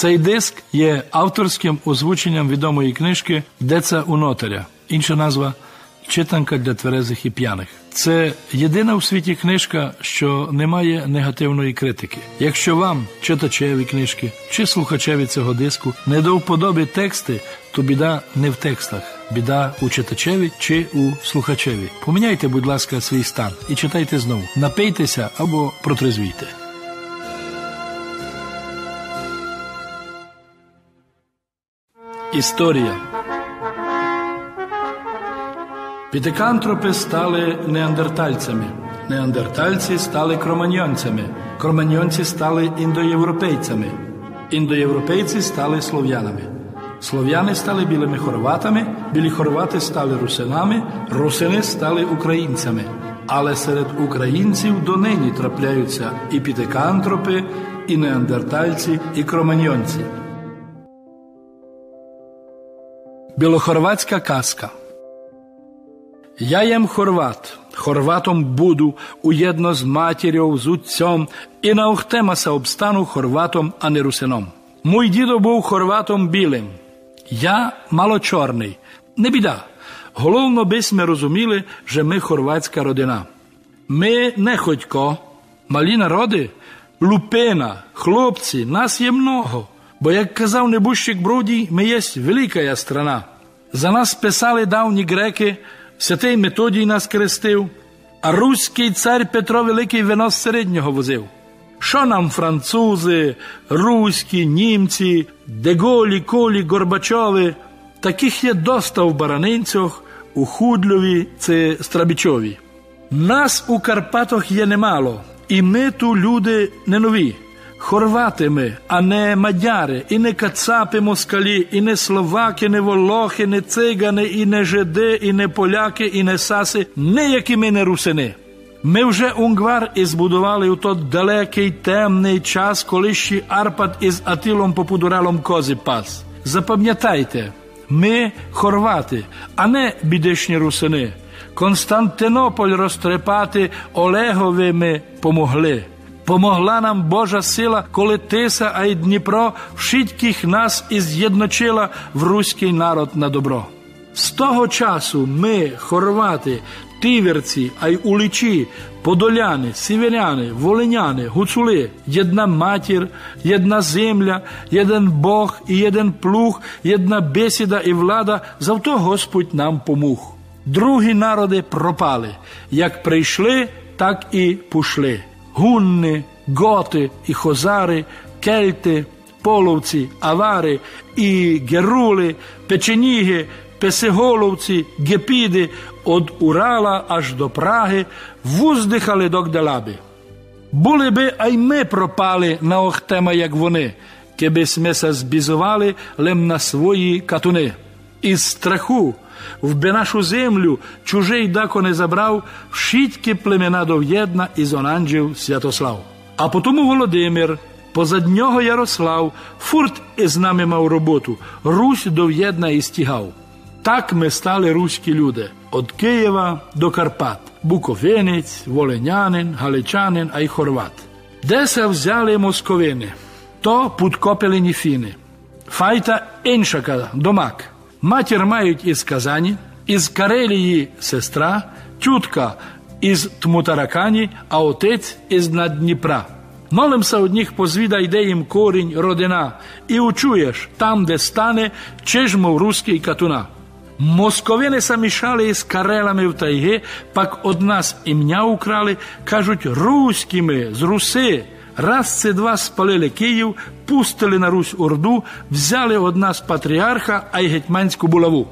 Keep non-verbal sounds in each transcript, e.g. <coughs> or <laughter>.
Цей диск є авторським озвученням відомої книжки Деца у нотаря. Інша назва Читанка для тверезих і п'яних. Це єдина у світі книжка, що не має негативної критики. Якщо вам, читачеві книжки чи слухачеві цього диску, не до вподоби тексти, то біда не в текстах, біда у читачеві чи у слухачеві. Поміняйте, будь ласка, свій стан і читайте знову. Напийтеся або протрезвійте. Історія Пітикантропи стали неандертальцями, неандертальці стали кроманьонцями, кроманьонці стали індоєвропейцями, індоєвропейці стали слов'янами. Слов'яни стали білими хорватами, білі хорвати стали русинами, русини стали українцями. Але серед українців донині трапляються і пітикантропи, і неандертальці, і кроманьонці. Білохорватська казка. Я єм хорват, хорватом буду, уєдно з матір'ю, з отцем, і на Охтемаса обстану хорватом, а не русином. Мой дідо був хорватом білим, я малочорний. Не біда. Головно бись ми розуміли, що ми хорватська родина. Ми не ходько, малі народи, лупина, хлопці, нас є много. Бо, як казав небущик Броді, ми є велика страна. За нас писали давні греки, святий Методій нас крестив, а руський цар Петро Великий вино з середнього возив. Що нам французи, руські, німці, Деголі, Колі, Горбачови, таких є доста в Баранинцях, у Худльові це Страбічові. Нас у Карпатах є немало, і ми ту люди не нові. Хорвати ми, а не мадяри, і не кацапи москалі, і не словаки, не волохи, не цигани, і не жиди, і не поляки, і не саси, ніякі ми не русини. Ми вже Унгвар і збудували у той далекий темний час, коли ще Арпад із Атилом Попудуралом кози пас. Запам'ятайте, ми хорвати, а не бідешні русини. Константинополь розтрепати Олегові ми помогли. Помогла нам Божа сила, коли Тиса, а й Дніпро всітких нас і з'єдночила в руський народ на добро. З того часу ми, хорвати, тиверці, а й уличі, подоляни, сіверяни, волиняни, гуцули, єдна матір, єдна земля, єден Бог і єден плуг, єдна бесіда і влада, завто Господь нам помог. Другі народи пропали, як прийшли, так і пушли. Гунни, готи і хозари, кельти, половці, авари і герули, печеніги, песиголовці, гепіди від Урала аж до Праги вуздихали до Гдалаби. Були би, а й ми пропали на Охтема, як вони, кеби ми се збізували лем на свої катуни. Із страху вби нашу землю чужий дако не забрав, вшітьки племена дов'єдна із Онанджів Святослав. А потому Володимир, позад нього Ярослав, фурт із нами мав роботу, Русь дов'єдна і стігав. Так ми стали руські люди від Києва до Карпат, буковинець, воленянин, галичанин, а й хорват. Де се взяли московини? То підкопилені фіни. Файта іншака, домак. Матір мають із Казані, із Карелії сестра, тютка із Тмутаракані, а отець із Дніпра. Молимся одніх позвідай, де їм корінь, родина, і учуєш там, де стане, чижмов руський катуна. Московини самішали із карелами в тайги, пак од нас ім'я украли, кажуть, руськими з руси. Раз це два спалили Київ, пустили на Русь Орду, взяли од нас патріарха, а й гетьманську булаву.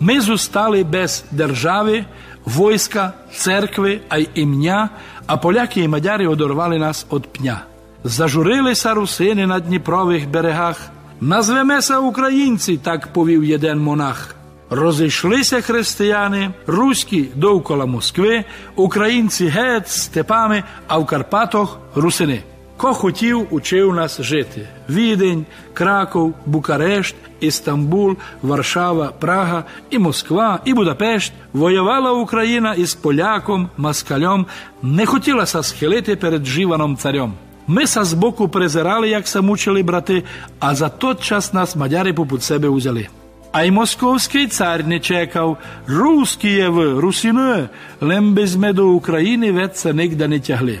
Ми зустали без держави, войска, церкви, а й ім'я, а поляки і мадяри одорвали нас від пня. Зажурилися русини на Дніпрових берегах. Назвемеся українці, так повів єден монах. Розійшлися християни, руські довкола Москви, українці геть степами, а в Карпатах русини. Ко хотів, учив нас жити: Відень, Краков, Букарешт, Істамбул, Варшава, Прага, і Москва, і Будапешт. Воювала Україна із поляком, москалем, не хотілася схилити перед живаном царем. Ми са збоку презирали, як са мучили брати, а за тот час нас мадяри попід себе узяли. А й московський цар не чекав, русські є ви, русіни, лем без ми до України веться нігде не тягли.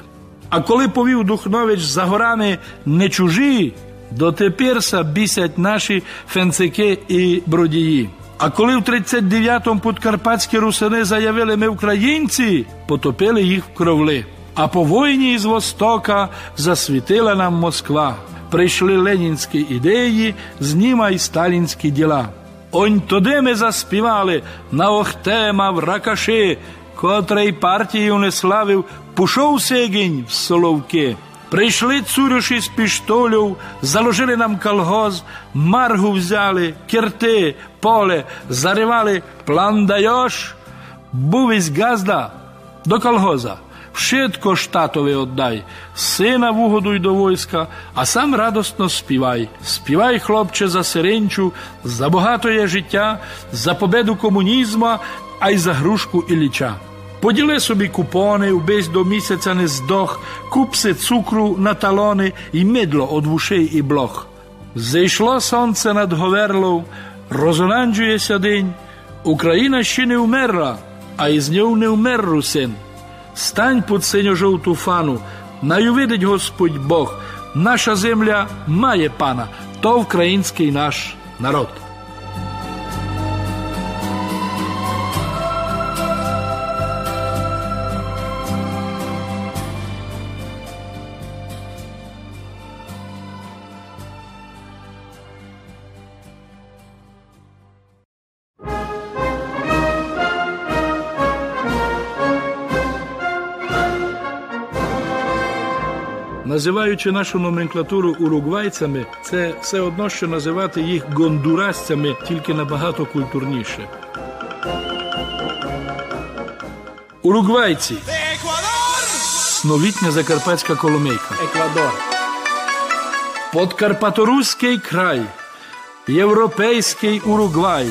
А коли повів Духнович за горами не чужі, дотепер са бісять наші фенцики і бродії. А коли в 39-му подкарпатські русини заявили ми українці, потопили їх в кровли. А по війні із Востока засвітила нам Москва. Прийшли ленінські ідеї, знімай сталінські діла. Онь тоді ми заспівали на Охтема в Ракаши, котрий партію не славив, пішов Сегінь в Соловки. Прийшли цурюші з піштолів, заложили нам колгоз, маргу взяли, кірти, поле, заривали, план даєш, був із газда до колгоза. Všetko штатові odдай, сина в угоду й до войска, а сам радостно співай. Співай, хлопче, за сиренчу, за багатоє життя, за победу комунізма, а й за грушку Ілліча. Поділи собі купони, вбись до місяця не здох, купси цукру на талони і мидло од вушей і блох. Зайшло сонце над Говерлов, розонанджується день. Україна ще не вмерла, а із нього не вмер русин. Стань під синьо-жовту фану, найувидить Господь Бог, наша земля має пана, то український наш народ. Називаючи нашу номенклатуру уругвайцями, це все одно, що називати їх гондурасцями, тільки набагато культурніше. Уругвайці новітня закарпатська коломейка. Еквадор. Подкарпаторуський край, європейський Уругвай.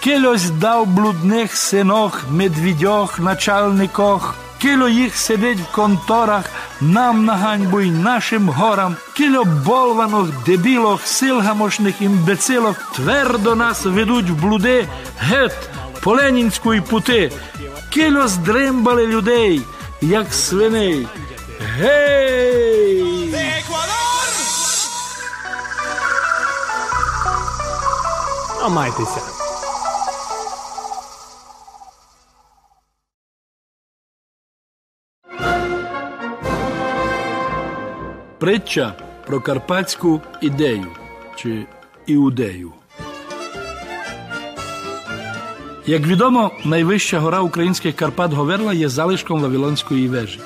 Кільось дав блудних синох, медвідьох, начальникох. Кіло їх сидить в конторах, нам на ганьбу й нашим горам, кіло болваних, дебілох, силгамошних імбецилох твердо нас ведуть в блуди, гет, по ленінської пути, кіло здримбали людей, як свиней. Гей! А Притча про карпатську ідею чи іудею. Як відомо, найвища гора українських Карпат Говерла є залишком Вавилонської вежі.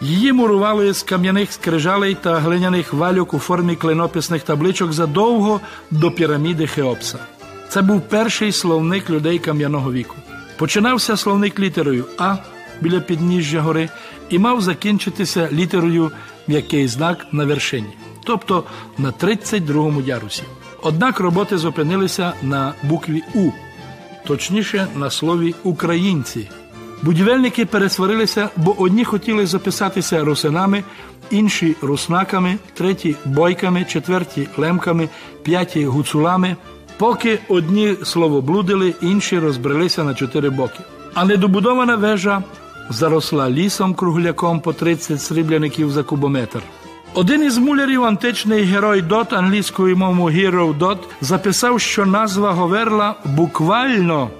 Її мурували з кам'яних скрижалей та глиняних валюк у формі кленописних табличок задовго до піраміди Хеопса. Це був перший словник людей кам'яного віку. Починався словник літерою А біля підніжжя гори і мав закінчитися літерою м'який знак на вершині, тобто на 32-му ярусі. Однак роботи зупинилися на букві У, точніше на слові українці. Будівельники пересварилися, бо одні хотіли записатися русинами, інші руснаками, треті бойками, четверті лемками, п'яті гуцулами. Поки одні словоблудили, інші розбрелися на чотири боки. А недобудована вежа заросла лісом кругляком по 30 срібляників за кубометр. Один із мулярів, античний герой Дот англійською мовою Hero Dot, записав, що назва Говерла буквально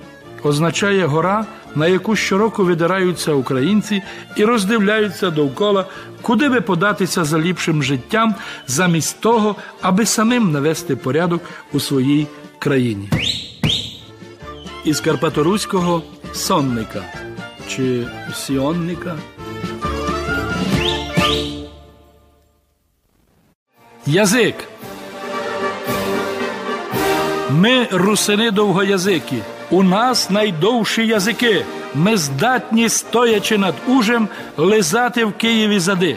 означає гора, на яку щороку видираються українці і роздивляються довкола, куди би податися за ліпшим життям, замість того, аби самим навести порядок у своїй країні. Із Карпаторуського сонника чи сіонника. Язик. Ми русини довгоязики. У нас найдовші язики. Ми здатні, стоячи над ужем, лизати в Києві зади.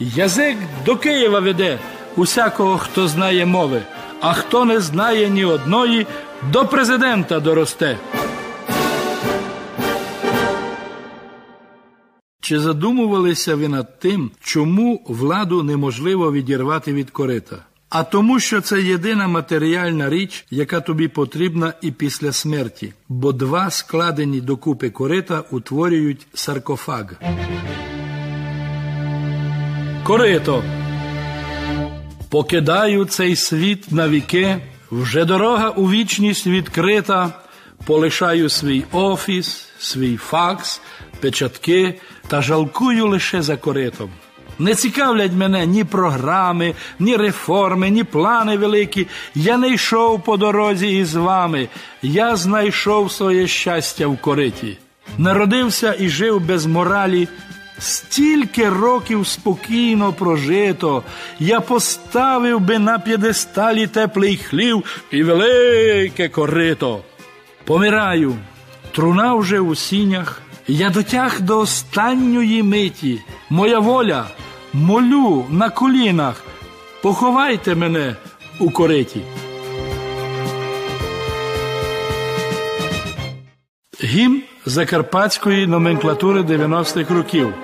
Язик до Києва веде усякого, хто знає мови, а хто не знає ні одної, до президента доросте. Чи задумувалися ви над тим, чому владу неможливо відірвати від корита? А тому, що це єдина матеріальна річ, яка тобі потрібна і після смерті, бо два складені докупи корита утворюють саркофаг. Корито. Покидаю цей світ на віки, вже дорога у вічність відкрита, полишаю свій офіс, свій факс, печатки та жалкую лише за коритом. Не цікавлять мене ні програми, ні реформи, ні плани великі. Я не йшов по дорозі із вами. Я знайшов своє щастя в кориті. Народився і жив без моралі. Стільки років спокійно прожито, я поставив би на п'єдесталі теплий хлів і велике корито. Помираю, труна вже у сінях, я дотяг до останньої миті. Моя воля молю на колінах, поховайте мене у кориті. Гімн закарпатської номенклатури 90-х років.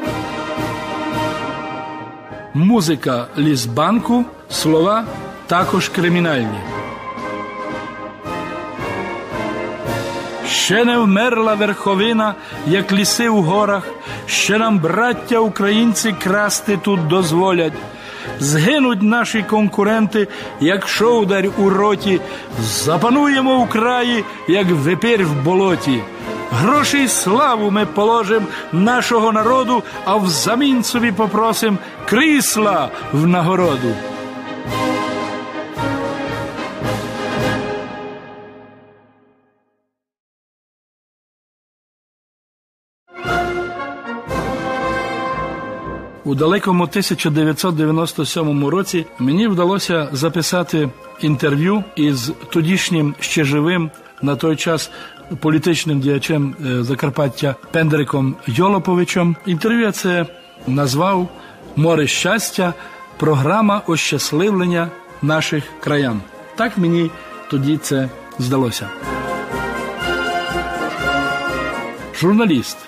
Музика Лісбанку, слова також кримінальні. Ще не вмерла верховина, як ліси у горах, ще нам, браття українці, красти тут дозволять. Згинуть наші конкуренти, як шовдар у роті, запануємо в краї, як випір в болоті. Гроші славу ми положим нашого народу, а взамін собі попросим крісла в нагороду. У далекому 1997 році мені вдалося записати інтерв'ю із тодішнім ще живим на той час політичним діячем е, Закарпаття Пендриком Йолоповичем. Інтерв'ю це назвав Море щастя, програма ощасливлення наших краян. Так мені тоді це здалося. Журналіст.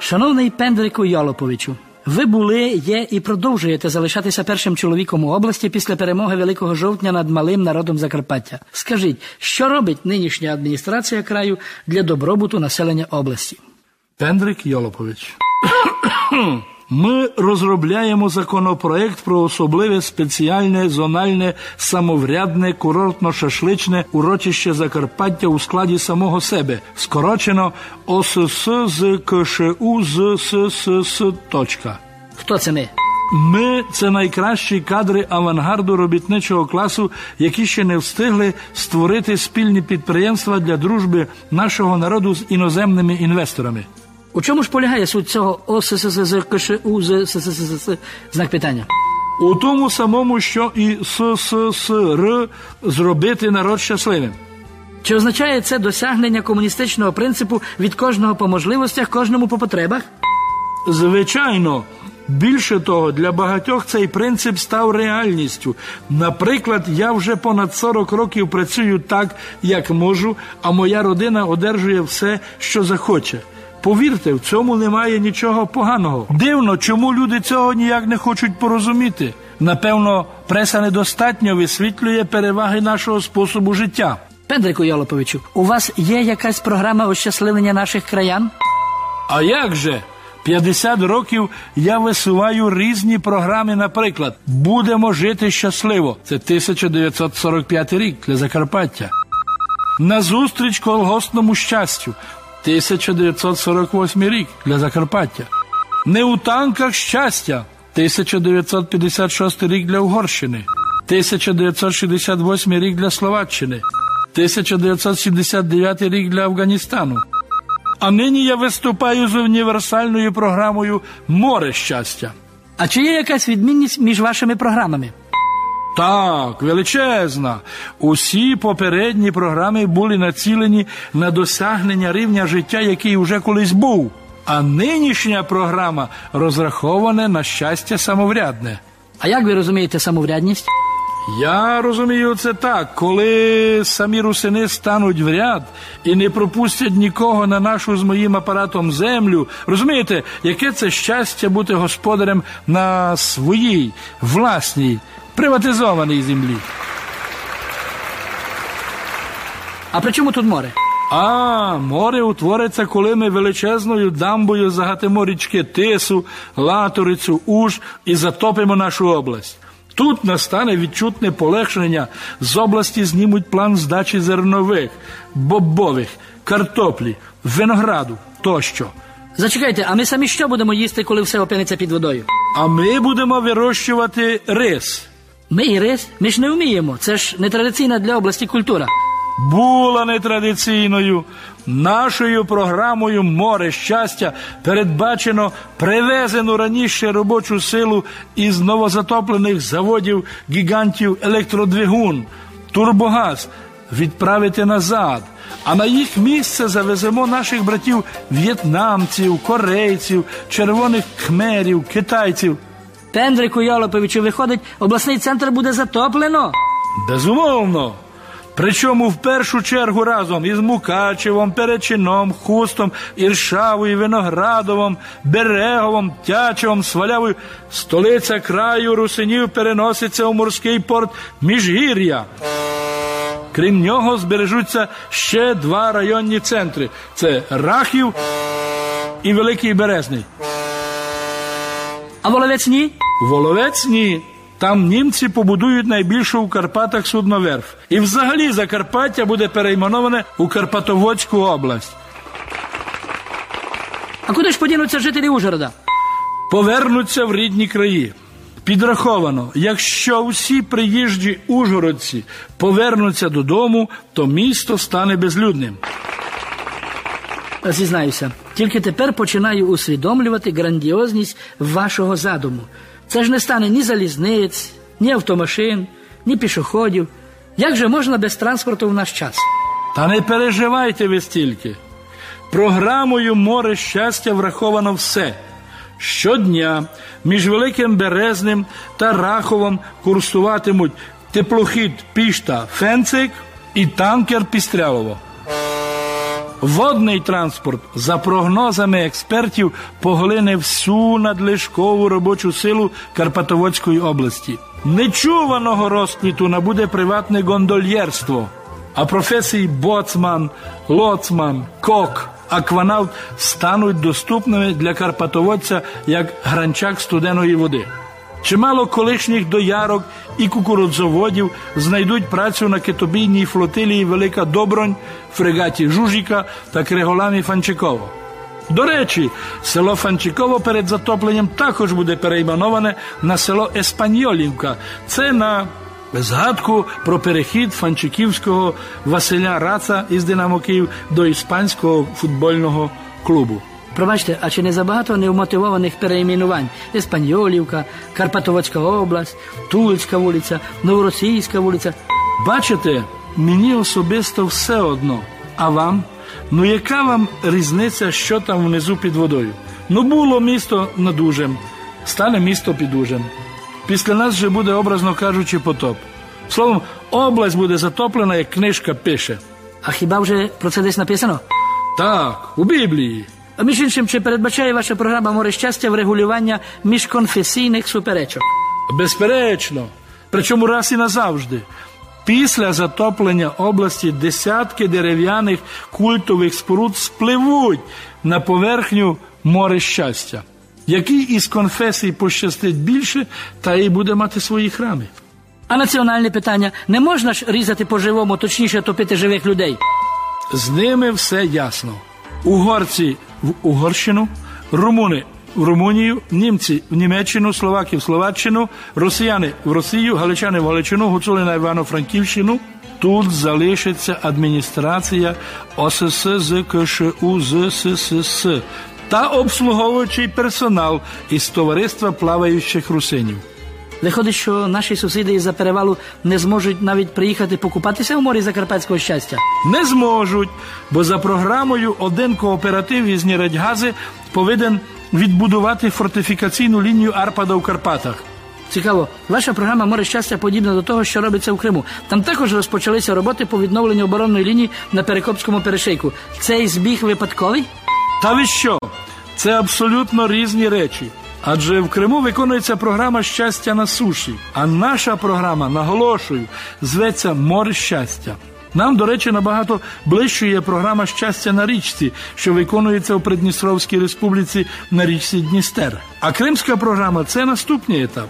Шановний Пендрику Йолоповичу, ви були, є і продовжуєте залишатися першим чоловіком у області після перемоги Великого жовтня над малим народом Закарпаття. Скажіть, що робить нинішня адміністрація краю для добробуту населення області? Пендрик Йолопович. <coughs> Ми розробляємо законопроект про особливе спеціальне зональне самоврядне курортно-шашличне урочище Закарпаття у складі самого себе, скорочено ОСС з КШУ з ССС. Точка. Хто це ми? Ми це найкращі кадри авангарду робітничого класу, які ще не встигли створити спільні підприємства для дружби нашого народу з іноземними інвесторами. У чому ж полягає суть цього ОССЗКШУ з СССР? Знак питання. У тому самому, що і СССР зробити народ щасливим. Чи означає це досягнення комуністичного принципу від кожного по можливостях, кожному по потребах? Звичайно, більше того, для багатьох цей принцип став реальністю. Наприклад, я вже понад 40 років працюю так, як можу, а моя родина одержує все, що захоче. Повірте, в цьому немає нічого поганого. Дивно, чому люди цього ніяк не хочуть порозуміти. Напевно, преса недостатньо висвітлює переваги нашого способу життя. Пендрику Йолоповичу, у вас є якась програма ощасливлення наших краян? А як же? 50 років я висуваю різні програми, наприклад, будемо жити щасливо. Це 1945 рік для Закарпаття. Назустріч колгоспному щастю. 1948 рік для Закарпаття. Не у танках щастя. 1956 рік для Угорщини. 1968 рік для Словаччини. 1979 рік для Афганістану. А нині я виступаю з універсальною програмою Море щастя. А чи є якась відмінність між вашими програмами? Так, величезна. Усі попередні програми були націлені на досягнення рівня життя, який уже колись був. А нинішня програма розрахована на щастя самоврядне. А як ви розумієте самоврядність? Я розумію це так, коли самі русини стануть в ряд і не пропустять нікого на нашу з моїм апаратом землю. Розумієте, яке це щастя бути господарем на своїй власній приватизованій землі? А при чому тут море? А, море утвориться, коли ми величезною дамбою загатимо річки Тису, Латорицю, Уж і затопимо нашу область. Тут настане відчутне полегшення. З області знімуть план здачі зернових, бобових, картоплі, винограду тощо. Зачекайте, а ми самі що будемо їсти, коли все опиниться під водою? А ми будемо вирощувати рис. Ми і рис, ми ж не вміємо. Це ж не традиційна для області культура. була нетрадиційною. Нашою програмою Море щастя передбачено привезену раніше робочу силу із новозатоплених заводів гігантів електродвигун, турбогаз відправити назад. А на їх місце завеземо наших братів в'єтнамців, корейців, червоних кхмерів, китайців. Пендрику Йолоповичу, виходить, обласний центр буде затоплено. Безумовно. Причому в першу чергу разом із Мукачевом, Перечином, Хустом, Іршавою, Виноградовом, Береговом, Тячевом, Свалявою. Столиця краю русинів переноситься у морський порт Міжгір'я. Крім нього збережуться ще два районні центри: це Рахів і Великий Березний. А воловець ні? Воловець ні. Там німці побудують найбільшу у Карпатах судноверф. І взагалі Закарпаття буде перейменоване у Карпатоводську область. А куди ж подінуться жителі Ужгорода? Повернуться в рідні краї. Підраховано, якщо всі приїжджі ужгородці повернуться додому, то місто стане безлюдним. Зізнаюся, тільки тепер починаю усвідомлювати грандіозність вашого задуму. Це ж не стане ні залізниць, ні автомашин, ні пішоходів. Як же можна без транспорту в наш час? Та не переживайте ви стільки. Програмою море щастя враховано все. Щодня між Великим Березним та Раховом курсуватимуть теплохід Пішта Фенцик і танкер Пістрялово. Водний транспорт, за прогнозами експертів, поглине всю надлишкову робочу силу Карпатоводської області. Нечуваного розквіту набуде приватне гондольєрство, а професії боцман, лоцман, кок, акванавт стануть доступними для карпатоводця як гранчак студеної води. Чимало колишніх доярок і кукурудзоводів знайдуть працю на китобійній флотилії Велика Добронь, фрегаті Жужіка та Криголамі Фанчиково. До речі, село Фанчиково перед затопленням також буде перейменоване на село Еспаньолівка. Це на згадку про перехід фанчиківського Василя Раца із Динамо Київ до іспанського футбольного клубу. Пробачте, а чи не забагато невмотивованих переіменувань? Еспаньолівка, Карпатоводська область, Тулицька вулиця, Новоросійська вулиця. Бачите, мені особисто все одно. А вам? Ну яка вам різниця, що там внизу під водою? Ну було місто над Ужем, стане місто під Ужем. Після нас же буде, образно кажучи, потоп. Словом, область буде затоплена, як книжка пише. А хіба вже про це десь написано? Так, у Біблії. А між іншим, чи передбачає ваша програма море щастя врегулювання міжконфесійних суперечок? Безперечно, причому раз і назавжди. Після затоплення області десятки дерев'яних культових споруд спливуть на поверхню море щастя. Який із конфесій пощастить більше, та й буде мати свої храми. А національне питання не можна ж різати по-живому, точніше топити живих людей. З ними все ясно. Угорці в Угорщину, румуни в Румунію, німці в Німеччину, словаки в Словаччину, росіяни в Росію, галичани в Галичину, гуцули на Івано-Франківщину. Тут залишиться адміністрація ОСС ЗКШУ ЗССС та обслуговуючий персонал із товариства плаваючих русинів. Виходить, що наші сусіди із-за перевалу не зможуть навіть приїхати покупатися в морі Закарпатського щастя. Не зможуть, бо за програмою один кооператив із Нірядьгази повинен відбудувати фортифікаційну лінію Арпада в Карпатах. Цікаво, ваша програма море щастя подібна до того, що робиться в Криму. Там також розпочалися роботи по відновленню оборонної лінії на Перекопському перешейку. Цей збіг випадковий? Та ви що? Це абсолютно різні речі. Адже в Криму виконується програма щастя на суші, а наша програма, наголошую, зветься Море щастя. Нам, до речі, набагато ближче є програма щастя на річці, що виконується у Придністровській республіці на річці Дністер. А кримська програма це наступний етап.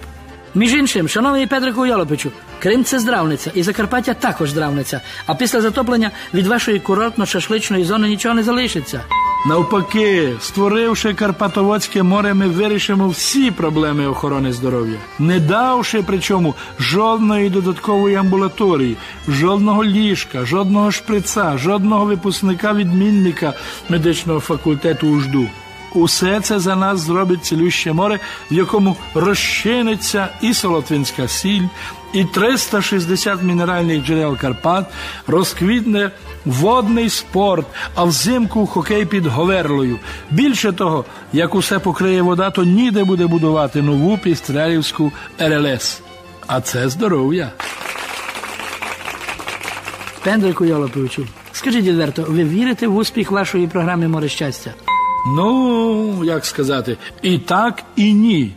Між іншим, шановний Петрику Йолопичу, Крим це здравниця, і Закарпаття також здравниця. А після затоплення від вашої курортно-шашличної зони нічого не залишиться. Навпаки, створивши Карпатоводське море, ми вирішимо всі проблеми охорони здоров'я, не давши причому жодної додаткової амбулаторії, жодного ліжка, жодного шприца, жодного випускника відмінника медичного факультету ужду. Усе це за нас зробить цілюще море, в якому розчиниться і солотвинська сіль, і 360 мінеральних джерел Карпат, розквітне водний спорт, а взимку хокей під Говерлою. Більше того, як усе покриє вода, то ніде буде будувати нову пістрелівську РЛС. А це здоров'я. Пендрику Йолоповичу, скажіть відверто, ви вірите в успіх вашої програми Море щастя? Ну, як сказати, і так, і ні.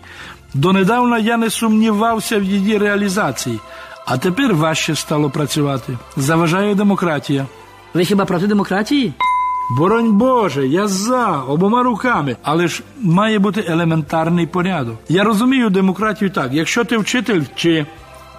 Донедавна я не сумнівався в її реалізації, а тепер важче стало працювати. Заважає демократія. Ви хіба проти демократії? Боронь Боже, я за обома руками, але ж має бути елементарний порядок. Я розумію демократію так: якщо ти вчитель, вчи,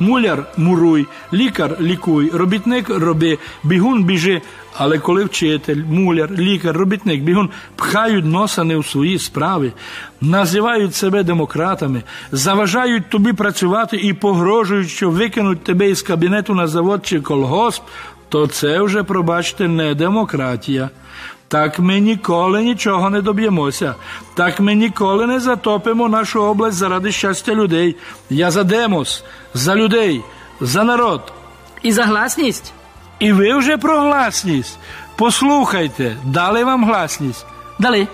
муляр муруй, лікар лікуй, робітник роби, бігун біжи. Але коли вчитель, муляр, лікар, робітник, бігун пхають носа не в свої справи, називають себе демократами, заважають тобі працювати і погрожують, що викинуть тебе із кабінету на завод чи колгосп, то це вже, пробачте, не демократія. Так ми ніколи нічого не доб'ємося. Так ми ніколи не затопимо нашу область заради щастя людей. Я за демос, за людей, за народ. І за гласність? І ви вже про гласність. Послухайте, дали вам гласність. Дали.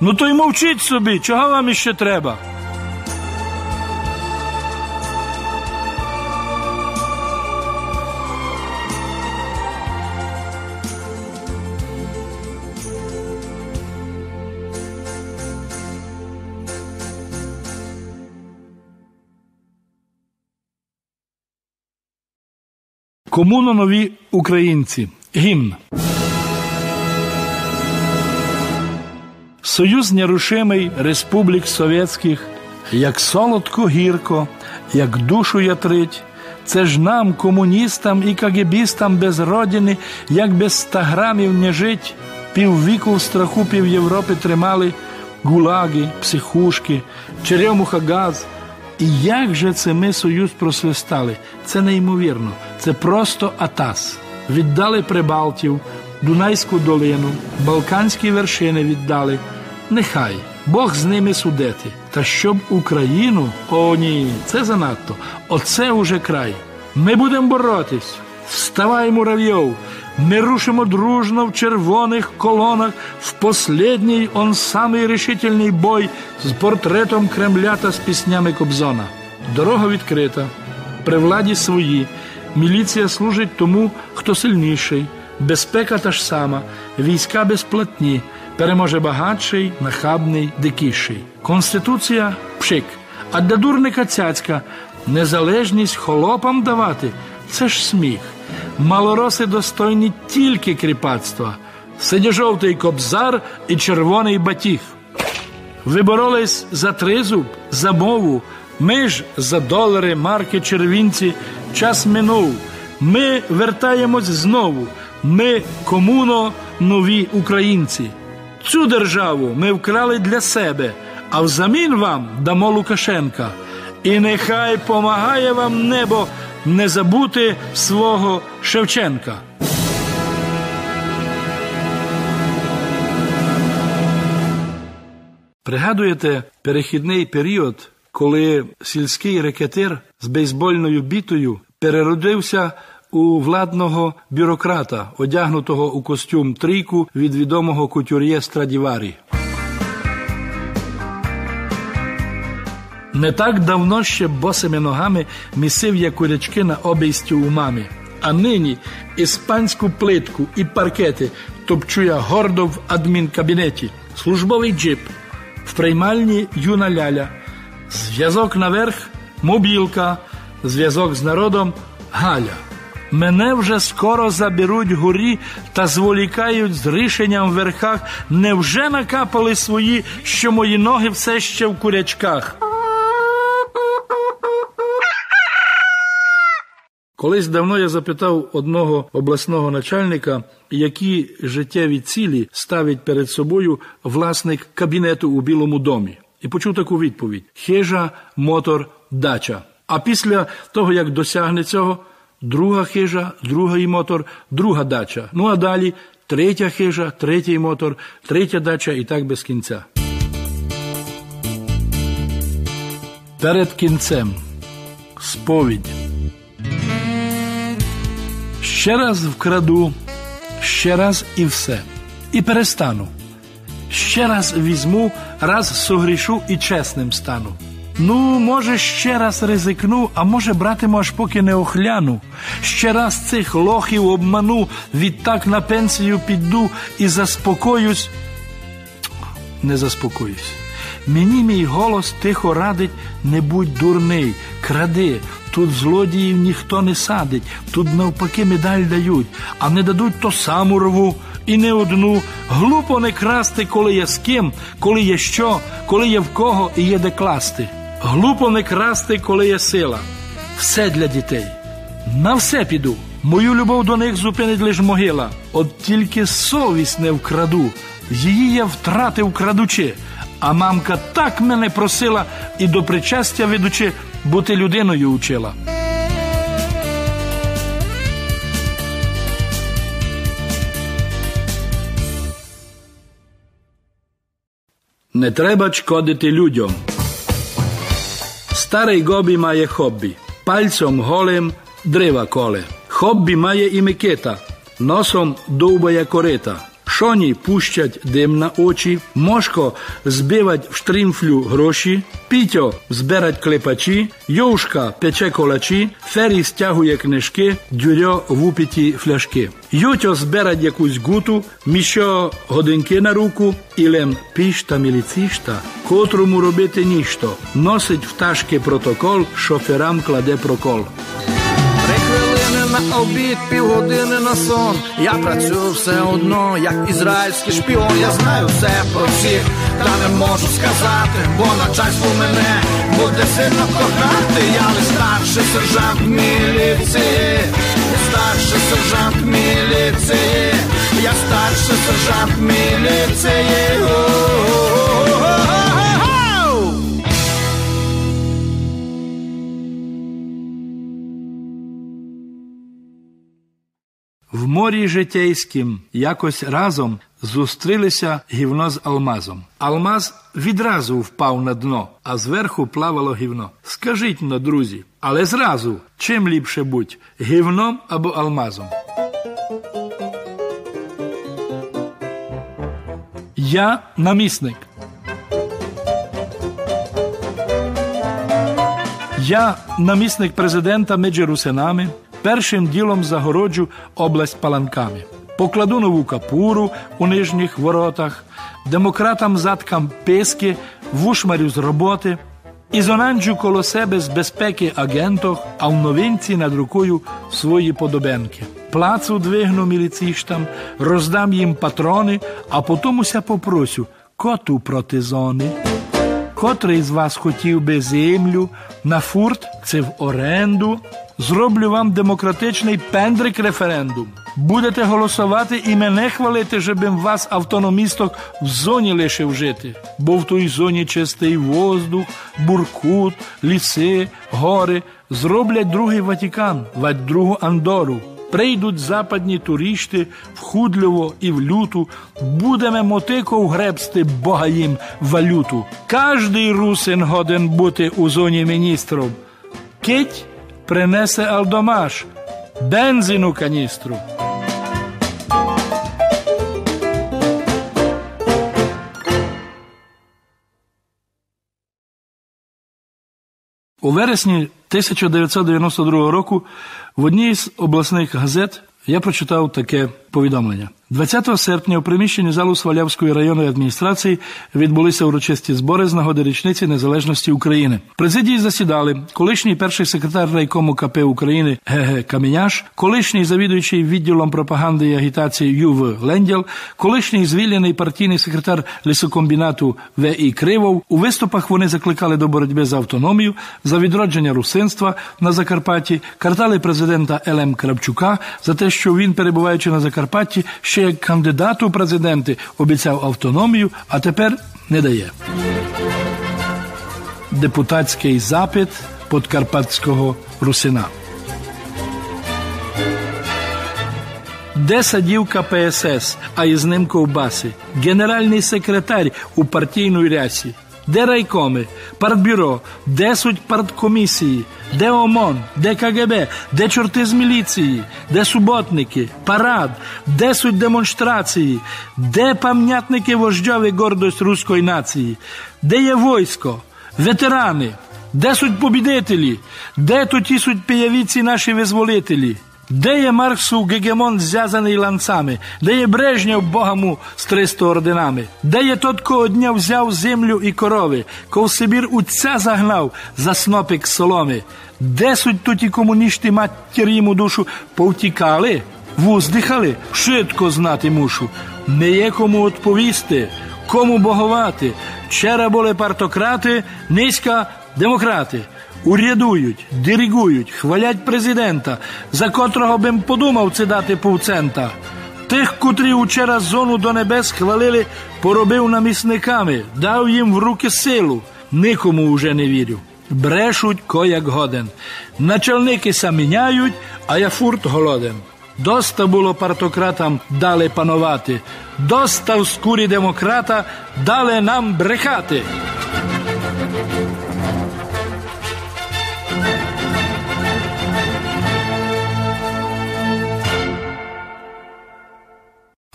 Ну то й мовчіть собі, чого вам іще треба? Комуно нові українці. Гімн. Союз нерушимий республік совєтських, як солодко гірко, як душу ятрить, це ж нам, комуністам і кагебістам без родини, як без ста грамів не жить, піввіку в страху пів Європи тримали гулаги, психушки, черемуха газ. І як же це ми союз просвистали? Це неймовірно, це просто атас. Віддали Прибалтів, Дунайську долину, Балканські вершини віддали. Нехай Бог з ними судити. Та щоб Україну, о ні, це занадто. Оце уже край. Ми будемо боротись. Вставай, муравйов! Ми рушимо дружно в червоних колонах в последній он самий решительний бой з портретом Кремля та з піснями Кобзона. Дорога відкрита, при владі свої. Міліція служить тому, хто сильніший, безпека та ж сама, війська безплатні, переможе багатший, нахабний, дикіший. Конституція пшик, а для дурника цяцька незалежність холопам давати це ж сміх. Малороси достойні тільки кріпацтва, синьо-жовтий кобзар і червоний батіг. Ви боролись за тризуб, за мову, ми ж за долари, марки, червінці. Час минув. Ми вертаємось знову. Ми комуно нові українці. Цю державу ми вкрали для себе, а взамін вам дамо Лукашенка. І нехай помагає вам небо не забути свого Шевченка. Пригадуєте перехідний період, коли сільський рекетир з бейсбольною бітою переродився у владного бюрократа, одягнутого у костюм трійку від відомого кутюр'є Страдіварі. Не так давно ще босими ногами місив я курячки на обійсті у мамі. А нині іспанську плитку і паркети топчу я гордо в адмінкабінеті, службовий джип, в приймальні юна ляля, зв'язок наверх, мобілка, зв'язок з народом Галя. Мене вже скоро заберуть горі та зволікають з рішенням в верхах. Невже накапали свої, що мої ноги все ще в курячках? Колись давно я запитав одного обласного начальника, які життєві цілі ставить перед собою власник кабінету у Білому домі, і почув таку відповідь: хижа, мотор, дача. А після того, як досягне цього, друга хижа, другий мотор, друга дача. Ну а далі третя хижа, третій мотор, третя дача і так без кінця. Перед кінцем сповідь. Ще раз вкраду, ще раз і все. І перестану. Ще раз візьму, раз согрішу і чесним стану. Ну, може, ще раз ризикну, а може, братиму, аж поки не охляну. Ще раз цих лохів обману, відтак на пенсію піду і заспокоюсь. Не заспокоюсь. Мені мій голос тихо радить, не будь дурний, кради. Тут злодіїв ніхто не садить, тут навпаки медаль дають, а не дадуть то саму рву і не одну. Глупо не красти, коли є з ким, коли є що, коли є в кого і є де класти. Глупо не красти, коли є сила. Все для дітей. На все піду. Мою любов до них зупинить лиш могила. От тільки совість не вкраду. Її я втратив крадучи. А мамка так мене просила і до причастя ведучи, бути людиною учила. Не треба шкодити людям. Starej gobima je hobi, paljcom holem dreva kole. Hobima je i meketa, nosom duboja koreta. Шоні пущать дим на очі, мошко збивать в штрімфлю гроші, пітьо збирать клепачі, Йовшка пече колачі, фері стягує книжки, дюрьо вупіті фляшки. Ютьо збирать якусь гуту, міщо годинки на руку, ілем пішта міліцішта, котрому робити ніщо, носить в ташки протокол, шоферам кладе прокол. На обід, півгодини на сон. Я працюю все одно, як ізраїльський шпіон. Я знаю все про всіх, та не можу сказати, бо начальство мене буде сильно кохати. Я лиш старший сержант міліції, старший сержант міліції, я старший сержант міліції. В морі житейськім якось разом зустрілися гівно з алмазом. Алмаз відразу впав на дно, а зверху плавало гівно. Скажіть но, друзі, але зразу чим ліпше будь гівном або алмазом? Я намісник. Я намісник президента між русинами. Першим ділом загороджу область паланками. Покладу нову капуру у нижніх воротах, демократам заткам писки, вушмарю з роботи, ізонанджу коло себе з безпеки агентох, а в новинці надрукую свої подобенки. Плацу двигну міліціштам, роздам їм патрони, а потім уся попросю коту проти зони. Котрий з вас хотів би землю на фурт це в оренду. Зроблю вам демократичний пендрик референдум. Будете голосувати і мене хвалити, щобим вас автономісток в зоні лишив жити. Бо в той зоні чистий воздух, буркут, ліси, гори. Зроблять другий Ватікан, вать другу Андору. Прийдуть западні туристи в худльово і в люту, будемо мотиков гребсти бога їм валюту. Кожний русин годен бути у зоні міністром. Кить принесе Алдомаш, бензину каністру. У вересні 1992 року в одній з обласних газет я прочитав таке повідомлення. 20 серпня у приміщенні залу Свалявської районної адміністрації відбулися урочисті збори з нагоди річниці незалежності України. Президії засідали колишній перший секретар райкому КП України ГГ Каменяш, колишній завідуючий відділом пропаганди і агітації ЮВ Лендял, колишній звільнений партійний секретар лісокомбінату В.І. Кривов. У виступах вони закликали до боротьби за автономію, за відродження русинства на Закарпатті, картали президента Л.М. Кравчука за те, що він, перебуваючи на Закарпатті, ще як кандидат у президенти обіцяв автономію, а тепер не дає. Депутатський запит подкарпатського русина. Де садівка ПСС, а із ним ковбаси, генеральний секретар у партійній рясі, де райкоми, партбюро, де суть парткомісії, де ОМОН, де КГБ, де чорти з міліції, де суботники, парад, де суть демонстрації, де пам'ятники вождьові гордость руської нації, де є войсько, ветерани, де суть побідителі, де тоді суть пиявіці наші визволителі. Де є Марксу гегемон зв'язаний ланцами, де є Брежнєв Богому з 300 орденами, де є тот, кого дня взяв землю і корови, ков Сибір утця загнав за снопик соломи, де суть тут і комуністи матір йому душу? Повтікали, вуздихали, швидко знати мушу, не є кому відповісти, кому боговати. Вчора були партократи, низька демократи. Урядують, диригують, хвалять президента, за котрого бим подумав це дати півцента. Тих, котрі учора зону до небес хвалили, поробив намісниками, дав їм в руки силу. Нікому уже не вірю. Брешуть ко як годен. Начальники саміняють, а я фурт голоден. Доста було партократам дали панувати, доста в скурі демократа дали нам брехати.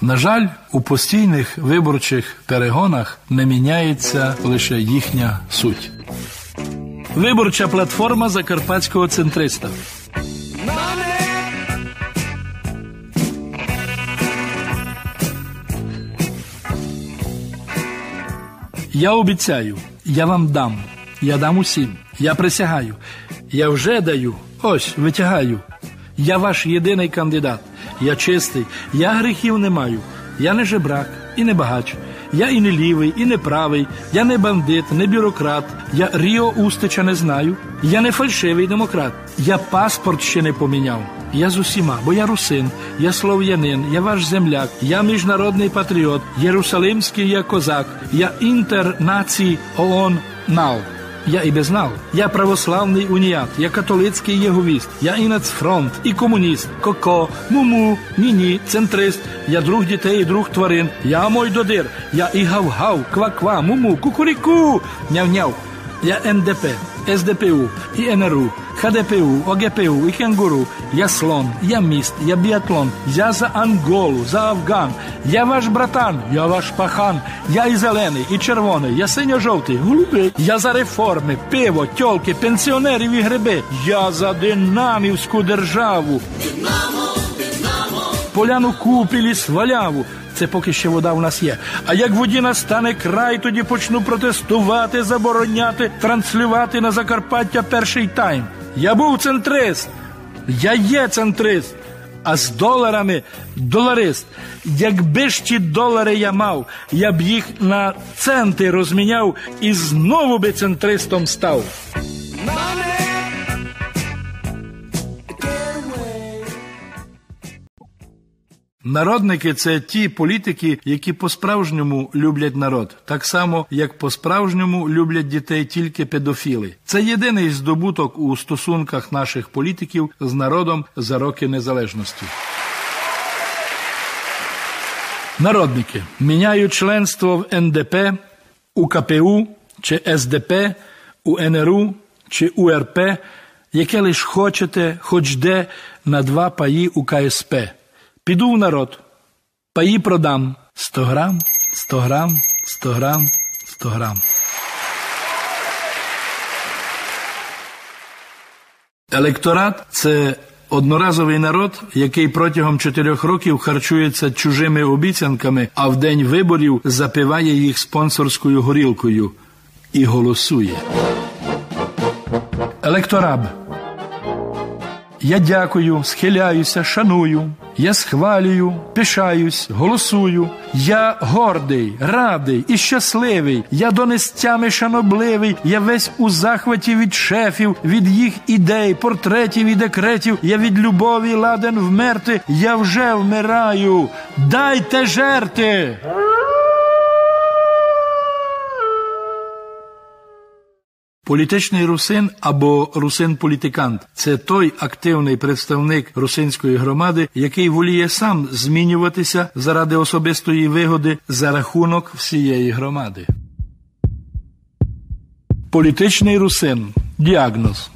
На жаль, у постійних виборчих перегонах не міняється лише їхня суть. Виборча платформа закарпатського центриста. Я обіцяю, я вам дам, я дам усім, я присягаю, я вже даю, ось витягаю. Я ваш єдиний кандидат. Я чистий, я гріхів не маю. Я не жебрак і не багач. Я і не лівий, і не правий, я не бандит, не бюрократ, я Ріо Устича не знаю, я не фальшивий демократ, я паспорт ще не поміняв. Я з усіма, бо я русин, я слов'янин, я ваш земляк, я міжнародний патріот, єрусалимський я козак, я інтернацій ООН НАО. Я і без знав. Я православний уніат, я католицький єговіст, я і нацфронт, і комуніст, коко, муму, ні-ні, центрист, я друг дітей і друг тварин, я мой додир, я і гав-гав, ква-ква, муму, кукуріку, няв-няв. Я НДП, СДПУ, і НРУ, ХДПУ, ОГПУ, і кенгуру, я слон, я міст, я біатлон, я за Анголу, за Афган, я ваш братан, я ваш пахан, я і зелений, і червоний, я синьо-жовтий, голубий, я за реформи, пиво, тьолки, пенсіонерів і гриби, я за динамівську державу. Динамо, динамо. Поляну купілі, сваляву. Це поки ще вода в нас є. А як воді настане край, тоді почну протестувати, забороняти, транслювати на Закарпаття перший тайм. Я був центрист, я є центрист, а з доларами доларист. Якби ж ті долари я мав, я б їх на центи розміняв і знову би центристом став. Народники це ті політики, які по-справжньому люблять народ, так само як по-справжньому люблять дітей тільки педофіли. Це єдиний здобуток у стосунках наших політиків з народом за роки незалежності. Народники міняють членство в НДП, у КПУ чи СДП, у НРУ чи УРП, яке лиш хочете, хоч де на два паї у КСП. Піду в народ, паї продам 100 грам, 100 грам, 100 грам, 100 грам. Електорат це одноразовий народ, який протягом чотирьох років харчується чужими обіцянками, а в день виборів запиває їх спонсорською горілкою і голосує. Електораб. Я дякую, схиляюся, шаную. Я схвалюю, пишаюсь, голосую. Я гордий, радий і щасливий. Я донестями шанобливий. Я весь у захваті від шефів, від їх ідей, портретів і декретів. Я від любові ладен вмерти. Я вже вмираю. Дайте жерти. Політичний русин або русин-політикант це той активний представник русинської громади, який воліє сам змінюватися заради особистої вигоди за рахунок всієї громади. Політичний русин. Діагноз.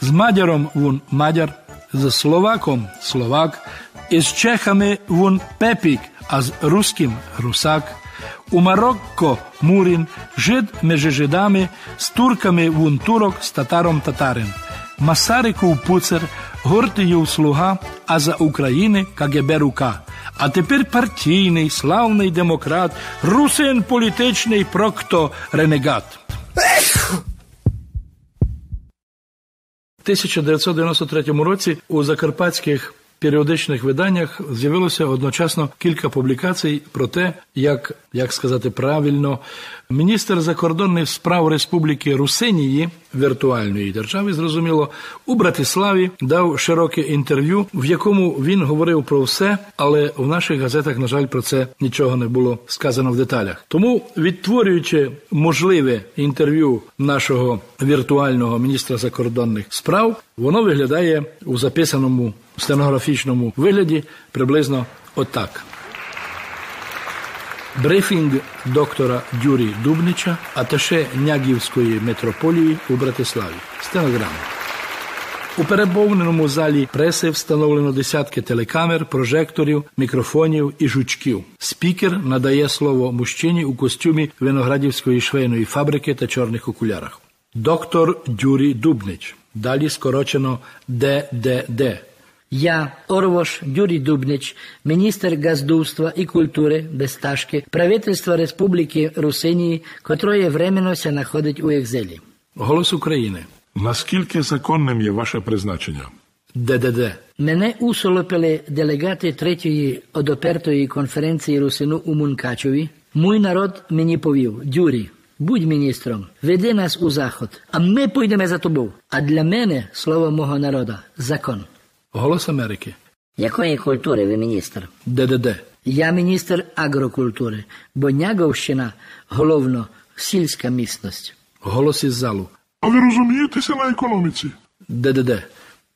З мадяром вун мадяр, з словаком словак, із чехами вун пепік, а з русським русак. У Марокко Мурін, жид між жидами, з турками вун турок, з татаром татарин. Масариков пуцер, Гортиїв слуга, а за України КГБ рука. А тепер партійний, славний демократ, русин політичний прокто ренегат. 1993 році у закарпатських періодичних виданнях з'явилося одночасно кілька публікацій про те, як, як сказати правильно, міністр закордонних справ Республіки Русинії віртуальної держави, зрозуміло, у Братиславі дав широке інтерв'ю, в якому він говорив про все, але в наших газетах, на жаль, про це нічого не було сказано в деталях. Тому, відтворюючи можливе інтерв'ю нашого віртуального міністра закордонних справ, воно виглядає у записаному стенографічному вигляді приблизно отак. Брифінг доктора Дюрі Дубнича, аташе Нягівської митрополії у Братиславі. Стенограма. У переповненому залі преси встановлено десятки телекамер, прожекторів, мікрофонів і жучків. Спікер надає слово мужчині у костюмі виноградівської швейної фабрики та чорних окулярах. Доктор Дюрі Дубнич. Далі скорочено ДДД. Я, Орвош Дюрій Дубнич, міністр газдувства і культури без стажки, правительства Республіки Русинії, котрої временно ся находить у екзилі. Голос України. Наскільки законним є ваше призначення? ДДД. Мене усолопили делегати третьої одопертої конференції Русину у Мункачеві. Мій народ мені повів: Дюрі, будь міністром, веди нас у заход, а ми пойдемо за тобою. А для мене слово мого народа закон. Голос Америки. Якої культури ви міністр? ДДД. Я міністр агрокультури, бо Няговщина головно сільська місцевість. Голос із залу. А ви розумієтеся на економіці? ДДД.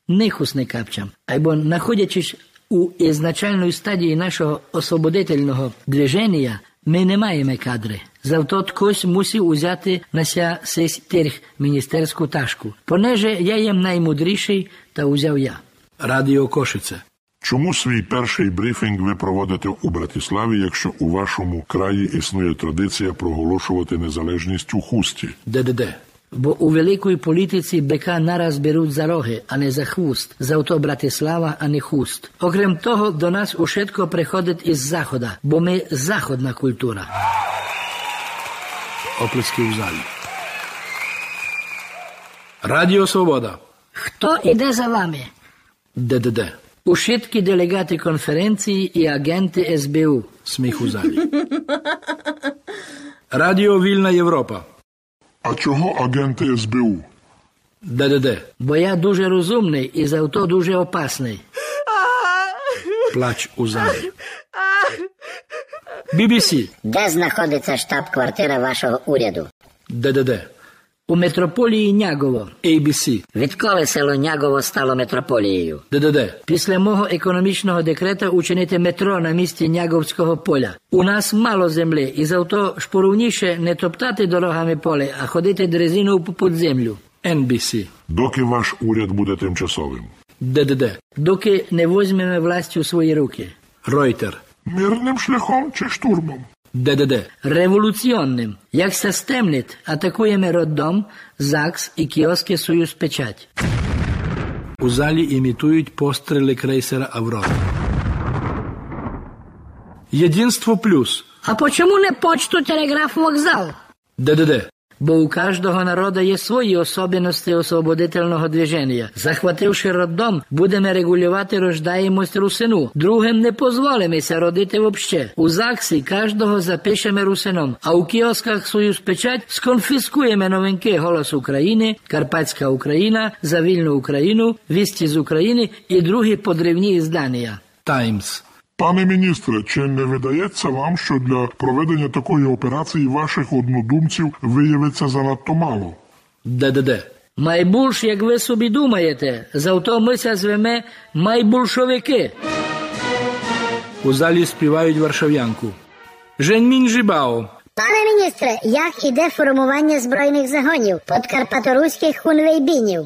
Нихус не капчам, або знаходячись у ізначальної стадії нашого освободительного движення, ми не маємо кадри. Завто ткось мусив узяти на ся сесь тирх міністерську ташку. Понеже я єм наймудріший, та узяв я. Радіо Кошице. Чому свій перший брифінг ви проводите у Братиславі, якщо у вашому краї існує традиція проголошувати незалежність у хусті? ДДД. Бо у великій політиці бика нараз беруть за роги, а не за хвост. Завто Братислава, а не хуст. Окрім того, до нас ушетко приходить із захода, бо ми заходна культура. Оплески в залі. Радіо Свобода. Хто іде за вами? ДДД. Ушитки делегати конференції і агенти СБУ. Сміх у залі. Радіо Вільна Європа. А чого агенти СБУ? ДДД. Бо я дуже розумний і завто дуже опасний. Плач у залі. BBC. Де знаходиться штаб-квартира вашого уряду? ДДД. У метрополії Нягово. ABC. Відколи село Нягово стало метрополією? ДДД. Після мого економічного декрета учинити метро на місці Няговського поля. У нас мало землі, і завто шпоровніше не топтати дорогами поле, а ходити дрезину попід землю. NBC. Доки ваш уряд буде тимчасовим? ДДД. Доки не возьмемо власть у свої руки. Реутер. Мирним шляхом чи штурмом? ДДД. Революціонним. Як се стемнить, атакуємо роддом, ЗАГС і кіоски Союз Печать. У залі імітують постріли крейсера Аврора. Єдинство плюс. А почому не почту телеграф вокзал? ДДД. Бо у кожного народу є свої особливості освободительного движення. Захвативши роддом, будемо регулювати рождаємость русину. Другим не дозволимося родити вообще. У ЗАГСі кожного запишемо русином, а у кіосках Союз Печать сконфіскуємо новинки «Голос України», «Карпатська Україна», «За вільну Україну», «Вісті з України» і другі подривні іздання. Таймс. Пане міністре, чи не видається вам, що для проведення такої операції ваших однодумців виявиться занадто мало? ДДД. Майбульш, як ви собі думаєте, завто ми ся звеме майбульшовики. У залі співають варшав'янку. Женьмінь Жибао. Пане міністре, як іде формування збройних загонів подкарпаторуських хунвейбінів?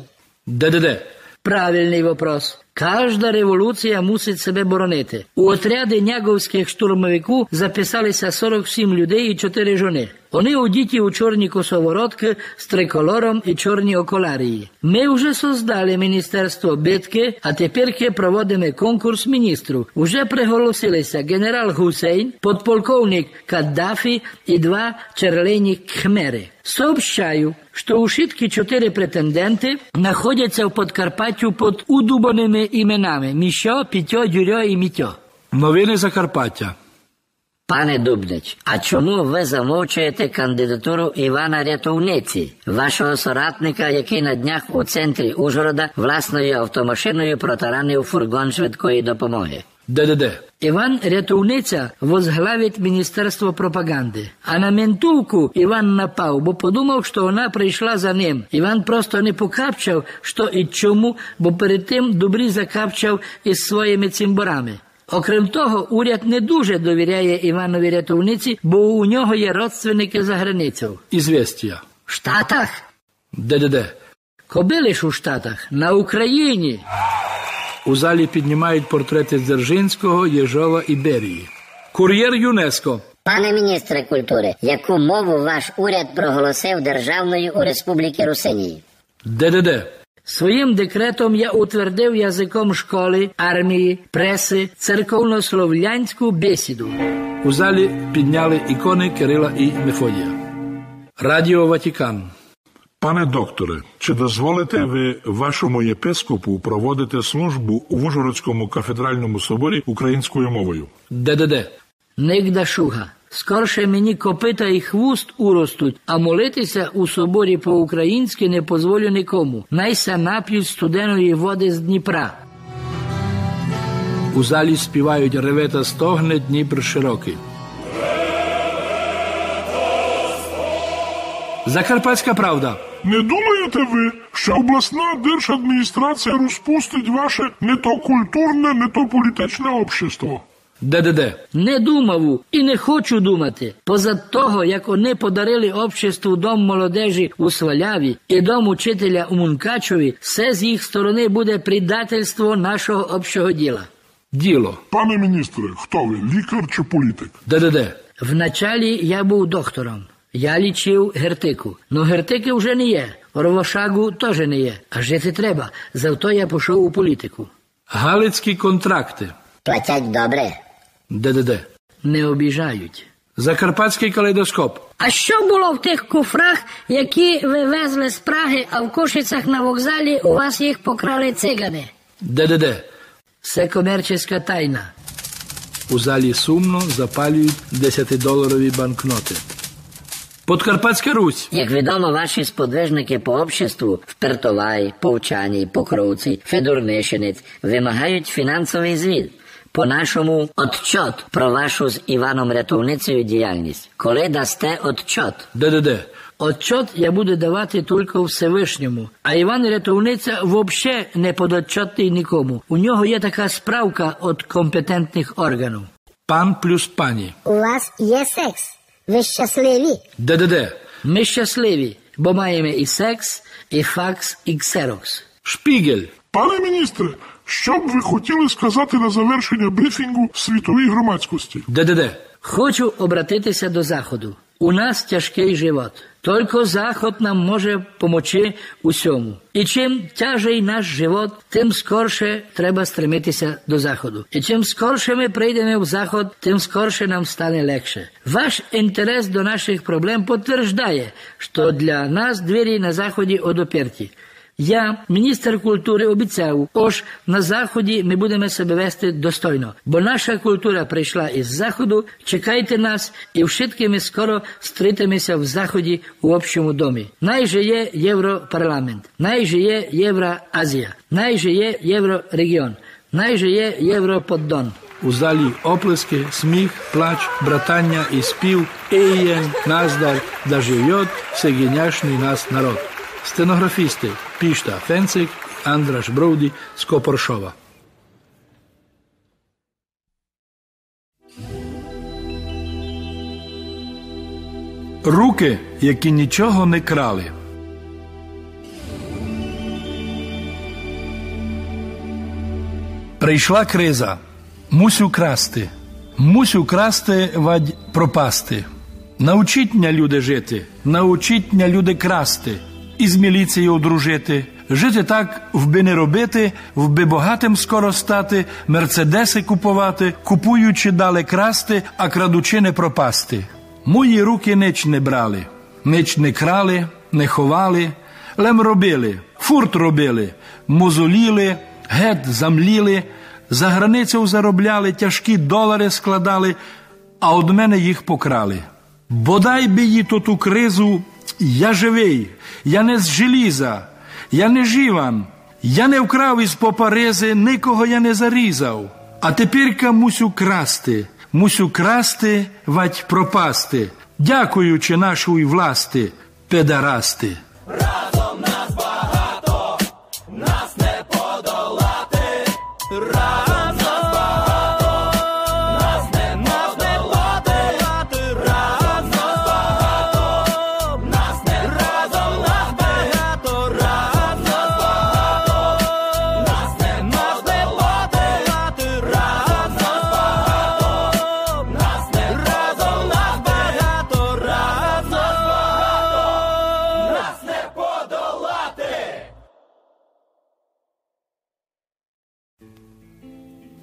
ДДД. Правильний вопрос. Кожна революція мусить себе боронити. У отряди няговських штурмовиків записалися 47 людей і 4 жони. Вони одіті у чорні косоворотки з триколором і чорні окуларії. Ми вже создали міністерство битки, а тепер проводимо конкурс міністрів. Уже приголосилися генерал Гусейн, подполковник Каддафі і два черлені кхмери. Сообщаю, що усітки чотири претенденти знаходяться в Подкарпаттю під удубаними іменами Міщо, Пітьо, Дюрьо і Мітьо. Новини Закарпаття. Пане Дубнич, а чому ви замовчуєте кандидатуру Івана Рятовниці, вашого соратника, який на днях у центрі Ужгорода власною автомашиною протаранив фургон швидкої допомоги? ДДД. Іван Рятовниця возглавить Міністерство пропаганди. А на ментулку Іван напав, бо подумав, що вона прийшла за ним. Іван просто не покапчав, що і чому, бо перед тим добрі закапчав із своїми цимборами. Окрім того, уряд не дуже довіряє Іванові рятовниці, бо у нього є родственники за границею. Ізвестія. В Штатах? ДДД. Кобили ж у Штатах, на Україні. У залі піднімають портрети Дзержинського, Єжова і Берії. Кур'єр ЮНЕСКО. Пане міністре культури, яку мову ваш уряд проголосив державною у Республіки Русинії? ДДД. Своїм декретом я утвердив язиком школи, армії, преси, церковнослов'янську бесіду. У залі підняли ікони Кирила і Мефодія. Радіо Ватікан. Пане докторе, чи дозволите ви вашому єпископу проводити службу в Ужгородському кафедральному соборі українською мовою? ДДД. Нигда шуга. Скорше мені копита і хвуст уростуть, а молитися у соборі по-українськи не позволю нікому. Найся нап'ють студеної води з Дніпра. У залі співають ревета стогне Дніпр широкий. Закарпатська правда. Не думаєте ви, що обласна держадміністрація розпустить ваше не то культурне, не то політичне общество? ДДД. Не думав і не хочу думати. Поза того, як вони подарили обществу дом молодежі у Сваляві і дом учителя у Мункачеві, все з їх сторони буде предательство нашого общого діла. Діло. Пане міністре, хто ви, лікар чи політик? ДДД. Вначалі я був доктором. Я лічив гертику. Ну гертики вже не є. Ровошагу теж не є. А жити треба. Завто я пішов у політику. Галицькі контракти. Платять добре. ДДД. Не обіжають. Закарпатський калейдоскоп. А що було в тих куфрах, які ви везли з Праги, а в Кошицях на вокзалі у вас їх покрали цигани? ДДД. Це комерційна тайна. У залі сумно запалюють 10-доларові банкноти. Подкарпатська Русь. Як відомо, ваші сподвижники по обществу в Пертовай, Повчаній, Покровці, Федорнишинець вимагають фінансовий звіт. По-нашому отчот про вашу з Іваном Рятовницею діяльність. Коли дасте отчот? ДДД. Отчот я буду давати тільки Всевишньому, а Іван Рятовниця взагалі не подотчотний нікому. У нього є така справка від компетентних органів. Пан плюс пані. У вас є секс. Ви щасливі. ДДД. Ми щасливі, бо маємо і секс, і факс, і ксерокс. Шпігель. Пане міністре, що б ви хотіли сказати на завершення брифінгу світовій громадськості? ДДД. Хочу обратитися до Заходу. У нас тяжкий живот. Тільки Заход нам може помочи усьому. І чим тяжей наш живот, тим скорше треба стремитися до Заходу. І чим скорше ми прийдемо в Заход, тим скорше нам стане легше. Ваш інтерес до наших проблем підтверджує, що для нас двері на Заході одоперті. Я, міністр культури, обіцяв, ож на заході ми будемо себе вести достойно, бо наша культура прийшла із заходу. Чекайте нас, і вшитки ми скоро стрітимося в заході у общому домі. Найже є Європарламент, найже є Євроазія, найже є Єврорегіон, найже є Європоддон. У залі оплески, сміх, плач, братання і спів, Еєн, Наздар, да живет всегеняшний нас народ. Стенографісти Пішта Фенцик, Андраш Броуді з Копоршова. Руки, які нічого не крали. Прийшла криза. Мусю красти. Мусю красти, вадь пропасти. Научіть ня люди жити, научіть ня люди красти із міліцією одружити, жити так, вби не робити, вби богатим скоро стати, мерцедеси купувати, купуючи дали красти, а крадучи не пропасти. Мої руки нич не брали, нич не крали, не ховали, лем робили, фурт робили, мозоліли, гет замліли, за границю заробляли, тяжкі долари складали, а од мене їх покрали. Бодай би їй то ту кризу я живий, я не з желіза, я не живан, я не вкрав із попаризи, нікого я не зарізав. А тепірка мусю красти, мусю красти, вать пропасти, дякуючи нашої власти, педарасти.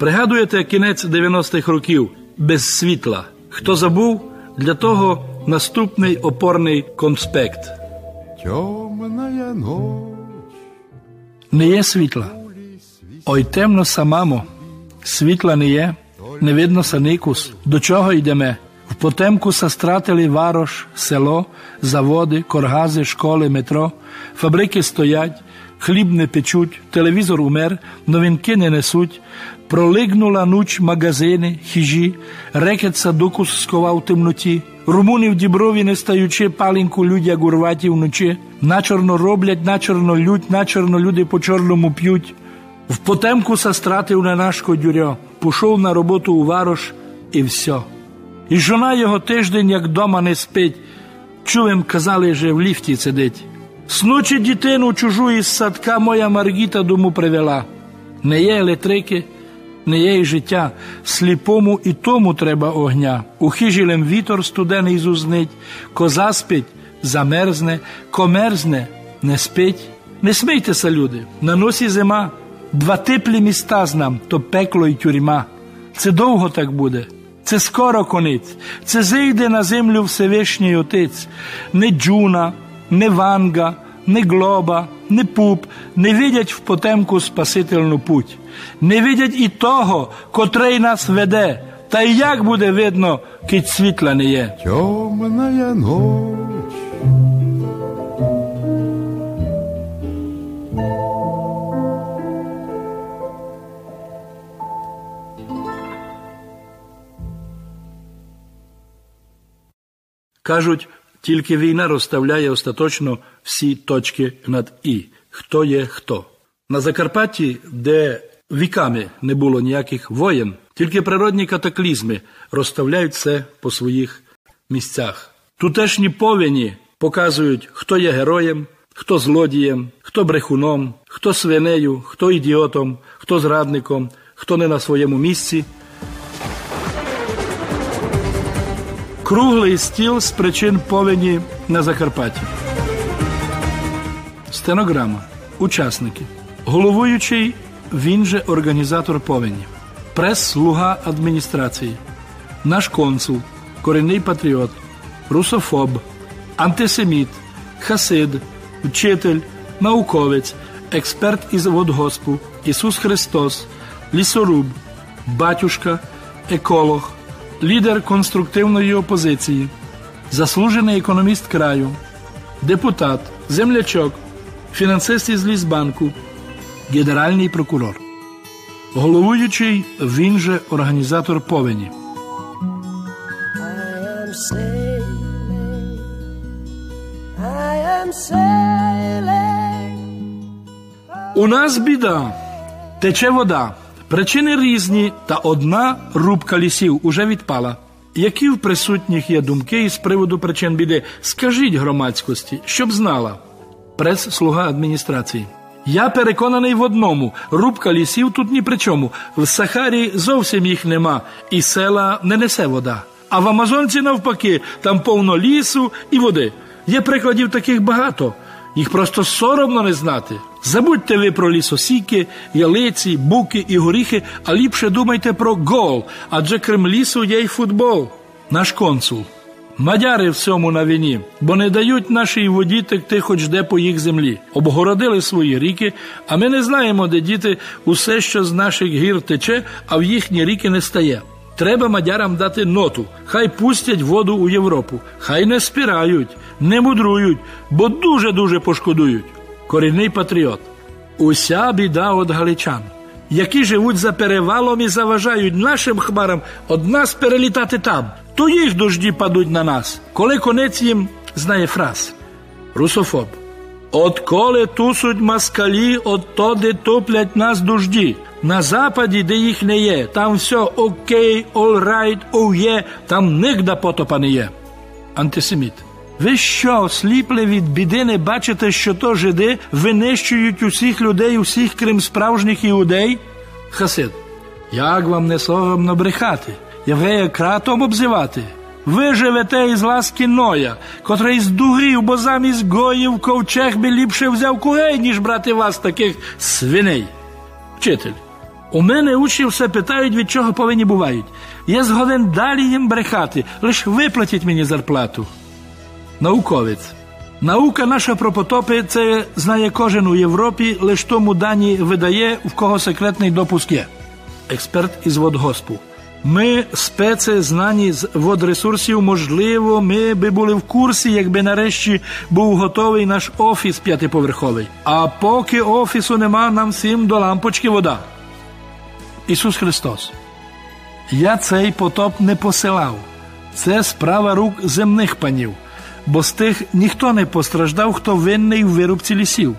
Пригадуєте кінець 90-х років без світла. Хто забув, для того наступний опорний конспект. Темная ночь, Не є світла. Ой темно самамо. Світла не є, не видно саникус. До чого йдемо? В потемку са стратили варош, село, заводи, коргази, школи, метро, фабрики стоять, хліб не печуть, телевізор умер, новинки не несуть, пролигнула ніч магазини, хижі, рекет садукус сховав темноті. Румуни в діброві не стаючи палінку людя гурваті вночі, начорно роблять, начорно лють, начорно люди по чорному п'ють. В потемку са стратив на нашко дюрьо, пішов на роботу у варош і все. І жона його тиждень, як дома не спить. Чуєм, казали, що в ліфті сидить. Сночі дитину чужу із садка моя Маргіта дому привела. Не є електрики, не є й життя. Сліпому і тому треба огня. У хижілем вітер студений зузнить, коза спить, замерзне, комерзне, не спить. Не смійтеся, люди, на носі зима. Два теплі міста знам, то пекло й тюрма. Це довго так буде. Це скоро конець, це зійде на землю Всевишній Отець, не Джуна, не Ванга, не Глоба, не Пуп не видять в потемку Спасительну путь, не видять і того, котрий нас веде, та й як буде видно, кить світла не є. темная ночь. Кажуть, тільки війна розставляє остаточно всі точки над І. Хто є хто. На Закарпатті, де віками не було ніяких воєн, тільки природні катаклізми розставляють все по своїх місцях. Тутешні повені показують, хто є героєм, хто злодієм, хто брехуном, хто свинею, хто ідіотом, хто зрадником, хто не на своєму місці. Круглий стіл з причин повені на Закарпатті. Стенограма. Учасники. Головуючий він же організатор повені. Прес-слуга адміністрації. Наш консул, корінний патріот, русофоб, антисеміт, хасид, вчитель, науковець, експерт із водгоспу, Ісус Христос, лісоруб, батюшка, еколог, лідер конструктивної опозиції, заслужений економіст краю, депутат, землячок, фінансист із Лісбанку, генеральний прокурор. Головуючий він же організатор повені. У нас біда. Тече вода. Причини різні, та одна рубка лісів уже відпала. Які в присутніх є думки із приводу причин біди? Скажіть громадськості, щоб знала. Прес-слуга адміністрації. Я переконаний в одному: рубка лісів тут ні при чому. В Сахарі зовсім їх нема, і села не несе вода. А в Амазонці навпаки, там повно лісу і води. Є прикладів таких багато. Їх просто соромно не знати. Забудьте ви про лісосіки, ялиці, буки і горіхи, а ліпше думайте про гол, адже крім лісу є й футбол. Наш консул. Мадяри в цьому на війні, бо не дають нашій воді текти хоч де по їх землі. Обгородили свої ріки, а ми не знаємо, де діти усе, що з наших гір тече, а в їхні ріки не стає. Треба мадярам дати ноту, хай пустять воду у Європу, хай не спирають, не мудрують, бо дуже-дуже пошкодують. Корінний патріот. Уся біда от галичан, які живуть за перевалом і заважають нашим хмарам од нас перелітати там, то їх дожді падуть на нас. Коли конець їм знає фраз. Русофоб. Отколи тусуть москалі, от тоді туплять нас дожді. На западі, де їх не є, там все окей, олрайт, оує, там нигда потопа не є. Антисеміт. Ви що, сліпле від біди не бачите, що то жиди винищують усіх людей, усіх крім справжніх іудей? Хасид. Як вам не соромно брехати, єврея кратом обзивати? Ви живете із ласки Ноя, котрий здурів, бо замість гоїв ковчег би ліпше взяв курей, ніж брати вас таких свиней. Вчитель. У мене учні все питають, від чого повинні бувають. Я згоден далі їм брехати, лиш виплатіть мені зарплату. Науковець. Наука наша про потопи це знає кожен у Європі, лиш тому дані видає, в кого секретний допуск є. Експерт із водгоспу. Ми, спеце, знані з водресурсів, можливо, ми би були в курсі, якби нарешті був готовий наш офіс п'ятиповерховий. А поки офісу нема, нам всім до лампочки вода. Ісус Христос. Я цей потоп не посилав. Це справа рук земних панів, бо з тих ніхто не постраждав, хто винний в вирубці лісів.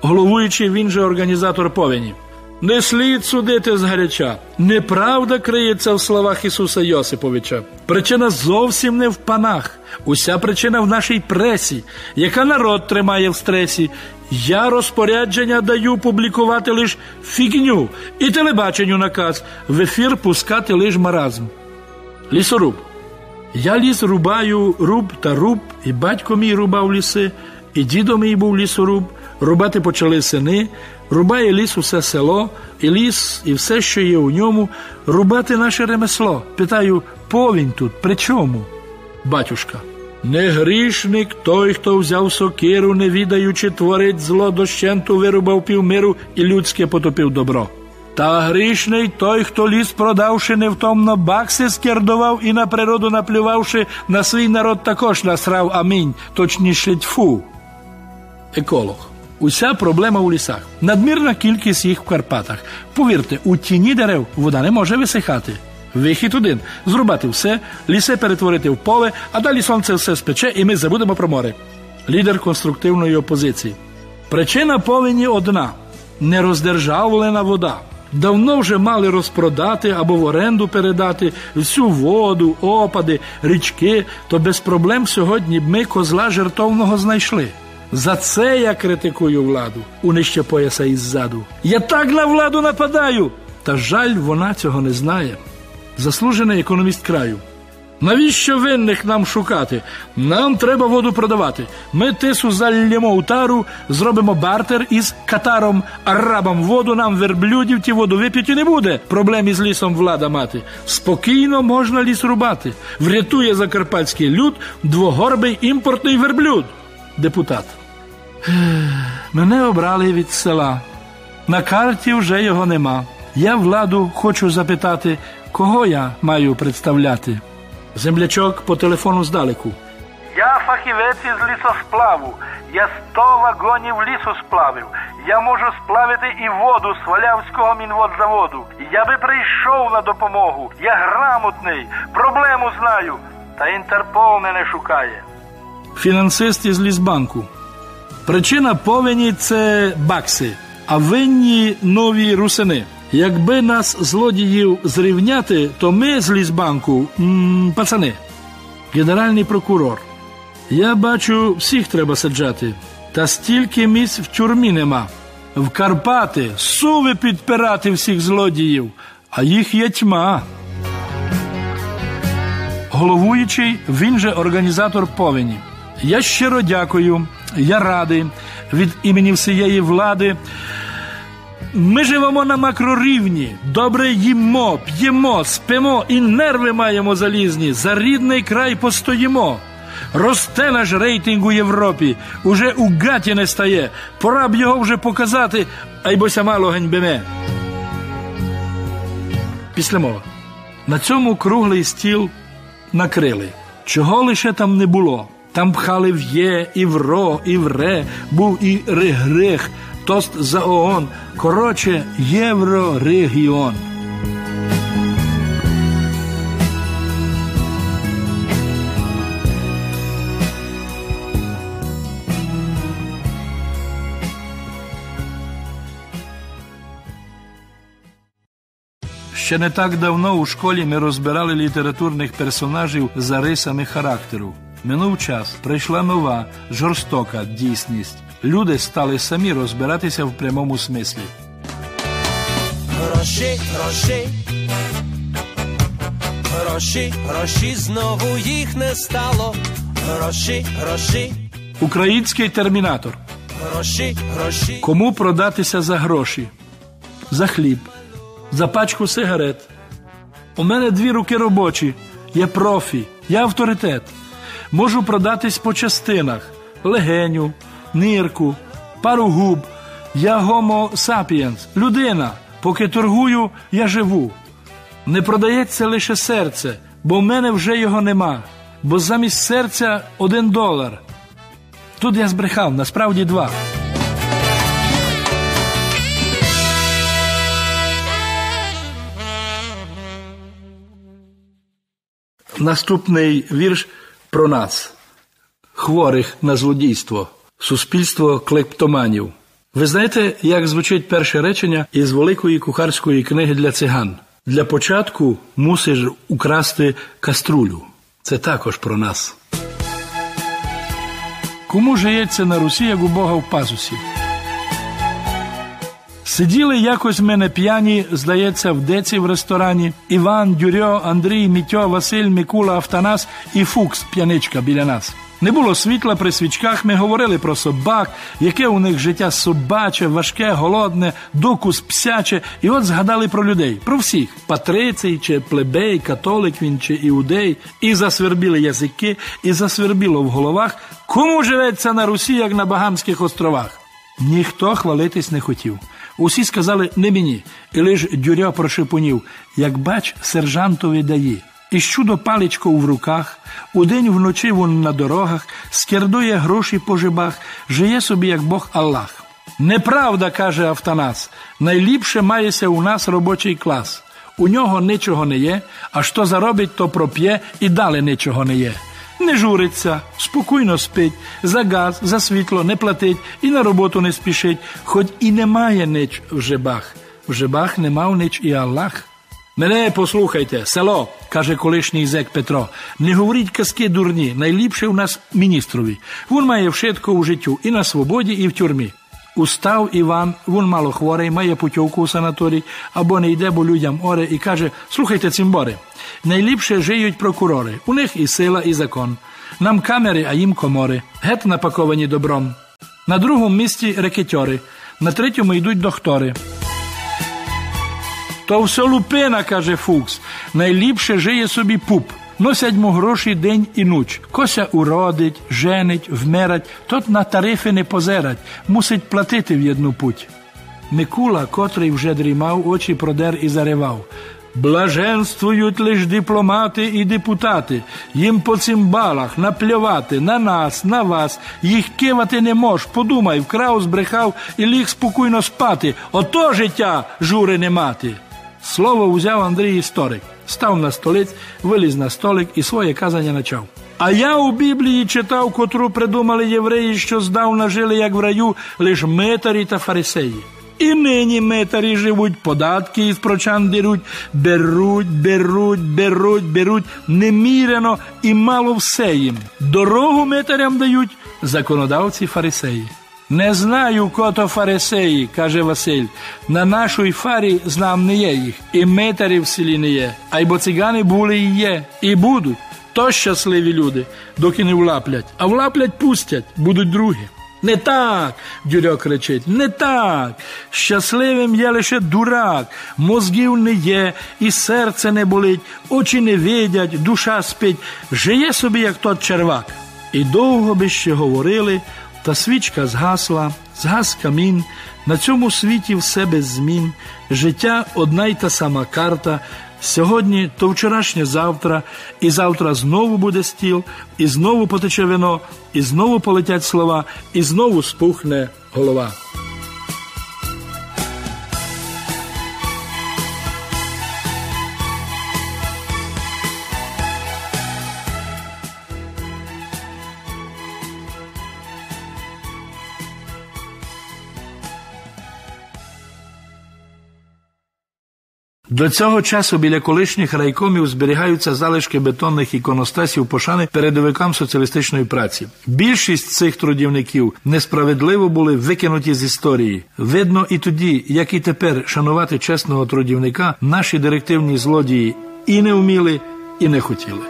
Головуючий він же організатор повені. Не слід судити згаряча. Неправда криється в словах Ісуса Йосиповича. Причина зовсім не в панах. Уся причина в нашій пресі, яка народ тримає в стресі. Я розпорядження даю публікувати лиш фігню і телебаченню наказ в ефір пускати лиш маразм. Лісоруб. Я ліс рубаю руб та руб, і батько мій рубав ліси, і дідо мій був лісоруб. Рубати почали сини, рубає ліс усе село, і ліс, і все, що є у ньому, рубати наше ремесло. Питаю, повінь тут, при чому? Батюшка. Не грішник той, хто взяв сокиру, не відаючи, творить зло дощенту, вирубав півмиру і людське потопив добро. Та грішний той, хто ліс продавши, невтомно бакси скердував і на природу наплювавши, на свій народ також насрав амінь, точніше тьфу. Еколог. Уся проблема у лісах. Надмірна кількість їх в Карпатах. Повірте, у тіні дерев вода не може висихати. Вихід один зрубати все, ліси перетворити в поле, а далі сонце все спече, і ми забудемо про море. Лідер конструктивної опозиції. Причина повені одна нероздержавлена вода. Давно вже мали розпродати або в оренду передати всю воду, опади, річки, то без проблем сьогодні б ми козла жертовного знайшли. За це я критикую владу, унище пояса іззаду. Я так на владу нападаю. Та жаль, вона цього не знає. Заслужений економіст краю. Навіщо винних нам шукати? Нам треба воду продавати. Ми тису залємо у тару, зробимо бартер із катаром, арабам воду, нам верблюдів ті воду вип'ють і не буде. Проблем із лісом влада мати. Спокійно можна ліс рубати. Врятує закарпатський люд двогорбий імпортний верблюд. Депутат. Мене обрали від села. На карті вже його нема. Я владу хочу запитати, кого я маю представляти. Землячок по телефону здалеку. Я фахівець із лісосплаву. Я сто вагонів лісу сплавив. Я можу сплавити і воду з Валявського мінводзаводу. Я би прийшов на допомогу. Я грамотний, проблему знаю. Та Інтерпол мене шукає. Фінансист із Лісбанку. Причина повені це бакси, а винні нові русини. Якби нас злодіїв зрівняти, то ми з Лісбанку м, пацани. Генеральний прокурор. Я бачу, всіх треба саджати. Та стільки місць в тюрмі нема. В Карпати суви підпирати всіх злодіїв, а їх є тьма. Головуючий, він же організатор повені. Я щиро дякую, я радий від імені всієї влади. Ми живемо на макрорівні, добре їмо, п'ємо, спимо і нерви маємо залізні. За рідний край постоїмо. Росте наш рейтинг у Європі, уже у гаті не стає. Пора б його вже показати, а й бося мало ганьбиме. Післямова. На цьому круглий стіл накрили. Чого лише там не було. Там пхали в є, і в ро, і в ре, був і регрех, тост за ООН. Коротше, єврорегіон. Ще не так давно у школі ми розбирали літературних персонажів за рисами характеру. Минув час, прийшла нова, жорстока дійсність. Люди стали самі розбиратися в прямому смислі. Гроші, гроші. Гроші, гроші, знову їх не стало. Гроші, гроші, Український термінатор. гроші, гроші. Кому продатися за гроші? За хліб, за пачку сигарет. У мене дві руки робочі, я профі, я авторитет. Можу продатись по частинах: легеню, нирку, пару губ. Я гомо сапієнс, людина. Поки торгую, я живу. Не продається лише серце, бо в мене вже його нема. Бо замість серця один долар. Тут я збрехав, насправді два. Наступний вірш про нас, хворих на злодійство, суспільство клептоманів. Ви знаєте, як звучить перше речення із великої кухарської книги для циган? Для початку мусиш украсти каструлю. Це також про нас. Кому жиється на Русі, як у Бога в пазусі? Сиділи якось мене п'яні, здається, в деці в ресторані. Іван, Дюрьо, Андрій, Мітьо, Василь, Микула, Автанас і Фукс, п'яничка біля нас. Не було світла при свічках. Ми говорили про собак, яке у них життя собаче, важке, голодне, докус псяче. І от згадали про людей, про всіх патрицій, чи плебей, католик він чи іудей. І засвербіли язики, і засвербіло в головах. Кому живеться на Русі, як на Багамських островах? Ніхто хвалитись не хотів. Усі сказали не мені, і лиш дюря прошепонів, як бач, сержантові дає. І чудо паличко в руках, удень вночі вон на дорогах, скердує гроші по жибах, жиє собі, як Бог Аллах. Неправда, каже Автанас, найліпше мається у нас робочий клас. У нього нічого не є, а що заробить, то проп'є і далі нічого не є. Не журиться, спокійно спить, за газ, за світло не платить і на роботу не спішить, хоч і немає нич в жебах. В жебах не мав нич і Аллах. Мене послухайте, село, каже колишній зек Петро. Не говоріть казки дурні, найліпше у нас міністрові. Він має вшитко у життю і на свободі, і в тюрмі. Устав Іван, він мало хворий, має путівку у санаторій, або не йде, бо людям оре, і каже: Слухайте, цимбори, найліпше жиють прокурори. У них і сила, і закон. Нам камери, а їм комори, гет напаковані добром. На другому місці рекетьори, на третьому йдуть доктори. То все лупина, каже Фукс, найліпше жиє собі пуп. Носять му гроші день і ніч. Кося уродить, женить, вмерать, тот на тарифи не позерать, мусить платити в єдну путь. Микула, котрий вже дрімав, очі продер і заривав. Блаженствують лиш дипломати і депутати, їм по цимбалах наплювати на нас, на вас, їх кивати не мож. Подумай, вкрав, збрехав і ліг спокійно спати. Ото життя жури не мати. Слово узяв Андрій історик, став на столиць, виліз на столик і своє казання почав. А я у Біблії читав, котру придумали євреї, що здавна жили, як в раю, лиш митарі та фарисеї. І нині митарі живуть, податки із прочан деруть, беруть, беруть, беруть, беруть немірено і мало все їм. Дорогу митарям дають законодавці фарисеї. Не знаю, кото фарисеї, каже Василь. На нашій фарі знам не є їх, і митарів в селі не є. А й бо цигани були і є, і будуть. То щасливі люди, доки не влаплять, а влаплять пустять, будуть другі. Не так, Дюрьо кричить, не так. Щасливим є лише дурак, мозгів не є, і серце не болить, очі не видять, душа спить, жиє собі, як тот червак. І довго би ще говорили, та свічка згасла, згас камін, на цьому світі все без змін, життя одна й та сама карта. Сьогодні то вчорашнє завтра, і завтра знову буде стіл, і знову потече вино, і знову полетять слова, і знову спухне голова. До цього часу біля колишніх райкомів зберігаються залишки бетонних іконостасів пошани передовикам соціалістичної праці. Більшість цих трудівників несправедливо були викинуті з історії. Видно і тоді, як і тепер шанувати чесного трудівника, наші директивні злодії і не вміли, і не хотіли.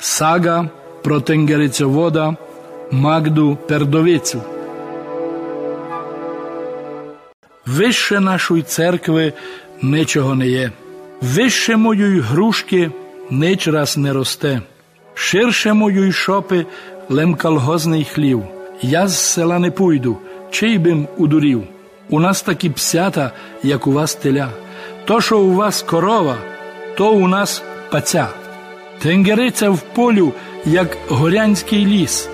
Сага про тенгерицевода Магду Пердовицю. Вище нашої церкви нічого не є, вище моєї грушки нич раз не росте, ширше моєї шопи лем колгозний хлів. Я з села не пойду, чий бим удурів. У нас такі псята, як у вас теля. То, що у вас корова, то у нас паця. Тенгериця в полю, як горянський ліс,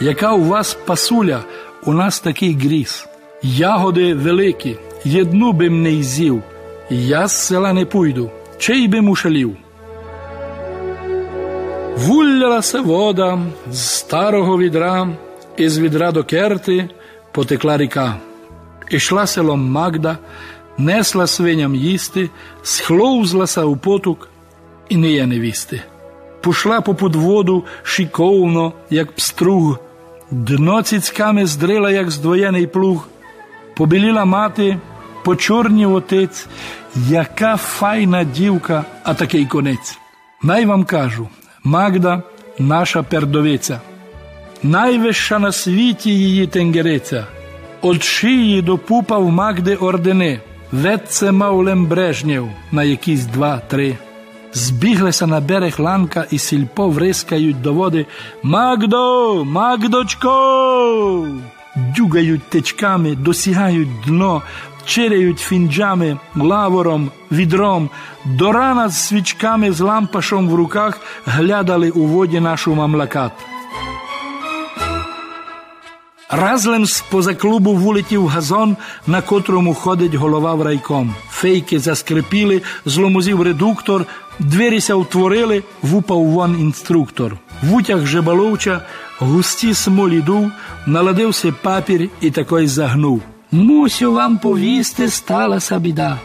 яка у вас пасуля, у нас такий гріз. Ягоди великі, єдну бим не з'їв, я з села не пойду, чий бим ушалів. Вуллялася вода з старого відра, із відра до керти потекла ріка. Ішла селом Магда, несла свиням їсти, схлоузлася у потук і не є невісти. Пошла попід воду шиковно, як пструг, дно цицьками здрила, як здвоєний плуг. Побіліла мати, почорнів отець, яка файна дівка, а такий конець. Най вам кажу, Магда наша пердовиця, найвища на світі її тенгериця, От шиї до пупа в Магди ордени, ветце мав Брежнєв на якісь два-три. Збіглися на берег ланка і сільпо врискають до води Магдо, Магдочко! Дюгають течками, досягають дно, черяють фінджами, лавором, відром, до рана з свічками з лампашом в руках глядали у воді нашу мамлакат. Разлем з поза клубу вулетів газон, на котрому ходить голова в райком. Фейки заскрипіли, зломозів редуктор, двіріся втворили, вупав вон інструктор. В утяг жебаловча, густі смолі дув, наладився папір і такой загнув. Мусю вам повісти, сталася біда.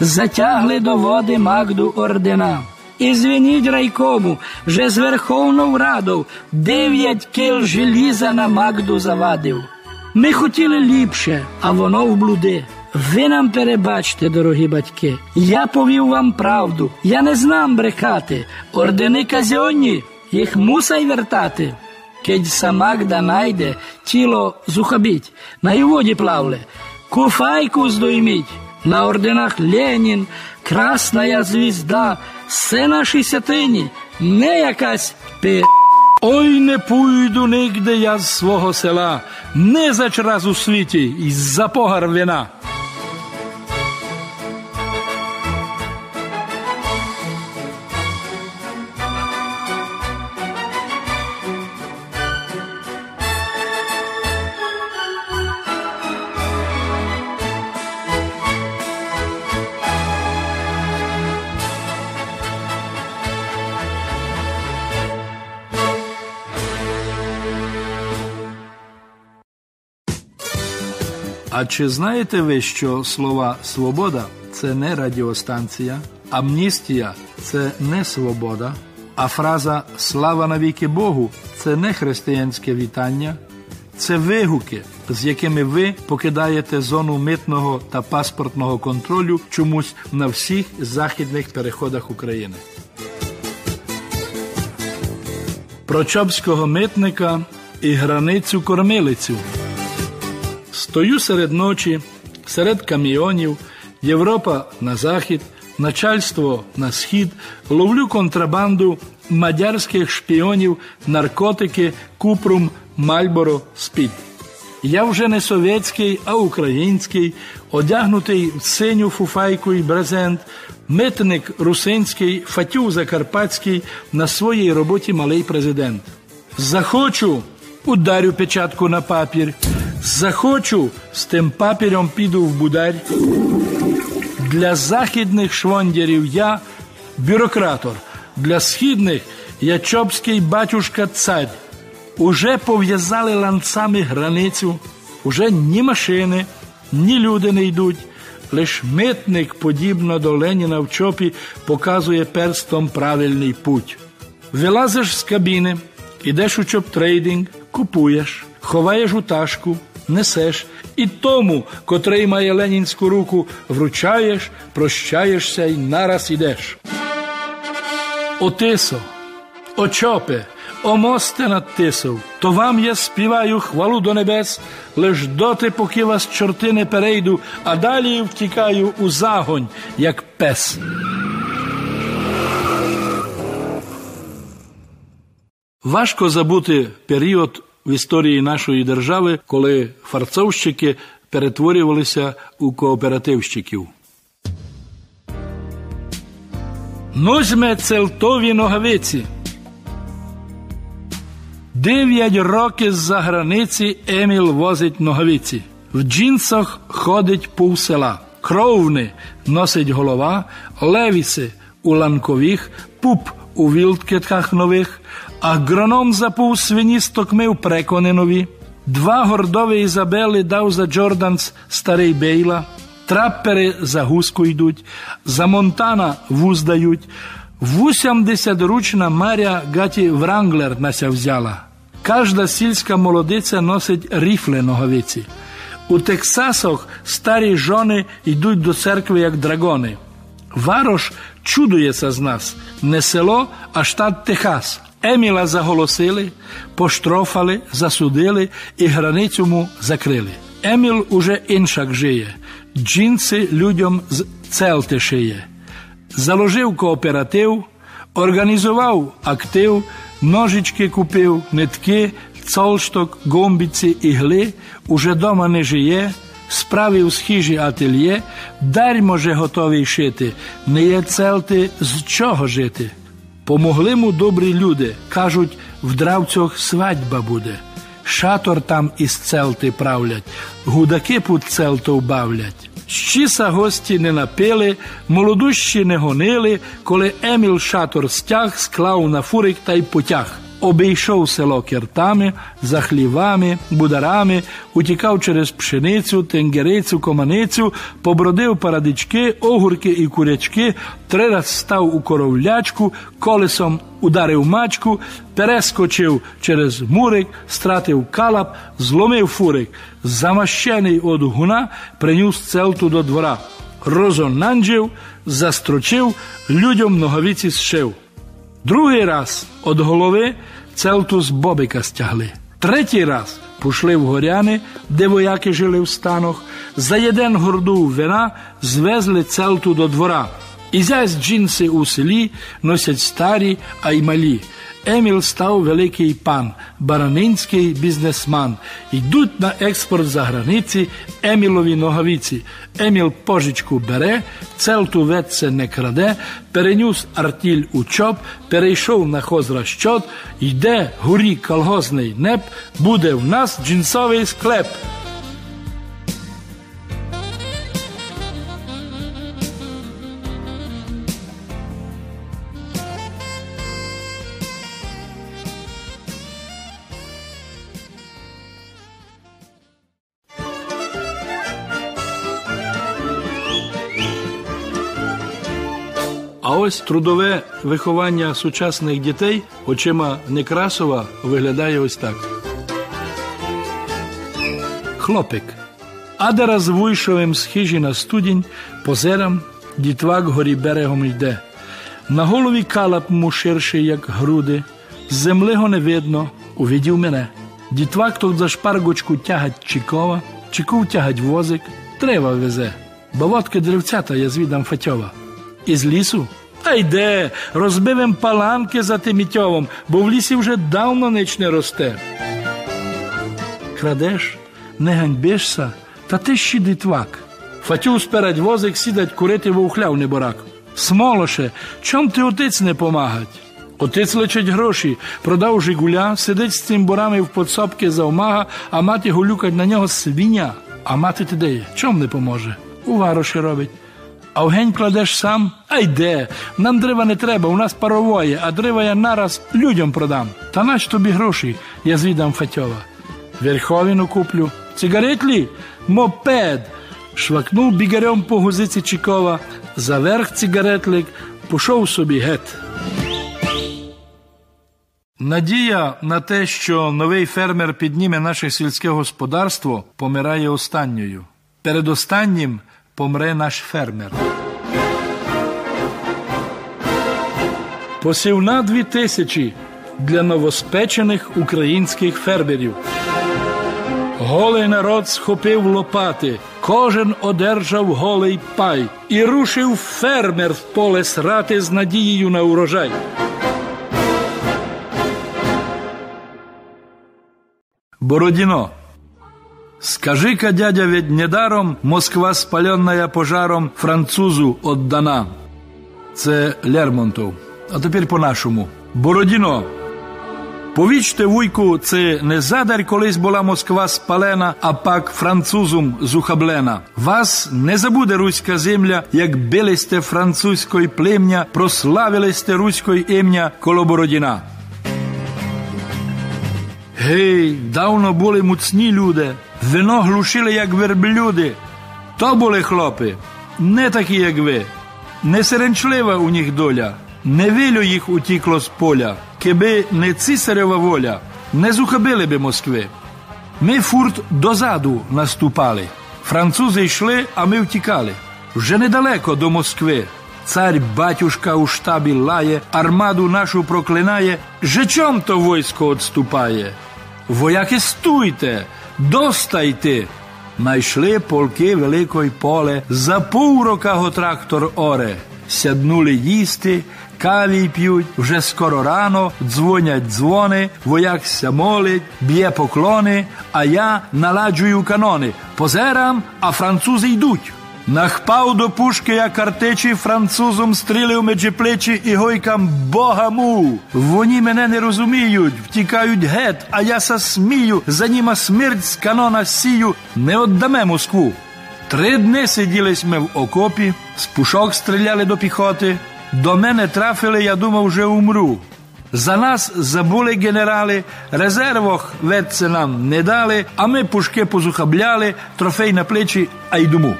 Затягли до води Магду ордена. і звініть райкому, же з Верховною Радою дев'ять кіл желіза на Магду завадив. Ми хотіли ліпше, а воно в блуди. Ви нам перебачте, дорогі батьки. Я повів вам правду. Я не знам брехати. Ордени казьонні, їх мусай вертати. Keď sa Magda najde, тіло зухобіть, на воді плавле, куфайку здойміть, на орденах Ленін, красная звізда, все наші святині, не якась пи. Ой, не пойду нигде я з свого села, не зач раз у світі, із за погар вина. А чи знаєте ви, що слова свобода це не радіостанція, амністія це не свобода, а фраза Слава навіки Богу це не християнське вітання, це вигуки, з якими ви покидаєте зону митного та паспортного контролю чомусь на всіх західних переходах України. Про чопського митника і границю кормилицю. Стою серед ночі, серед каміонів, Європа на захід, начальство на схід, ловлю контрабанду мадярських шпіонів, наркотики, купрум, мальборо, спід. Я вже не совєтський, а український, одягнутий в синю фуфайку і брезент, митник русинський, фатюк закарпатський, на своїй роботі малий президент. Захочу, ударю печатку на папір. Захочу, з тим папіром піду в бударь. Для західних швондерів я бюрократор, для східних я чопський батюшка царь. Уже пов'язали ланцами границю, уже ні машини, ні люди не йдуть. Лиш митник, подібно до Леніна в чопі, показує перстом правильний путь. Вилазиш з кабіни, ідеш у чоп-трейдинг, купуєш, ховаєш у ташку, несеш і тому, котрий має ленінську руку, вручаєш, прощаєшся і нараз ідеш. О тисо, о чопе, о мосте над тисов, то вам я співаю хвалу до небес, лиш доти, поки вас чорти не перейду, а далі втікаю у загонь, як пес. Важко забути період в історії нашої держави, коли фарцовщики перетворювалися у кооперативщиків. Нозьме целтові ногавиці. Дев'ять років з-за границі Еміл возить ногавиці. В джинсах ходить пів села. Кровни носить голова, левіси у ланкових, пуп у вілткетках нових, агроном запув свині стокмив преконенові, два гордові Ізабели дав за Джорданс старий Бейла, траппери за гуску йдуть, за Монтана вуз дають, вусямдесятиручна Маря Гаті Вранглер нася взяла. Кожна сільська молодиця носить ріфле ноговиці. У Тексасах старі жони йдуть до церкви як драгони. Варош чудується з нас, не село, а штат Техас. Еміла заголосили, поштрофали, засудили і границю му закрили. Еміл уже іншак жиє, джинси людям з целти шиє. Заложив кооператив, організував актив, ножички купив, нитки, цолшток, гомбіці, ігли, уже дома не жиє, справив з хижі ательє, дар може готовий шити, не є целти, з чого жити. Помогли му добрі люди, кажуть, в дравцях свадьба буде. Шатор там із целти правлять, гудаки під целтов бавлять. Щіса гості не напили, молодущі не гонили, коли Еміл шатор стяг, склав на фурик та й потяг. Обійшов село кертами, за хлівами, бударами, утікав через пшеницю, тенгерицю, команицю, побродив парадички, огурки і курячки, три раз став у коровлячку, колесом ударив мачку, перескочив через мурик, стратив калап, зломив фурик, замащений од гуна, приніс целту до двора. Розонанджив, застрочив, людям ноговиці зшив. Другий раз від голови целту з бобика стягли. Третій раз пішли в горяни, де вояки жили в станах, за єден горду вина звезли целту до двора. І зязь джинси у селі носять старі, а й малі. Еміл став великий пан, баранинський бізнесман. Йдуть на експорт за границі Емілові ноговиці. Еміл пожичку бере, целту ветце не краде, перенюс артіль у чоп, перейшов на хозращот, йде горі колгозний неп, буде в нас джинсовий склеп. Ось трудове виховання сучасних дітей очима Некрасова виглядає ось так. Хлопик. Адера з вуйшовим з хижі на студінь, позерам, дітвак горі берегом йде. На голові калап му ширший, як груди, з земли го не видно, увидів мене. Дітвак тут за шпаргочку тягать чікова, чіку тягать возик, трева везе. Бавотки древцята я звідам Фатьова. Із лісу? А йде, розбивем паланки за Тимітьовом, бо в лісі вже давно ніч не росте. Крадеш, не ганьбишся, та ти ще дитвак. Фатю спередь возик сідать курити вовхляв неборак. Смолоше, чом ти отець не помагать? Отець лечить гроші, продав жигуля, сидить з цим борами в подсобки завмага, а мати гулюкать на нього свиня. А мати ти де? Чом не поможе? У вароші робить. А вгень кладеш сам? А йде. Нам дерева не треба, у нас паровоє, а дерева я нараз людям продам. Та наш тобі гроші, я звідам Фатьова. Верховіну куплю. Цигаретлі? Мопед. Швакнув бігарем по гузиці Чікова, заверх цигаретлик, пішов собі гет. Надія на те, що новий фермер підніме наше сільське господарство, помирає останньою. Перед останнім помре наш фермер. Посівна дві тисячі для новоспечених українських фермерів. Голий народ схопив лопати, кожен одержав голий пай і рушив фермер в поле срати з надією на урожай. Бородино. Скажи-ка, дядя, ведь недаром Москва, спаленная пожаром, французу отдана. Це Лермонтов. А тепер по-нашому. Бородіно. Повічте, вуйку, це не задар колись була Москва спалена, а пак французом зухаблена. Вас не забуде руська земля, як билисте французької плем'я, прославилисте руської ім'я коло Бородіна. Гей, давно були муцні люди, вино глушили, як верблюди. То були хлопи, не такі, як ви. Несеренчлива у них доля, не вилю їх утікло з поля, кеби не цисарева воля, не зухабили би Москви. Ми фурт дозаду наступали. Французи йшли, а ми втікали. Вже недалеко до Москви. Цар батюшка у штабі лає, армаду нашу проклинає, же чом то войско отступає. Вояки стуйте, достайте. Найшли полки великої поле, за піврока го трактор оре. Сяднули їсти, каві п'ють, вже скоро рано, дзвонять дзвони, вояк ся молить, б'є поклони, а я наладжую канони. Позерам, а французи йдуть. Нахпав до пушки я картечі, французом стрілив межі плечі і гойкам Бога му. Вони мене не розуміють, втікають гет, а я са смію, за німа смерть з канона сію, не отдаме Москву. Три дни сиділись ми в окопі, з пушок стріляли до піхоти. До мене трафили, я думав, вже умру. За нас забули генерали, резервох ведце нам не дали, а ми пушки позухабляли, трофей на плечі, а й дому.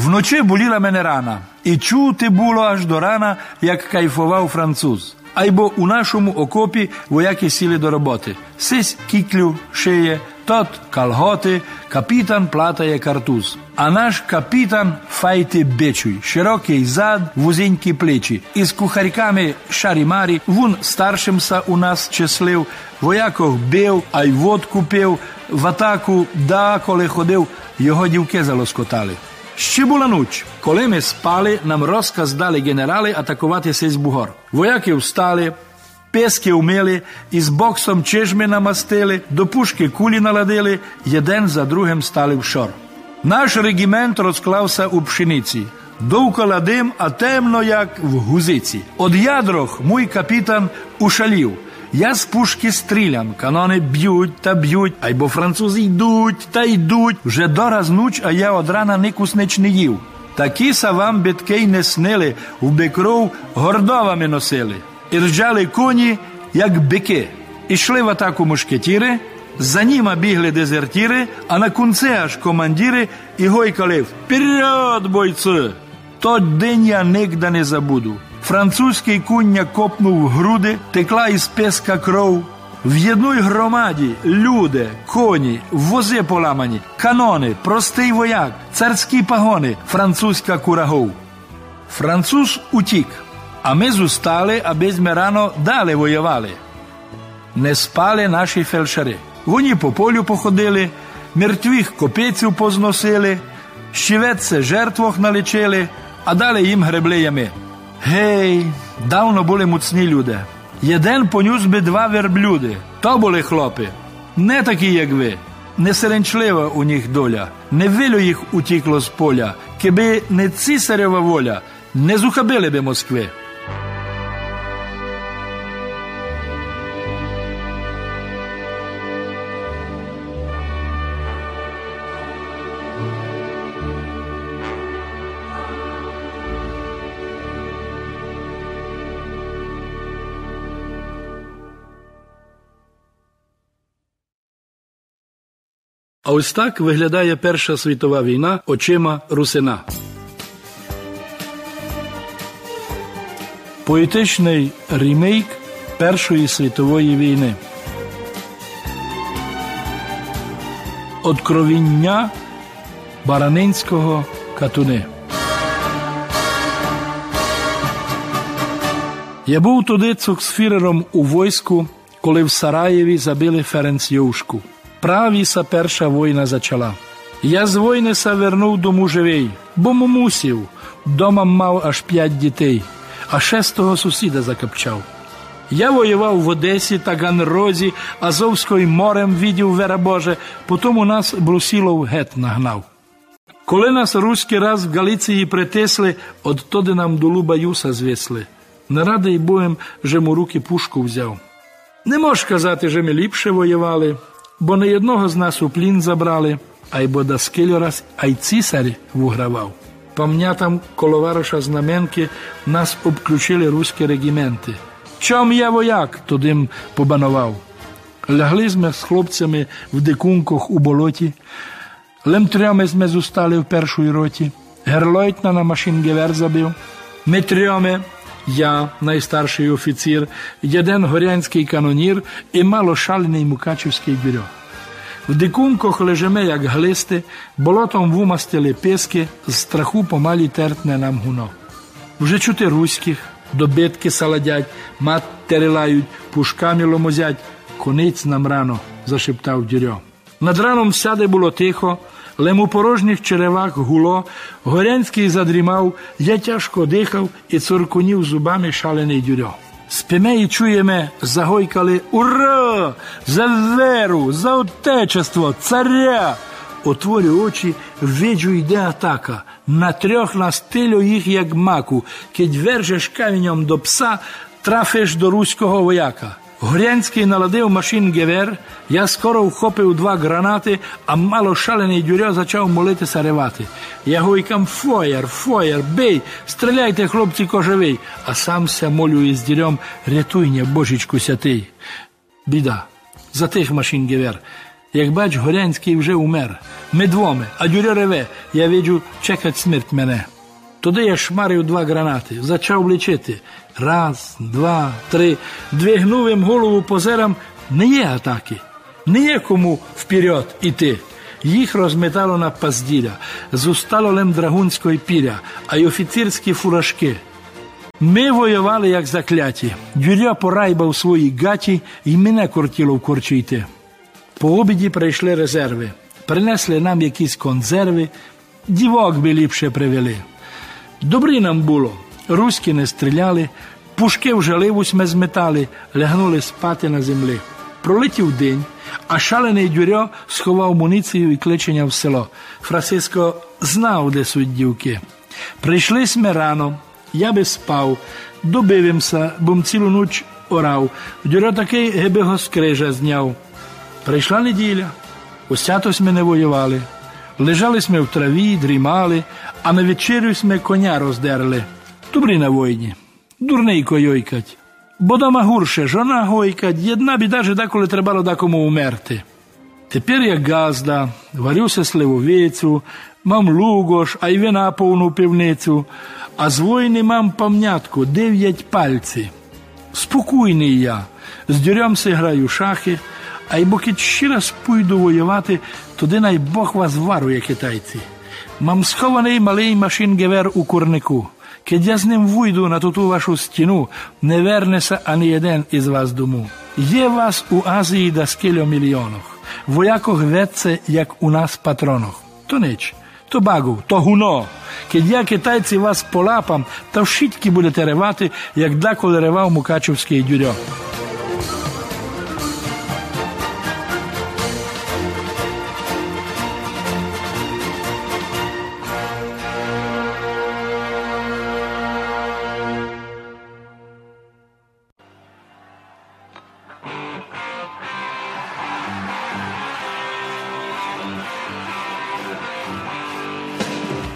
Вночі боліла мене рана, і чути було аж до рана, як кайфував француз. Айбо у нашому окопі вояки сіли до роботи. Сись кіклю шиє, тот калготи, капітан платає картуз. А наш капітан файти бичуй, широкий зад, вузенькі плечі. Із кухарьками шарімарі, вун старшимся у нас числив, воякох бив, а й водку пив, в атаку, да, коли ходив, його дівки залоскотали. Ще була ніч. Коли ми спали, нам розказ дали генерали атакувати сей бугор. Вояки встали, пески вмили, із боксом чижми намастили, до пушки кулі наладили, один за другим стали в шор. Наш регімент розклався у пшениці. Довкола дим, а темно, як в гузиці. Од ядрох мій капітан ушалів. Я з пушки стрілям, канони б'ють та б'ють, айбо французи йдуть та йдуть. Вже дораз нуч, а я од рана никуснич не їв. Такі са вам биткей не снили, в бикров гордовами носили. І ржали коні, як бики. Ішли в атаку мушкетіри, за ними бігли дезертіри, а на кунце аж командіри і гойкали «Вперед, бойці!» Тот день я нігде не забуду. Французький куння копнув груди, текла із песка кров. В єдній громаді люди, коні, вози поламані, канони, простий вояк, царські пагони, французька курагов. Француз утік, а ми зустали, аби ми рано далі воювали. Не спали наші фельдшери. Вони по полю походили, мертвих копеців позносили, щівеце жертвох налічили, а далі їм гребли ями. Гей, давно були муцні люди. Єден понюс би два верблюди. То були хлопи. Не такі, як ви. Несеренчлива у них доля. Не вилю їх утікло з поля. Киби не цісарева воля, не зухабили би Москви. А ось так виглядає Перша світова війна очима Русина. Поетичний ремейк Першої світової війни. Откровіння Баранинського катуни. Я був туди цуксфірером у войску, коли в Сараєві забили Правіса перша війна зачала. Я з війни вернув дому живий, бо мусів. Дома мав аж п'ять дітей, а шестого сусіда закопчав. Я воював в Одесі, Таганрозі, Азовською морем відів вера Боже, потім у нас Брусілов гет нагнав. Коли нас руський раз в Галиції притисли, от тоді нам до Луба Юса звісли. Не радий боєм, же му руки пушку взяв. Не можеш казати, що ми ліпше воювали, бо не одного з нас у плін забрали, а й бода раз, а й цісар вигравав. Пам'ятам, коло Вароша знаменки нас обключили руські регіменти. Чом я вояк, tudим побанував. Лягли ми з хлопцями в дикунках у болоті, лем трьоми ми зустали в першій роті, герлойтна на машингевер забив. Ми трьоми, я, найстарший офіцір, один горянський канонір і малошалений мукачівський бюро. В дикунках лежимо, як глисти, болотом вумастили пески, з страху помалі тертне нам гуно. Вже чути руських, добитки саладять, матері лають, пушками ломозять, конець нам рано, зашептав дірьо. Над раном сяде було тихо, лем у порожніх черевах гуло, горянський задрімав, я тяжко дихав і цуркунів зубами шалений дюрьо. Спиме і чуємо, загойкали Ура! За веру, за отечество, царя! Отворю очі, виджу йде атака. На трьох настилю їх, як маку. Кить вержеш каменем до пса, трафиш до руського вояка. Горянський наладив машин гевер, я скоро вхопив два гранати, а мало шалений дюря почав молитися ревати. Я гойкам фоєр, фоєр, бей, стріляйте, хлопці, кожевий, а самся молю із дірем, рятуйня, божечку сятий. Біда, за тих машин гевер. Як бач, Горянський вже умер. Ми двоме, а дюря реве, я виджу, чекать смерть мене. Тоді я шмарив два гранати, почав лічити. Раз, два, три. Двигнув їм голову позерам. Не є атаки, не є кому вперед іти. Їх розметало на пазділя, зустало лем драгунської піря, а й офіцерські фуражки. Ми воювали, як закляті. Дюря порайбав свої гаті, і мене кортіло в корчі йти. По обіді прийшли резерви, принесли нам якісь консерви, дівок би ліпше привели. Добрі нам було, руські не стріляли, пушки в жаливусь ми зметали, лягнули спати на землі. Пролетів день, а шалений дюрьо сховав муніцію і кличення в село. Франциско знав, де суть дівки. Прийшли ми рано, я би спав, добивимся, бом цілу ніч орав. Дюрьо такий геби го з крижа зняв. Прийшла неділя, усятось ми не воювали. Лежали ми в траві, дрімали, а на вечерю ми коня роздерли. Добрі на войні, дурнейко йойкать. Бо дома гурше, жона гойкать, єдна біда жида, коли треба декому умерти. Тепер я газда, варюся сливовицю, мам лугош, а й вина повну пивницю, а з войни мам пам'ятку дев'ять пальці. Спокійний я, з дюрямся граю шахи, а й боки ще раз пойду воювати, туди най Бог вас варує, китайці. Мам схований малий машин-гевер у курнику. Keď я з ним вийду на ту вашу стіну, не вернеся ані один із вас дому. Є вас у Азії да скільо мільйонах. Воякох ветце, як у нас патронах. То ніч, то багу, то гуно. Keď я китайці вас полапам, то вшитки будете ревати, як деколи ревав Мукачевський дюрьо.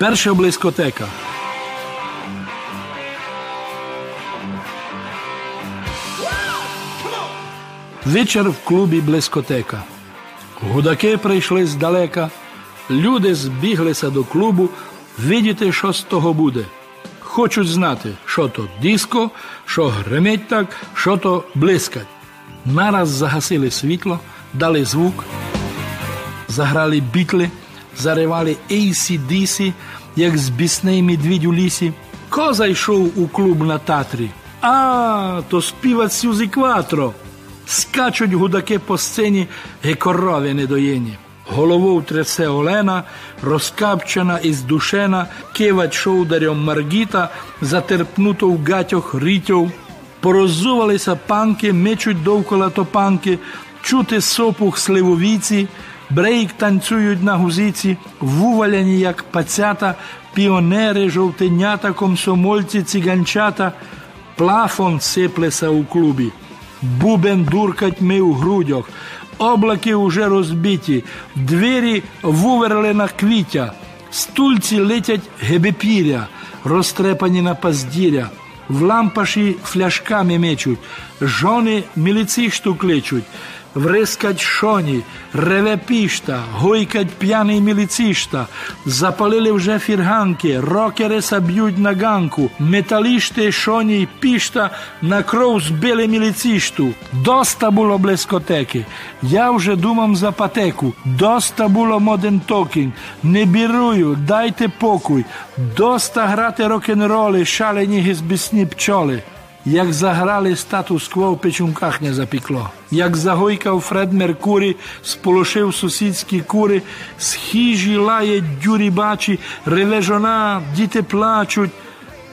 Перша блискотека. Вечір в клубі блискотека. Гудаки прийшли здалека. Люди збіглися до клубу, видіти, що з того буде. Хочуть знати, що то диско, що гремить так, що то блискать. Нараз загасили світло, дали звук, заграли бітли заривали ACDC, як з бісний медвідь у лісі. Ко зайшов у клуб на татрі. А, то співать Сюзі Кватро. Скачуть гудаки по сцені, ге корові недоєні. Головою трясе Олена, розкапчена і здушена, кивать шоударем Маргіта, затерпнуто в гатьох рітьов. Порозувалися панки, мечуть довкола топанки, чути сопух сливовіці, брейк танцюють на гузиці, вуваляні, як пацята, піонери, жовтенята, комсомольці, циганчата, плафон сиплеся у клубі, бубен дуркать ми у грудях, облаки уже розбиті, двері вуверли на квітя, стульці летять гебепіря, розтрепані на паздіря. В лампаші фляшками мечуть, жони міліцишту кличуть, врискать шоні, реве пішта, гойкать п'яний міліцішта, запалили вже фірганки, рокереса б'ють на ганку, металішти шоні й пішта на кров збили міліцішту. Доста було блискотеки. Я вже думав за патеку. Доста було моден токінг. Не бірую, дайте покуй. Доста грати рок-н-роли, шалені гізбісні пчоли. Як заграли статус-кво в печунках не запікло, як загойкав Фред Меркурі, сполошив сусідські кури, з хижі лає дюрі бачі, реве жона, діти плачуть.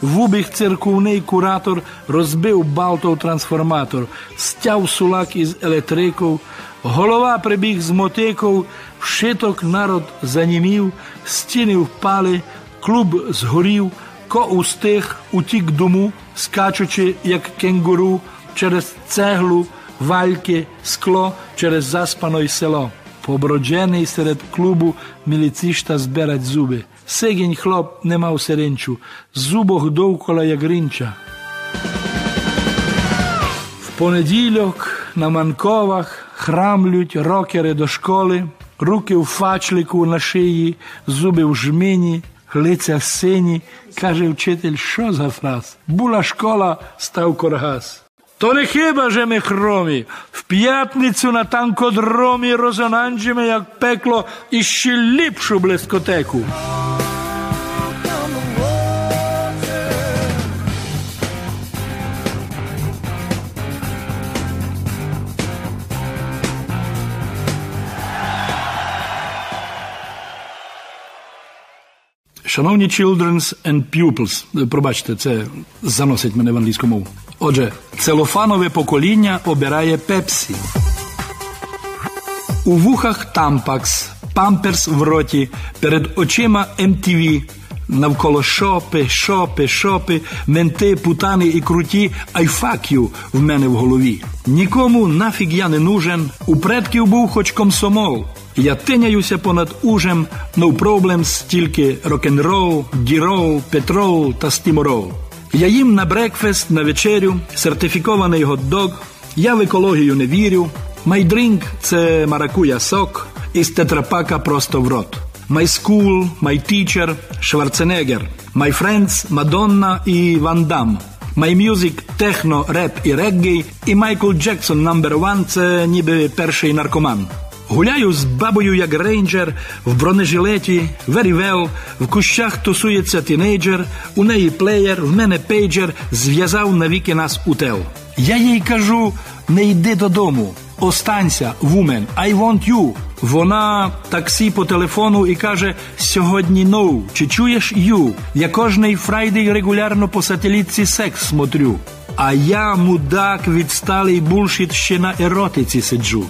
Вубіг церковний куратор розбив балтов трансформатор, стяв сулак із електриков, голова прибіг з мотиков, вшиток народ занімів, стіни впали, клуб згорів. Ко устиг утік дому, скачучи, як кенгуру, через цеглу, вальки, скло через заспано й село. Поброджений серед клубу міліцішта збирать зуби. Сегінь хлоп не мав сиренчу, зубох довкола як ринча. В понедільок на манковах храмлють рокери до школи, руки в фачлику на шиї, зуби в жмині, лиця сині, каже вчитель, що за фраз? Була школа, став коргас. То не хіба же ми хромі? В п'ятницю на танкодромі розонанджими, як пекло, і ще ліпшу блискотеку. Шановні children's and pupils, пробачте, це заносить мене в англійську мову. Отже, целофанове покоління обирає пепсі. У вухах тампакс, памперс в роті, перед очима MTV, навколо шопи, шопи, шопи, менти, путани і круті, you в мене в голові. Нікому нафіг я не нужен. У предків був хоч комсомол. Я тиняюся понад ужем, no problems, тільки рок-н-рол, дірол, petrol та стіморол. Я їм на breakfast, на вечерю, сертифікований гот-дог. Я в екологію не вірю. Drink – це маракуя сок, із тетрапака просто в рот. My school, my teacher – Шварценеггер. My friends – Мадонна і Ван Дам. My music – техно, реп і реггей. І Майкл Джексон number one – це ніби перший наркоман. Гуляю з бабою як рейнджер, в бронежилеті, well, в кущах тусується тінейджер, у неї плеєр, в мене пейджер, зв'язав навіки нас Utel. Я їй кажу: не йди додому, останься, woman, I want you. Вона таксі по телефону і каже: сьогодні no, чи чуєш you? Я кожний Friday регулярно по сателітці секс смотрю. А я, мудак, відсталий bullshit ще на еротиці сиджу.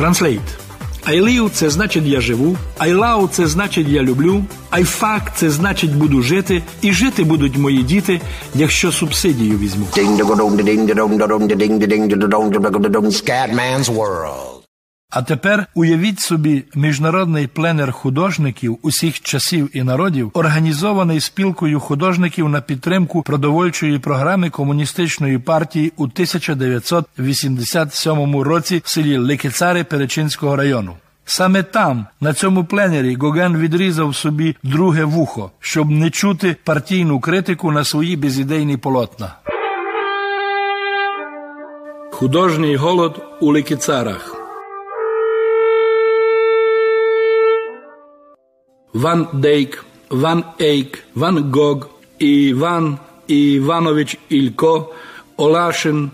Translate. I live – це значить я живу, I love – це значить я люблю, I fuck – це значить буду жити, і жити будуть мої діти, якщо субсидію візьму. World. А тепер уявіть собі міжнародний пленер художників усіх часів і народів, організований спілкою художників на підтримку продовольчої програми комуністичної партії у 1987 році в селі Ликицари Перечинського району. Саме там, на цьому пленері, Гоген відрізав собі друге вухо, щоб не чути партійну критику на свої безідейні полотна. Художній голод у Ликицарах. Ван Дейк, Ван Ейк, Ван Гог, Іван Іванович Ілько, Олашин,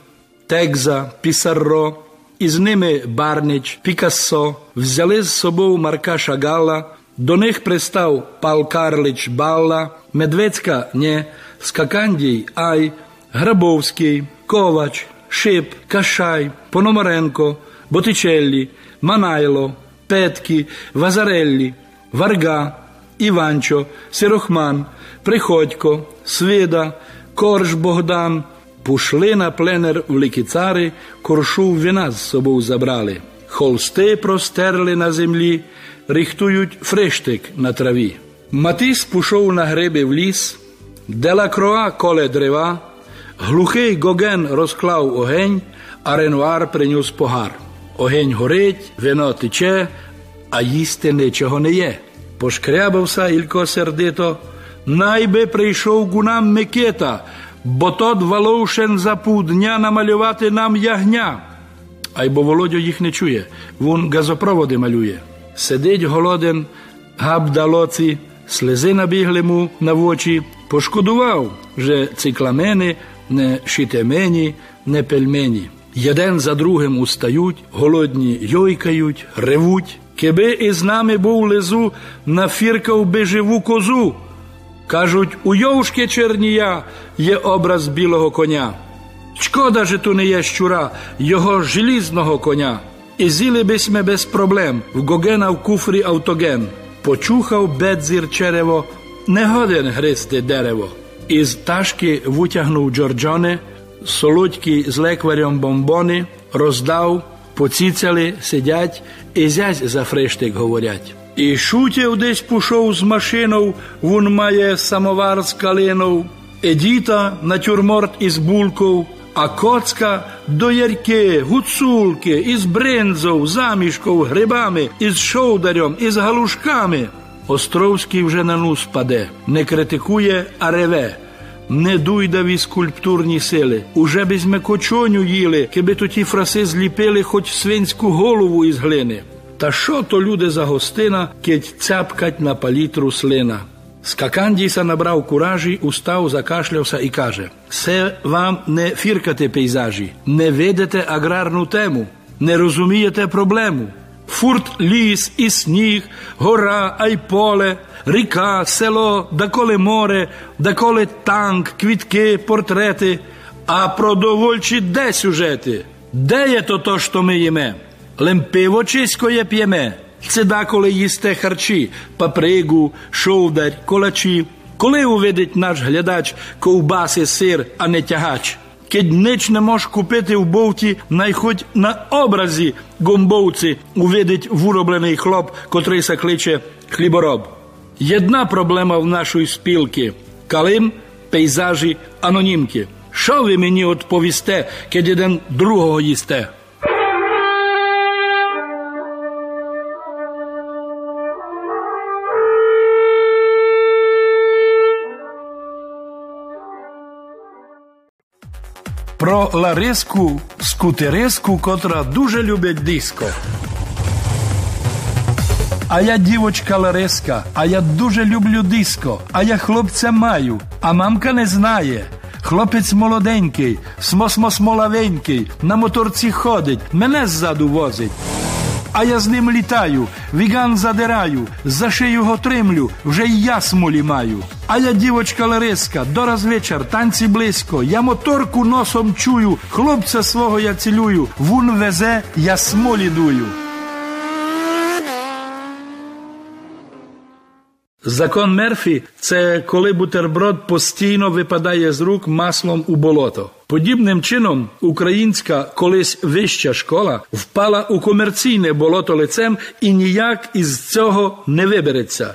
Тегза, Пісарро, і з ними Барнич, Пікассо взяли з собою Марка Шагала, до них пристав Пал Карлич Балла, Медвецька не, Скакандій Ай, Грабовський, Ковач, Шип, Кашай, Пономаренко, Ботичеллі, Манайло, Петкі, Вазареллі, Варга, Іванчо, Сирохман, Приходько, Свида, Корж Богдан, пушли на пленер в лікіцари, коршу вина з собою забрали. Холсти простерли на землі, рихтують фрештик на траві. Матис пішов на гриби в ліс, Делакроа коле дерева, глухий Гоген розклав огень, а Ренуар приніс погар. Огень горить, вино тече, а їсти нічого не є. Пошкрябався Ілько сердито, найби прийшов гунам Микита, бо тот Волошин за півдня намалювати нам ягня. Ай бо Володю їх не чує, вон газопроводи малює. Сидить голоден, габдалоці, слези набігли му на вочі, пошкодував, вже цикламени, не шитемені, не пельмені. Єден за другим устають, голодні йойкають, ревуть. Киби із нами був лизу, нафіркав би живу козу. Кажуть, у Йовшки Чернія є образ білого коня. Шкода, же ту не є щура, його желізного коня. І зіли бисьме без проблем в Гогена в куфрі автоген. Почухав бедзір черево, не годен гристи дерево. Із ташки витягнув Джорджоне, солодькі з лекварем бомбони, роздав, поціцяли, сидять, і зязь за фрештик говорять. І шутів десь пішов з машиною, вон має самовар з калинов, Едіта натюрморт із булков, а коцка до ярки, гуцулки, із бринзов, замішков, грибами, із шовдарем, із галушками. Островський вже на нус паде, не критикує, а реве. Не дуйдаві скульптурні сили. Уже без мекочоню їли, киби то ті фраси зліпили хоч свинську голову із глини. Та що то люди за гостина, кеть цяпкать на палітру слина. Скакандіса набрав куражі, устав, закашлявся і каже: Це вам не фіркати пейзажі, не видите аграрну тему, не розумієте проблему. Фурт ліс і сніг, гора, а й поле, ріка, село, доколи море, доколи танк, квітки, портрети. А продовольчі де сюжети? Де є то то, що ми їме? Лемпиво чиськоє п'єме. Це деколи їсте харчі, папригу, шовдар, колачі. Коли увидить наш глядач ковбаси, сир, а не тягач. Кедь нич не мож купити в бовті, най хоть на образі гомбовці увидить вироблений хлоп, котрий се кличе хлібороб. Єдна проблема в нашої спілки калим, пейзажі, анонімки. Що ви мені відповісте, кедь один другого їсте? Про Лариску скутериску, котра дуже любить диско. А я дівочка Лариска, а я дуже люблю диско, а я хлопця маю, а мамка не знає. Хлопець молоденький, смосмосмолавенький, на моторці ходить, мене ззаду возить. А я з ним літаю, віган задираю, за шию його тримлю, вже й я смолі маю. А я дівочка Лариска, дораз вечір, танці близько, я моторку носом чую, хлопця свого я цілюю, вун везе, я смолі дую. Закон Мерфі це коли бутерброд постійно випадає з рук маслом у болото. Подібним чином українська колись вища школа впала у комерційне болото лицем і ніяк із цього не вибереться,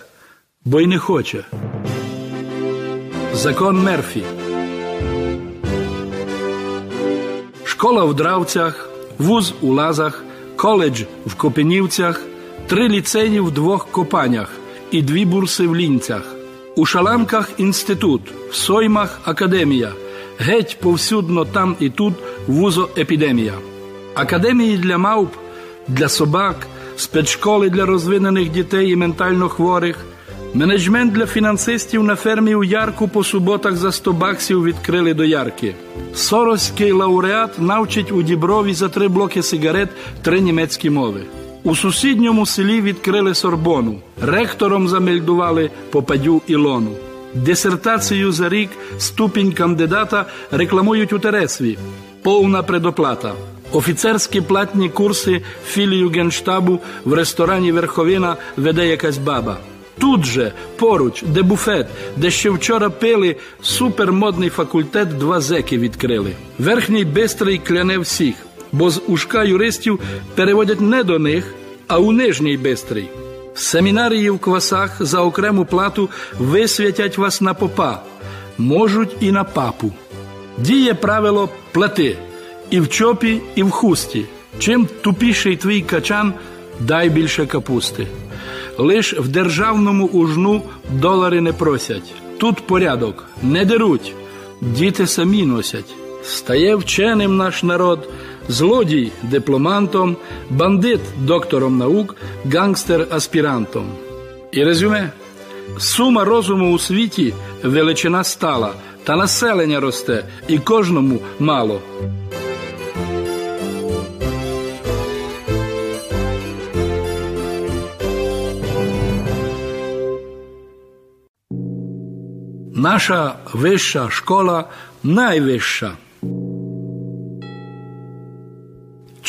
бо й не хоче. Закон Мерфі. Школа в Дравцях, вуз у Лазах, коледж в Копенівцях, три ліцеї в двох копанях і дві бурси в лінцях. У шаламках інститут, в соймах академія, геть повсюдно там і тут вузоепідемія. Академії для мавп, для собак, спецшколи для розвинених дітей і ментально хворих, менеджмент для фінансистів на фермі у Ярку по суботах за 100 баксів відкрили до Ярки. Сороський лауреат навчить у Діброві за три блоки сигарет три німецькі мови. У сусідньому селі відкрили сорбону, ректором замельдували Попадю Ілону. Дисертацію за рік ступінь кандидата рекламують у Тересві. Повна предоплата. Офіцерські платні курси філію генштабу в ресторані Верховина веде якась баба. Тут же, поруч, де буфет, де ще вчора пили, супермодний факультет два зеки відкрили. Верхній бистрий кляне всіх бо з ушка юристів переводять не до них, а у нижній бистрий. Семінарії в квасах за окрему плату висвятять вас на попа, можуть і на папу. Діє правило плати і в чопі, і в хусті. Чим тупіший твій качан, дай більше капусти. Лиш в державному ужну долари не просять. Тут порядок, не деруть, діти самі носять. Стає вченим наш народ, злодій дипломантом, бандит доктором наук, гангстер аспірантом. І резюме сума розуму у світі величина стала, та населення росте, і кожному мало. Наша вища школа найвища.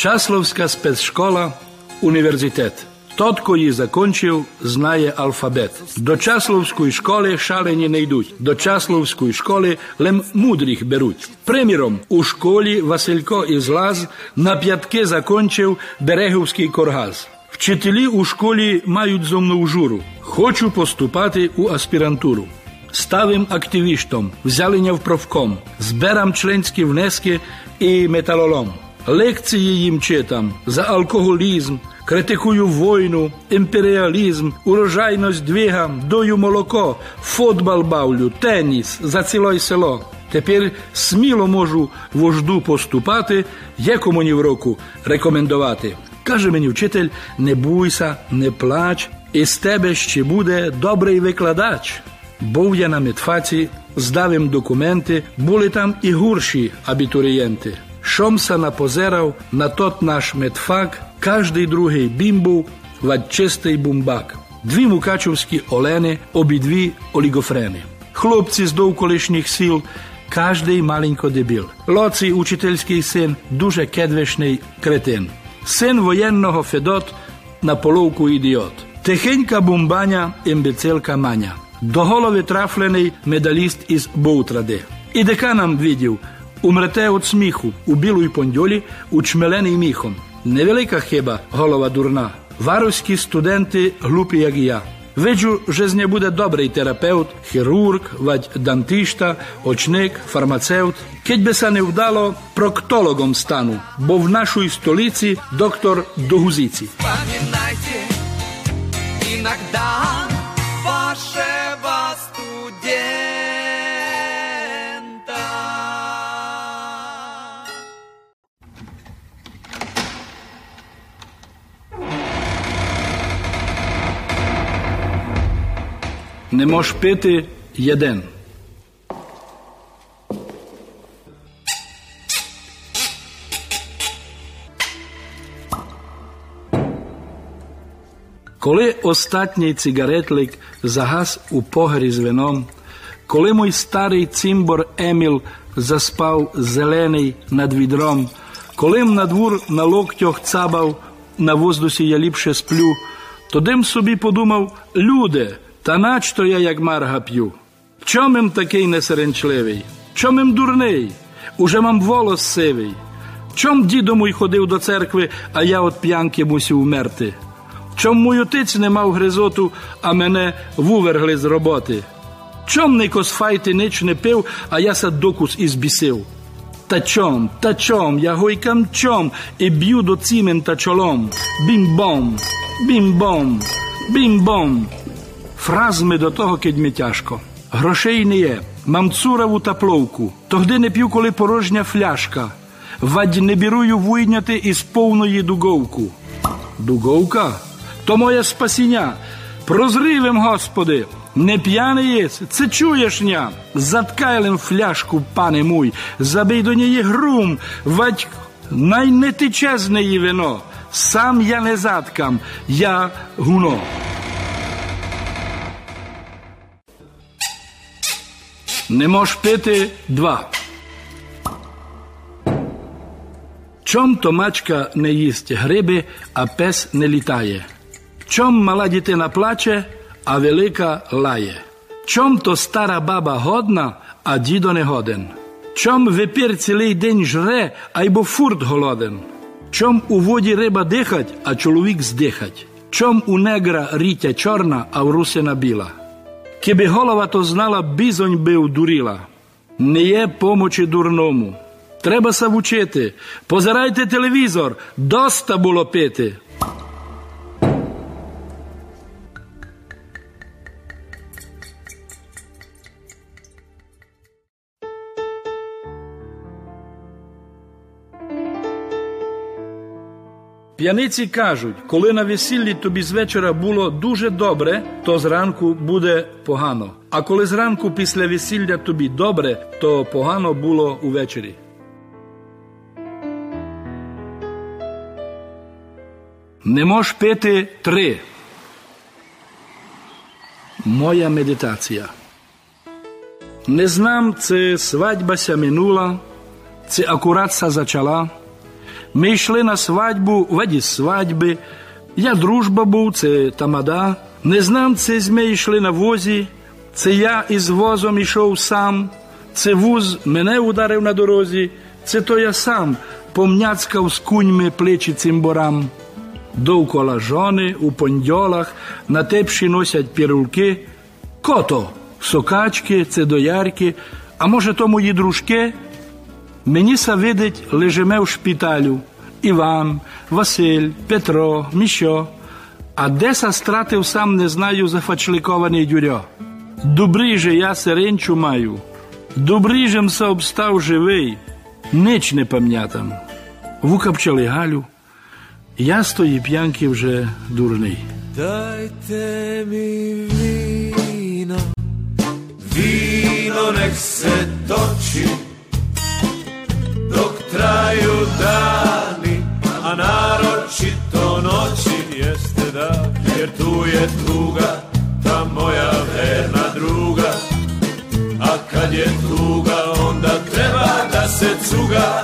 Часловська спецшкола університет. Тотко її закончив, знає алфабет. До Часловської школи шалені не йдуть. До Часловської школи лем мудрих беруть. Приміром, у школі Василько із Лаз на п'ятки закончив Берегівський коргаз. Вчителі у школі мають зомну журу. Хочу поступати у аспірантуру. Ставим активістом, взялення в профком, зберам членські внески і металолом. Лекції їм читам за алкоголізм, критикую війну, імперіалізм, урожайність двигам, дою молоко, футбол бавлю, теніс за ціле село. Тепер сміло можу вожду поступати, яку мені в року рекомендувати. Каже мені вчитель: не буйся, не плач, із тебе ще буде добрий викладач. Був я на медфаці, здав їм документи, були там і гурші абітурієнти. Шомса напозерав на тот наш медфак, кожний другий бімбув вадчистий бумбак. Дві мукачовські олени, обидві олігофрени. Хлопці з довколишніх сіл, кожний маленько дебіл. Лоций учительський син, дуже кедвешний кретин. Син воєнного Федот на половку ідіот. Тихенька бумбаня, імбецилка маня. До голови трафлений медаліст із Боутради. І деканам видів, умрете від сміху у білої пондьолі, учмелений міхом. Невелика хиба, голова дурна. Варовські студенти глупі, як я. Виджу, że z nie буде добрий терапевт, хірург, вадь дантиста, очник, фармацевт. Кеть би се не вдало, проктологом стану, бо в нашій столиці доктор Догузиці. Вспоминайте иногда вашего Не мож пити єден. Коли остатній цигаретлик загас у погрі з вином, коли мій старий цимбор Еміл заспав зелений над відром, коли на двор на локтях цабав, на воздусі я ліпше сплю, то дим собі подумав, люди, та начто я як марга п'ю. Чом ім такий несеренчливий? Чом ім дурний? Уже мам волос сивий. Чом дідо мій ходив до церкви, а я от п'янки мусив умерти? Чом мій отець не мав гризоту, а мене вувергли з роботи? Чом Никос файти нич не пив, а я са докус ізбісив? Та чом, та чом, я гойкам чом і б'ю до цімента чолом. Бім-бом, бім-бом, бім-бом. Фразми до того кидьми тяжко. Грошей не є. Мам цураву та пловку. Тогди не п'ю, коли порожня фляшка. Вадь не бірую вийняти із повної дуговку. Дуговка? То моє спасіння. Прозривим, Господи, не п'яний єс, це чуєш ня. Заткайлем фляшку, пане мой, забий до неї грум, вадь найнетичезне її вино. Сам я не заткам, я гуно. Не мож пити два. Чом то мачка не їсть гриби, а пес не літає? Чом мала дитина плаче, а велика лає? Чом то стара баба годна, а дідо не годен? Чом випір цілий день жре, а й бо фурт голоден? Чом у воді риба дихать, а чоловік здихать? Чом у негра рітя чорна, а в русина біла? Ki bi holova to znala bizonj bi udurila. Nije pomoći durnomu. Treba savučete. Pozerajte televizor. Dosta bulopete. П'яниці кажуть, коли на весіллі тобі з вечора було дуже добре, то зранку буде погано. А коли зранку після весілля тобі добре, то погано було увечері. Не мож пити три. Моя медитація. Не знам, це свадьба ся минула, це акурат са зачала. Ми йшли на свадьбу, веді свадьби, Я дружба був, це тамада. Не знам, це зми йшли на возі, це я із возом ішов сам, це вуз мене ударив на дорозі, це то я сам помняцкав з куньми плечі цимборам. Довкола жони у пондьолах на тепші носять пірулки. Кото, сокачки, це доярки, а може, то мої дружки? Мені са видить, лежиме в шпіталю. Іван, Василь, Петро, Міщо. А де са стратив сам не знаю зафачликований дюрьо. Добрий же я сиренчу маю, добрий жем са обстав живий, нич не пам'ятам. Вукапчали Галю, я з тої п'янки вже дурний. Mi vino, vino nek se toči, dok traju dani, a naročito noći jeste da, jer tu je tuga, ta moja verna druga, a kad je tuga onda treba da se cuga,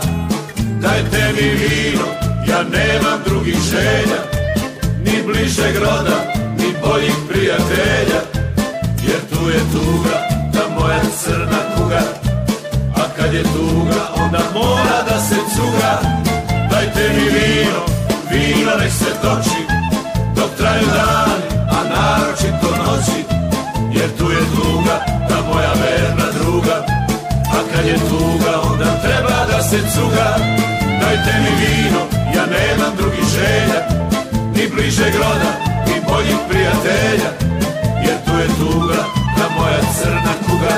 dajte mi vino, ja nemam drugih želja, ni bližeg roda, ni boljih prijatelja, jer tu je tuga, ta moja crna kuga, a kad je tuga, onda mora cuga, dajte mi vino, vino nek se toči, dok traju dani, a naročito noći, jer tu je tuga, ta moja verna druga, a kad je tuga, onda treba da se cuga, dajte mi vino, ja nemam drugih želja, ni bližeg roda, ni boljih prijatelja, jer tu je tuga, ta moja crna kuga,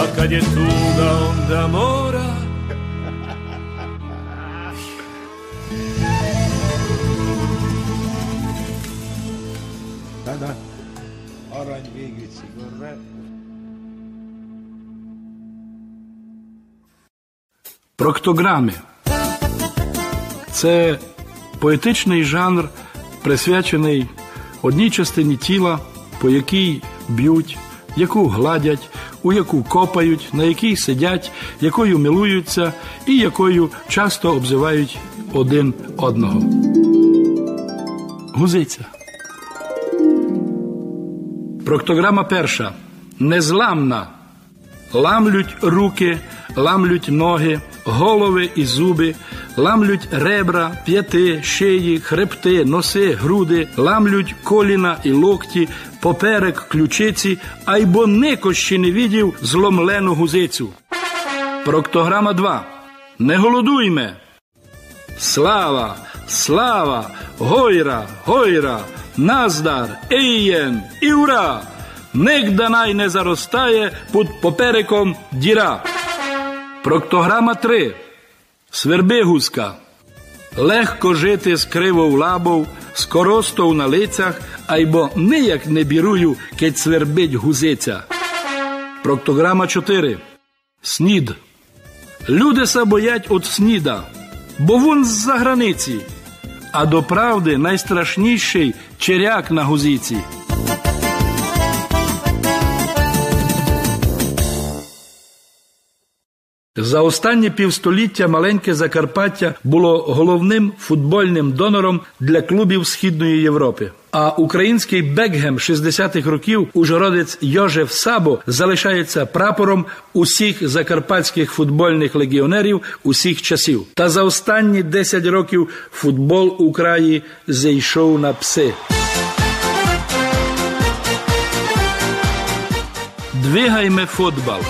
a kad je tuga onda mora. Da. Arany végű cigarrát. Проктограми це поетичний жанр, присвячений одній частині тіла, по якій б'ють, яку гладять, у яку копають, на якій сидять, якою милуються і якою часто обзивають один одного. Гузиця. Проктограма перша. Незламна. Ламлють руки, ламлють ноги, голови і зуби, ламлють ребра, п'яти, шиї, хребти, носи, груди, ламлють коліна і локті, поперек, ключиці, а й бо нико ще не видів зломлену гузицю. Проктограма 2. Не голодуйме. Слава, слава, гойра, гойра, наздар, еєн і ура! Ник данай не заростає під попереком діра. Проктограма 3. Свербигузка. Легко жити з кривов лабов, з коростов на лицях, айбо ніяк не бірую, кеть свербить гузиця. Проктограма 4. Снід. Люди са боять от сніда, бо вон з-за границі, а до правди найстрашніший черяк на гузиці. За останні півстоліття маленьке Закарпаття було головним футбольним донором для клубів Східної Європи. А український Бекгем 60-х років ужгородець Йожеф Сабо залишається прапором усіх закарпатських футбольних легіонерів усіх часів. Та за останні 10 років футбол у краї зійшов на пси. Двигайме футбол.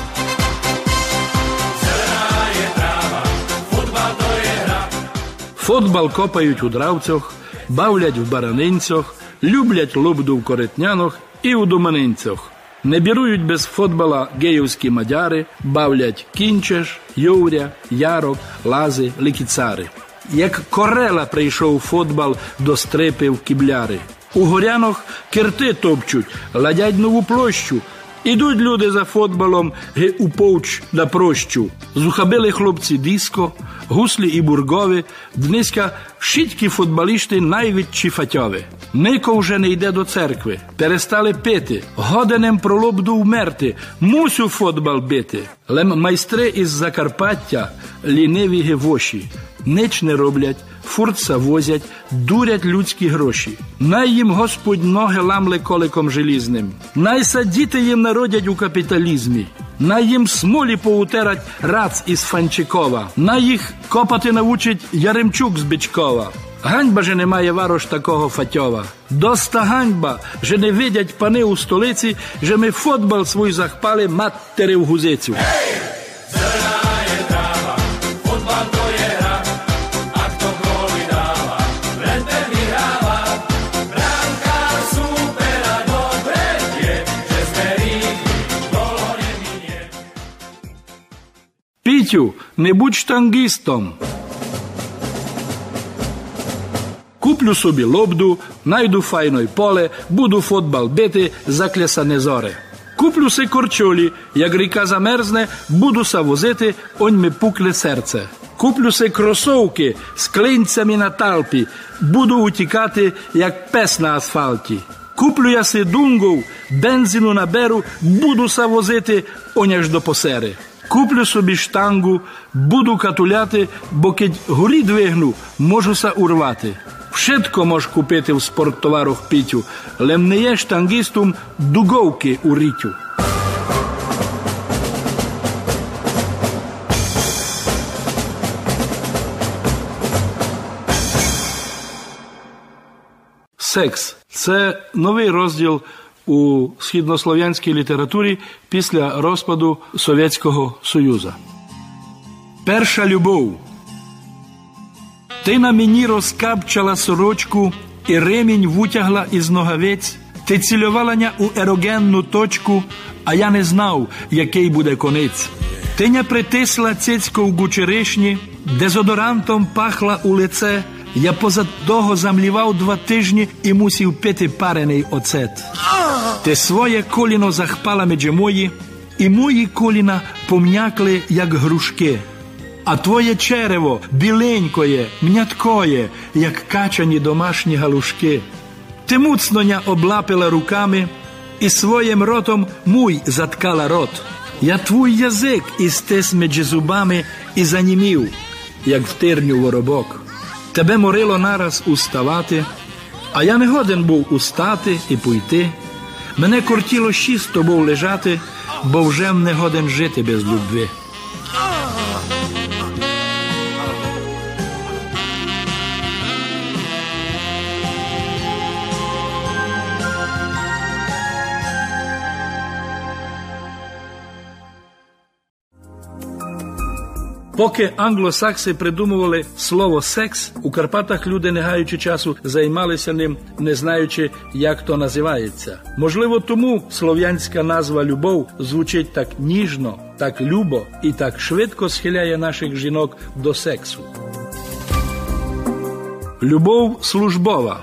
Футбол копають у дравцях, бавлять в баранинцях, люблять лобду в коритнянах і у думанинцях. Не бірують без футбола геївські мадяри, бавлять кінчеш, йовря, ярок, лази, лікіцари. Як корела прийшов футбол до стрипи в кібляри. У горянах кирти топчуть, ладять нову площу. Ідуть люди за футболом у повч на прощу. Зухабили хлопці диско, гуслі і бургові, дниська шіткі футболісти найвідчі фатьові. Нико вже не йде до церкви, перестали пити, годинем про лобду вмерти, мусю футбол бити. Лем майстри із Закарпаття, ліниві гевоші, нич не роблять, фурца возять, дурять людські гроші. Най їм Господь ноги ламле коликом желізним. Най садіти їм народять у капіталізмі. Най їм смолі поутерать рац із Фанчикова. Най їх копати навчить Яремчук з Бичкова. Ганьба же немає варош такого фатьова. Доста ганьба, že не видять пани у столиці, že ми футбол свій захпали матери в гузицю. Пітю, не будь штангістом. Куплю собі лобду, найду файно поле, буду футбол бити, заклясане зоре. Куплю си корчолі, як ріка замерзне, буду са возити, онь ми пукле серце. Куплю си кросовки з клинцями на талпі, буду утікати, як пес на асфальті. Куплю я си дунгов, бензину наберу, буду са возити, онь до посери. Куплю собі штангу, буду катуляти, бо кить горі двигну, можу са урвати. Všetko можеш купити в спорттоварах пітю, лем не є штангістом дуговки у рітю. Секс це новий розділ у східнослов'янській літературі після розпаду Совєтського Союзу. Перша любов. Ти на мені розкапчала сорочку і ремінь вутягла із ногавець. Ти цільовала у ерогенну точку, а я не знав, який буде конець. Ти не притисла цицько в гучеришні, дезодорантом пахла у лице. Я поза того замлівав два тижні і мусів пити парений оцет. Ти своє коліно захпала меджи мої, і мої коліна пом'якли, як грушки. А твоє черево біленькоє, мняткоє, як качані домашні галушки. Ти муцноня облапила руками і своїм ротом муй заткала рот. Я твій язик істес меджи зубами і занімів, як в тирню воробок. Тебе морило нараз уставати, а я не годен був устати і пойти. Мене кортіло з тобою лежати, бо вже не годен жити без любви. Поки англосакси придумували слово секс, у Карпатах люди, не гаючи часу, займалися ним, не знаючи, як то називається. Можливо, тому слов'янська назва любов звучить так ніжно, так любо і так швидко схиляє наших жінок до сексу. Любов службова.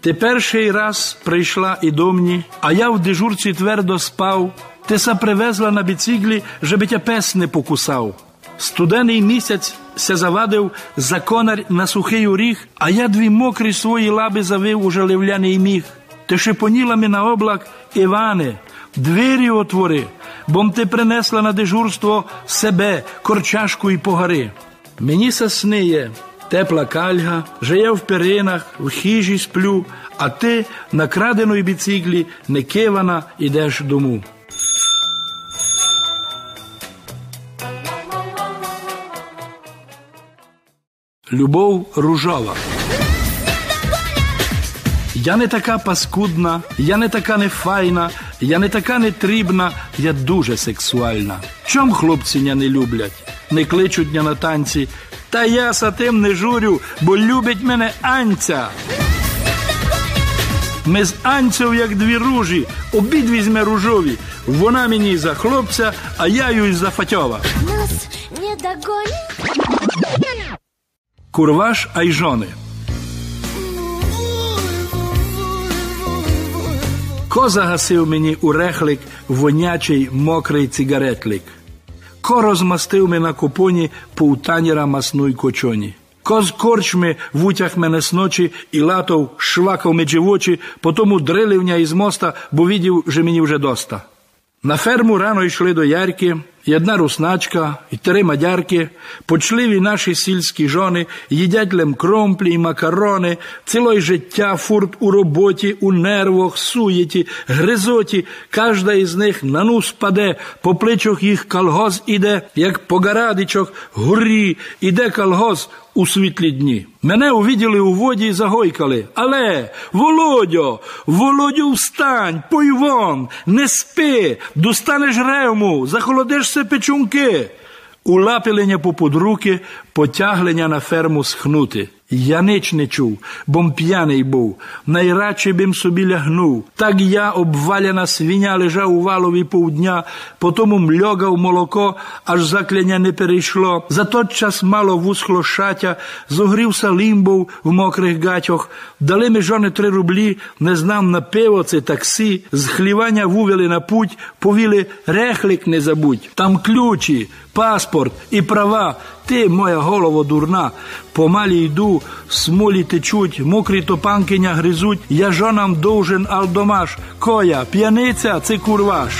Ти перший раз прийшла і до мені, а я в дежурці твердо спав. Ти са привезла на біциклі, żeby тя пес не покусав. Студений місяць се завадив за конар на сухий оріг, а я дві мокрі свої лаби завив у жалевляний міг. Ти шепоніла ми на облак, Іване, двері отвори, бом ти принесла на дежурство себе, корчашку і погари. Мені се сниє, тепла кальга, же я в перинах, в хижі сплю, а ти на краденої біциклі, не кивана, ідеш дому. Любов ружова. Я не така паскудна, я не така нефайна, я не така нетрібна, я дуже сексуальна. Чом хлопці ня не люблять, не кличуть ня на танці, та я са тим не журю, бо любить мене Анця. Ми з Анцею, як дві ружі, обидві зме ружові. Вона мені за хлопця, а я їй за фатьова. Нас не догонят. Курваш Айжони. Ко загасив мені у рехлик вонячий мокрий цигаретлик. Ко розмастив ми на купоні півтаніра масної кочоні. Ко з корчми вутяг мене з ночі і латов швакав меджі в очі, потому дриливня із моста, бо відів, що мені вже доста. На ферму рано йшли до ярки, І русначка, і три мадярки, почливі наші сільські жони, їдять лем кромплі і макарони, цілої життя фурт у роботі, у нервах, суєті, гризоті. Кожда із них на нус паде, по плечах їх колгоз іде, як по гарадичок, горі, іде колгоз у світлі дні. Мене увіділи у воді і загойкали. Але, Володьо, Володю, встань, пой вон, не спи, достанеш ревму, захолодишся печунки. Улапилення попод руки, потяглення на ферму схнути. Я нич не чув, бом п'яний був, найрадше бим собі лягнув. Так я, обваляна свиня, лежав у валові півдня, потому мльогав молоко, аж закляня не перейшло. За тот час мало вусхло шатя, зогрівся лімбов в мокрих гатьох. Дали ми жони три рублі, не знам на пиво це таксі, з хлівання вувели на путь, повіли рехлик не забудь. Там ключі, паспорт і права. Ти, моя голова дурна, помалі йду, смолі течуть, мокрі топанкиня гризуть, я жонам довжен алдомаш, коя, п'яниця, це курваш.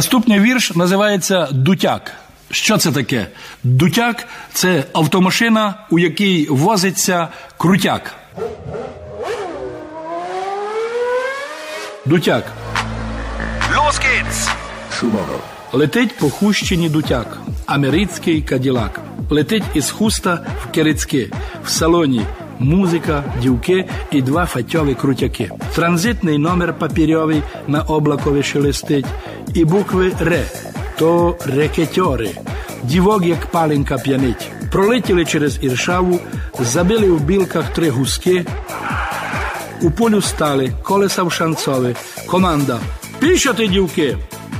Наступний вірш називається Дутяк. Що це таке? Дутяк це автомашина, у якій возиться крутяк. Дутяк. Los geht's! Летить по хущині дутяк, америцький каділак. Летить із хуста в керецьки, в салоні музика, дівки і два фатьові крутяки. Транзитний номер папірьовий на облакові шелестить, і букви Ре то рекетьори. Дівок, як паленька п'янить. Пролетіли через Іршаву, забили в білках три гуски. У полю стали, колеса в шанцові. Команда. Пішати, дівки!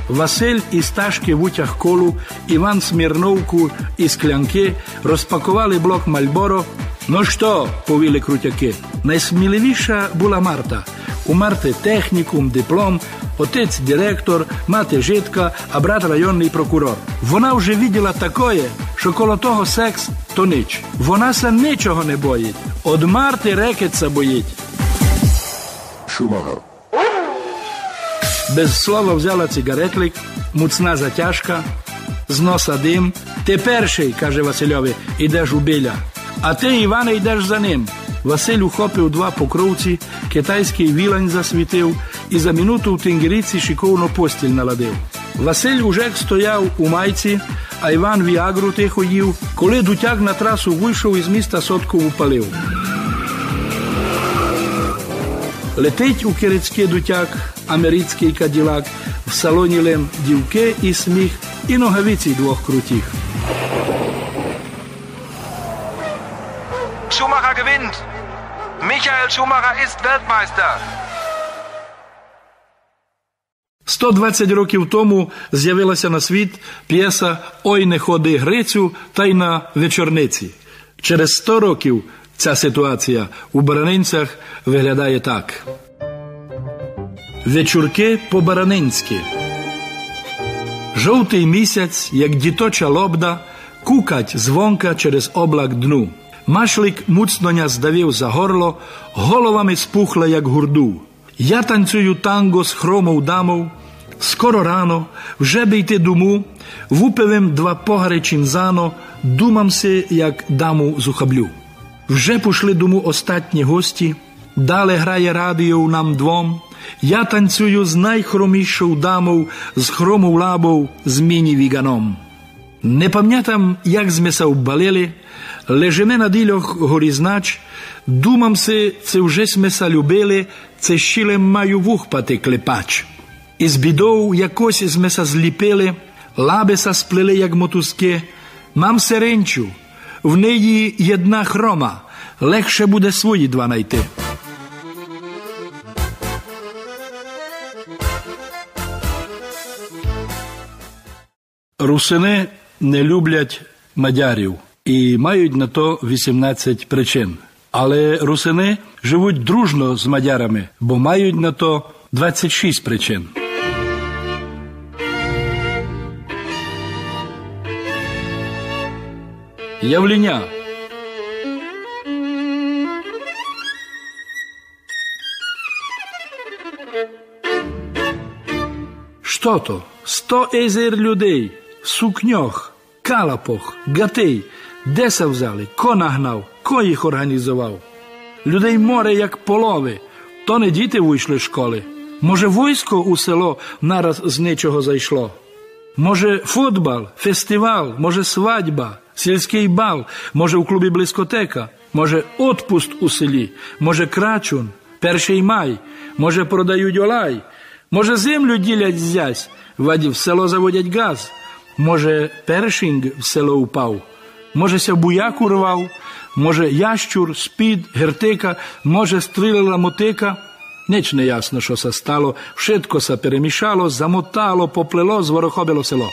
Василь із ташки в утяг колу, Іван Смірновку і склянки розпакували блок Мальборо. Ну що, повіли крутяки. Найсміливіша була Марта. У Марти технікум, диплом, отець директор, мати житка, а брат районний прокурор. Вона вже виділа такое, що коло того секс то нич. Вона се нічого не боїть. Од Марти рекетса боїть. Шумахер. Без слова взяла цигаретлик, муцна затяжка, з носа дим. Ти перший, каже Васильові, ідеш у біля. А ти, Іване, йдеш за ним. Василь ухопив два покровці, китайський вілань засвітив і за минуту в тингіріці шиковно постіль наладив. Василь уже стояв у майці, а Іван віагру тихо їв, коли дутяк на трасу вийшов із міста сотку упалив. Летить у Кирицьке дутяк, америцький каділак, в салоні лем дівки і сміх, і ногавиці двох крутіх. Schumacher gewinnt! Michael Schumacher ist Weltmeister! 120 років тому з'явилася на світ п'єса Ой не ходи Грицю та й на вечорниці. Через 100 років ця ситуація у Баранинцях виглядає так. Вечірки по-баранинськи. Жовтий місяць, як діточа лобда, кукать звонка через облак дну. Машлик муцноня здавив за горло, головами спухла, як гурду. Я танцюю танго з хромов дамов, скоро рано, вже би йти дому, вупивим два погари чинзано, думамся, як даму зухаблю. Вже пішли дому остатні гості, далі грає радіо нам двом. Я танцюю з найхромішою дамою, з хромов лабов, з міні-віганом. Не пам'ятам, як змеса вбалили, лежиме на ділях горізнач, думам си, це вже смеса любили, це щілем маю вухпати клепач. Із бідов якось змеса зліпили, лабеса сплели, як мотузки, мам серенчу, в неї єдна хрома, легше буде свої два найти. Русини не люблять мадярів і мають на то 18 причин. Але русини живуть дружно з мадярами, бо мають на то 26 причин. Явлення. Що то? Сто езер людей, сукньох, калапох, гатей, де се взяли, ко нагнав, ко їх організував. Людей море, як полови, то не діти вийшли з школи. Може, військо у село нараз з нічого зайшло. Може, футбол, фестиваль, може, свадьба, сільський бал, може, у клубі блискотека, може, отпуст у селі, може, крачун, перший май, може, продають олай, може, землю ділять зясь, вадь в село заводять газ, може, першинг в село упав, може, ся буяк урвав, може, ящур, спід, гертика, може, стрілила мотика. Нич не ясно, що се стало, вшитко се перемішало, замотало, поплело, зворохобило село.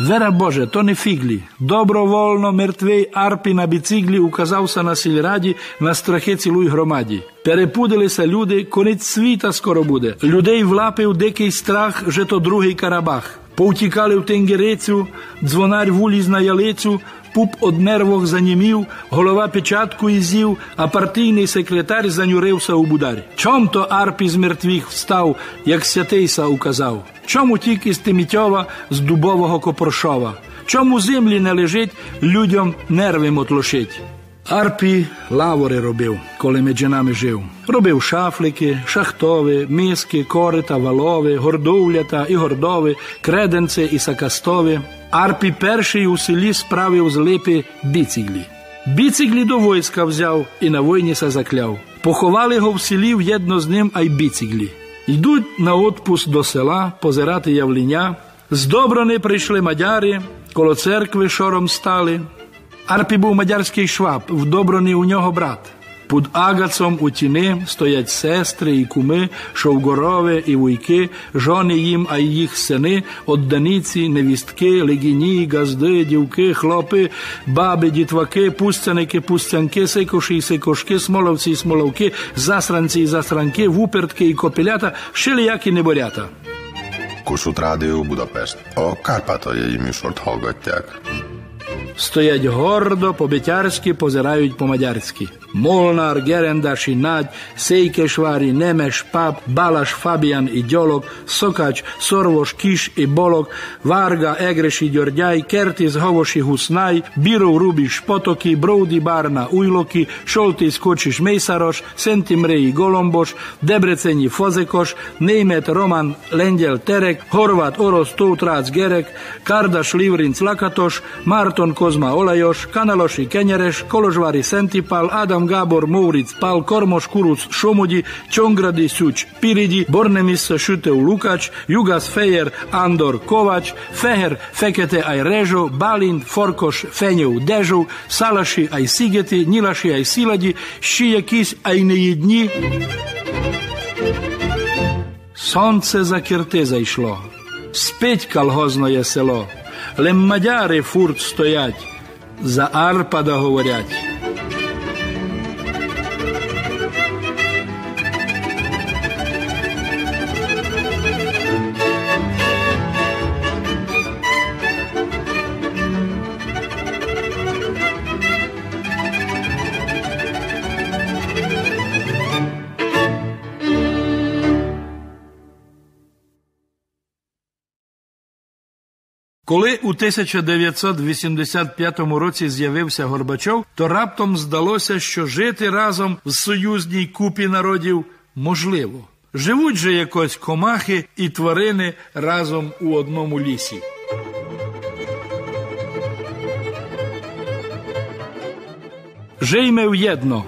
Вера Боже, то не фіглі. Добровольно мертвий Арпі на біциклі указався на сільраді на страхи цілуй громаді. Перепудилися люди, конець світа скоро буде. Людей влапив дикий страх, že то другий Карабах. Повтікали в Тенгерецю, дзвонар вуліз на ялицю, пуп од нервох занімів, голова печатку ізів, а партійний секретар занюрився у бударі. Чом то Арпі з мертвіх встав, як святейса указав? Чому тільки з Тимітьова з дубового Копоршова? Чому землі не лежить, людям нерви мотлошить? Арпі лавори робив, коли між нами жив. Робив шафлики, шахтови, миски, корита, валови, гордовлята і гордови, креденце і сакастові. Арпі перший у селі справив з липи біциглі. Біциглі до войска взяв і на війні закляв. Поховали його в селі в'єдно з ним, а й біциглі. Йдуть на отпуск до села позирати явлення. З Доброни прийшли мадяри, коло церкви шором стали. Арпі був мадярський шваб, в Доброні у нього брат. Під агацом у тіни стоять сестри і куми, шовгорове і вуйки, жони їм, а й їх сини, одданиці, невістки, легіні, газди, дівки, хлопи, баби, дітваки, пустяники, пустянки, сикоші, сикошки, смоловці, і смоловки, засранці і засранки, вупертки і копилята, шиліякі неборята. Kossuth Rádió Budapest. A Kárpátaljai műsort hallgatják. Стоять гордо, по-бетярськи, позирають по-мадярськи. Молнар, Герендаш і Надь, Сейкешварі, Немеш, Пап, Балаш, Фабіан і Дьолок, Сокач, Сорвош, Кіш і Болок, Варга, Егреш і Дьордяй, Кертіс, Говош і Гуснай, Біров, Рубіш, Потоки, Броуді, Барна, Уйлоки, Шолтис, Кочиш, Мейсарош, Сентимре і Голомбош, Дебрецені, Фозекош, Неймет, Роман, Лендєл, Терек, Хорват, Орос, Тоутраc, Gerek, Kardaš, Livrinc, Lakatoš, Marton, Kozma Olajos, Kanaloši Kenjereš, Koložvari Sentipal, Adam Gabor Mouric Pal, Kormoš Kuruc Šomudi, Čongradi Suć Piridi, Bornemis Šuteu Lukač, Jugas Fejer Andor Kovač, Feher Fekete Aj Režo, Balin Forkoš Fenjev Dežov, Salaši Aj Sigeti, Njilaši Aj Siladi, Šije Kis Aj Nejednji. Sonce za kirte zaišlo, spet kalhozno je selo. Лем мадяри фурт стоять, за Арпада говорять. Коли у 1985 році з'явився Горбачов, то раптом здалося, що жити разом в союзній купі народів можливо. Живуть же якось комахи і тварини разом у одному лісі. Жийме в'єдно.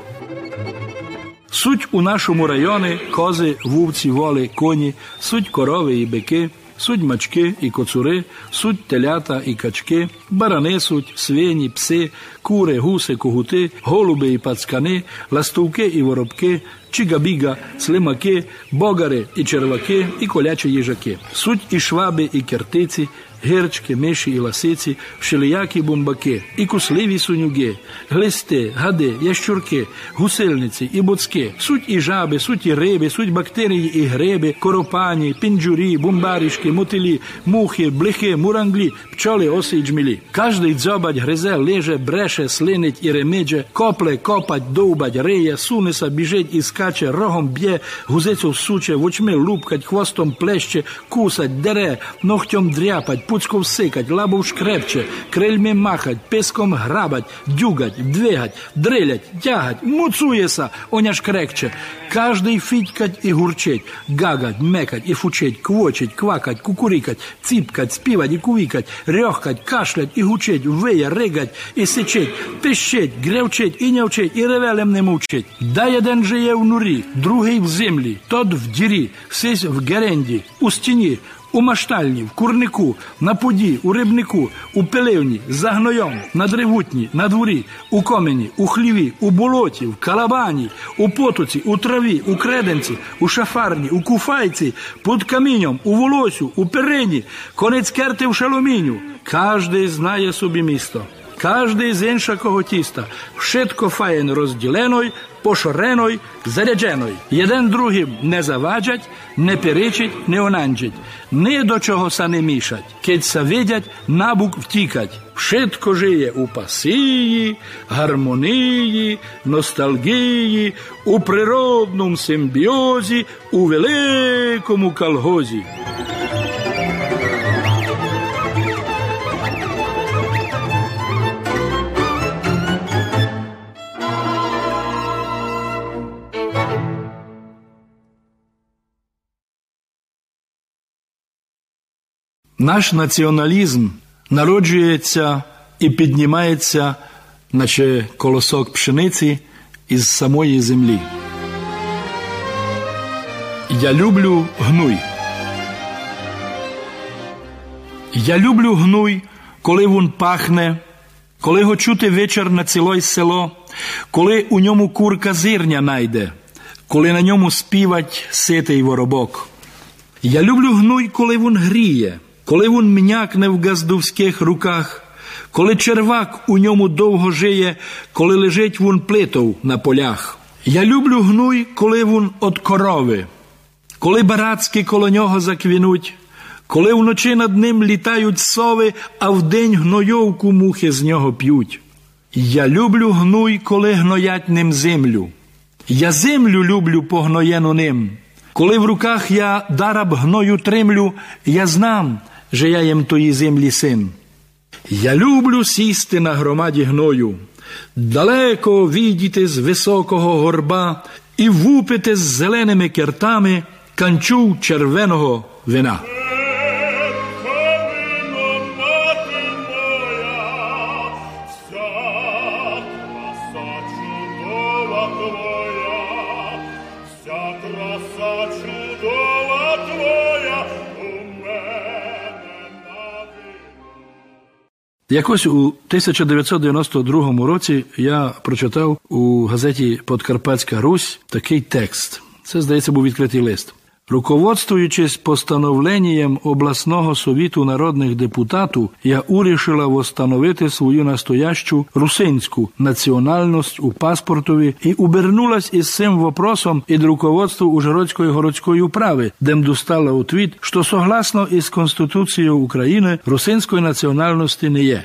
Суть у нашому районі кози, вовці, воли, коні, суть корови і бики, суть мачки і коцури, суть телята і качки, барани суть, свині, пси, кури, гуси, когути, голуби і пацкани, ластовки і воробки, чигабіга, слимаки, богари і черваки, і колячі їжаки. Суть і шваби, і кертиці, гирчки, миші і ласиці, вшеліякі бумбаки, і кусливі сунюги, глисти, гади, ящурки, гусильниці і боцки, суть і жаби, суть і риби, суть бактерії і гриби, коропані, пінджурі, бумбарішки, мотилі, мухи, блихи, муранглі, пчоли, оси й джмілі. Кожний дзьобать, гризе, лиже, бреше, слинить і ремидже, копле, копать, довбать, риє, сунеса, біжить і скаче, рогом б'є, гузицю суче, вочми лупкать, хвостом плеще, кусать, дере, ногтем дряпать, пуцком сикать, лабов шкрепче, крильми махать, писком грабать, дюгать, двигать, дрилять, тягать, муцуєса, оня шкрекче. Каждый фітькать і гурчить, гагать, мекать і фучить, квочить, квакать, кукурікать, ціпкать, співать і кувікать, рьохкать, кашлять і гучить, виє, ригать і сичить, пищить, гревчить і нявчить, і ревелем не мучить. Да один жиє в нурі, другий в землі, тот в дірі, сись в геренді, у стіні, у маштальні, в курнику, на поді, у рибнику, у пиливні, за Гнойом, на Дригутні, на дворі, у комені, у хліві, у болоті, в калабані, у потоці, у траві, у креденці, у шафарні, у куфайці, під камінням, у волосю, у перині, конець керти в шаломіню. Кожний знає собі місто. Każdy z іншого тіста, wszystko фаєн розділеной, пошореной, зарядженой. Jeden другим не завадять, не перечить, не онанджить, ні до чого са не мішать, кедь са видять, набук втікать. Wszystko żyje у пасії, гармонії, ностальгії, у природному симбіозі, у великому колгозі. Наш націоналізм народжується і піднімається, наче колосок пшениці із самої землі. Я люблю гнуй. Я люблю гнуй, коли він пахне, коли го чути вечір на цілой село, коли у ньому курка зирня найде, коли на ньому співать ситий воробок. Я люблю гнуй, коли він гріє коли він м'якне в газдовських руках, коли червак у ньому довго жиє, коли лежить він плитов на полях. Я люблю гнуй, коли він от корови, коли барацьки коло нього заквінуть, коли вночі над ним літають сови, а вдень гнойовку мухи з нього п'ють. Я люблю гнуй, коли гноять ним землю. Я землю люблю погноєну ним. Коли в руках я дараб гною тримлю, я знам, że я їм тої землі син. Я люблю сісти на громаді гною, далеко відійти з високого горба і вупити з зеленими кертами канчу червеного вина. Якось у 1992 році я прочитав у газеті Подкарпатська Русь такий текст. Це, здається, був відкритий лист. Руководствуючись постановленням обласного совіту народних депутатів, я урішила восстановити свою настоящу русинську національність у паспортові і убернулась із цим вопросом і руководству Ужгородської городської управи, дем достала отвіт, що согласно із Конституцією України русинської національності не є.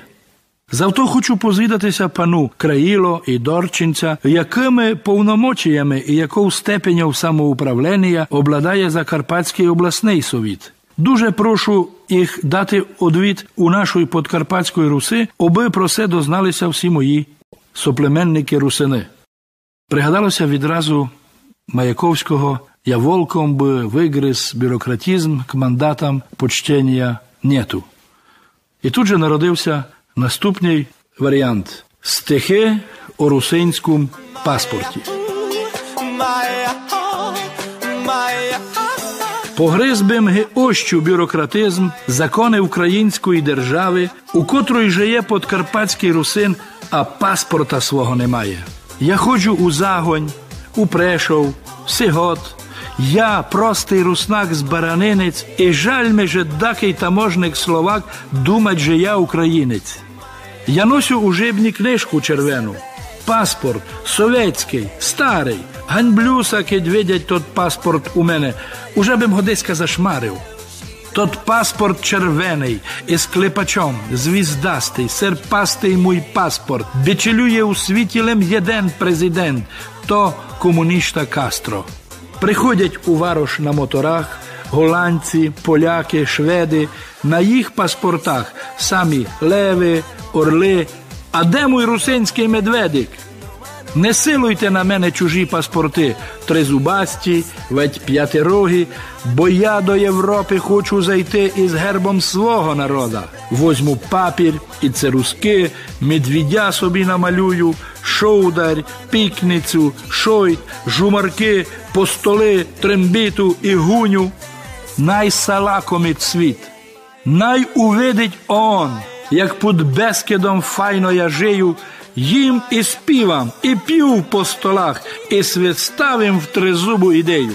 Завто хочу позвідатися пану Країло і Дорчинця, якими повномочіями і якою степеню самоуправління обладає Закарпатський обласний совіт. Дуже прошу їх дати одвід у нашої подкарпатської руси, аби про це дозналися всі мої соплеменники русини. Пригадалося відразу Маяковського я волком би вигриз бюрократизм к мандатам почтення нету. І тут же народився Наступний варіант стихи у русинському паспорті. Погриз би мги ощу бюрократизм, закони української держави, у котрої жиє подкарпатський русин, а паспорта свого немає. Я ходжу у загонь, у Прешов, Сигот, Я простий руснак з баранинець, і жаль ми же дакий таможник словак думать, же я українець. Я носю у жебні книжку червену. Паспорт совєтський, старий. Ганьблюса, кid видять тот паспорт у мене. Уже бим годиська зашмарив. Тот паспорт червений, із клепачом, звіздастий, серпастий мій паспорт. Бичелює у світі лем єден президент, то комуніста Кастро. Приходять у Варош на моторах, голландці, поляки, шведи. На їх паспортах самі леви, орли. А де мій русинський медведик? Не силуйте на мене чужі паспорти, тризубасті, ведь п'ятирогі, бо я до Європи хочу зайти із гербом свого народа. Возьму папір і церуски, медвідя собі намалюю, шоударь, пікницю, шойт, жумарки, постоли, трембіту і гуню. Най світ, най увидить он, як під Бескидом файно я жию, їм і співам, і п'ю по столах, і свідставим в тризубу ідею.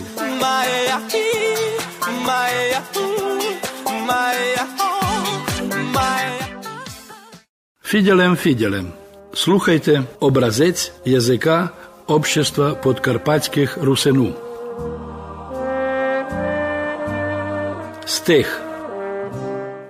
Фіделем фіделем. Слухайте образець язика общества подкарпатських русину. Стих.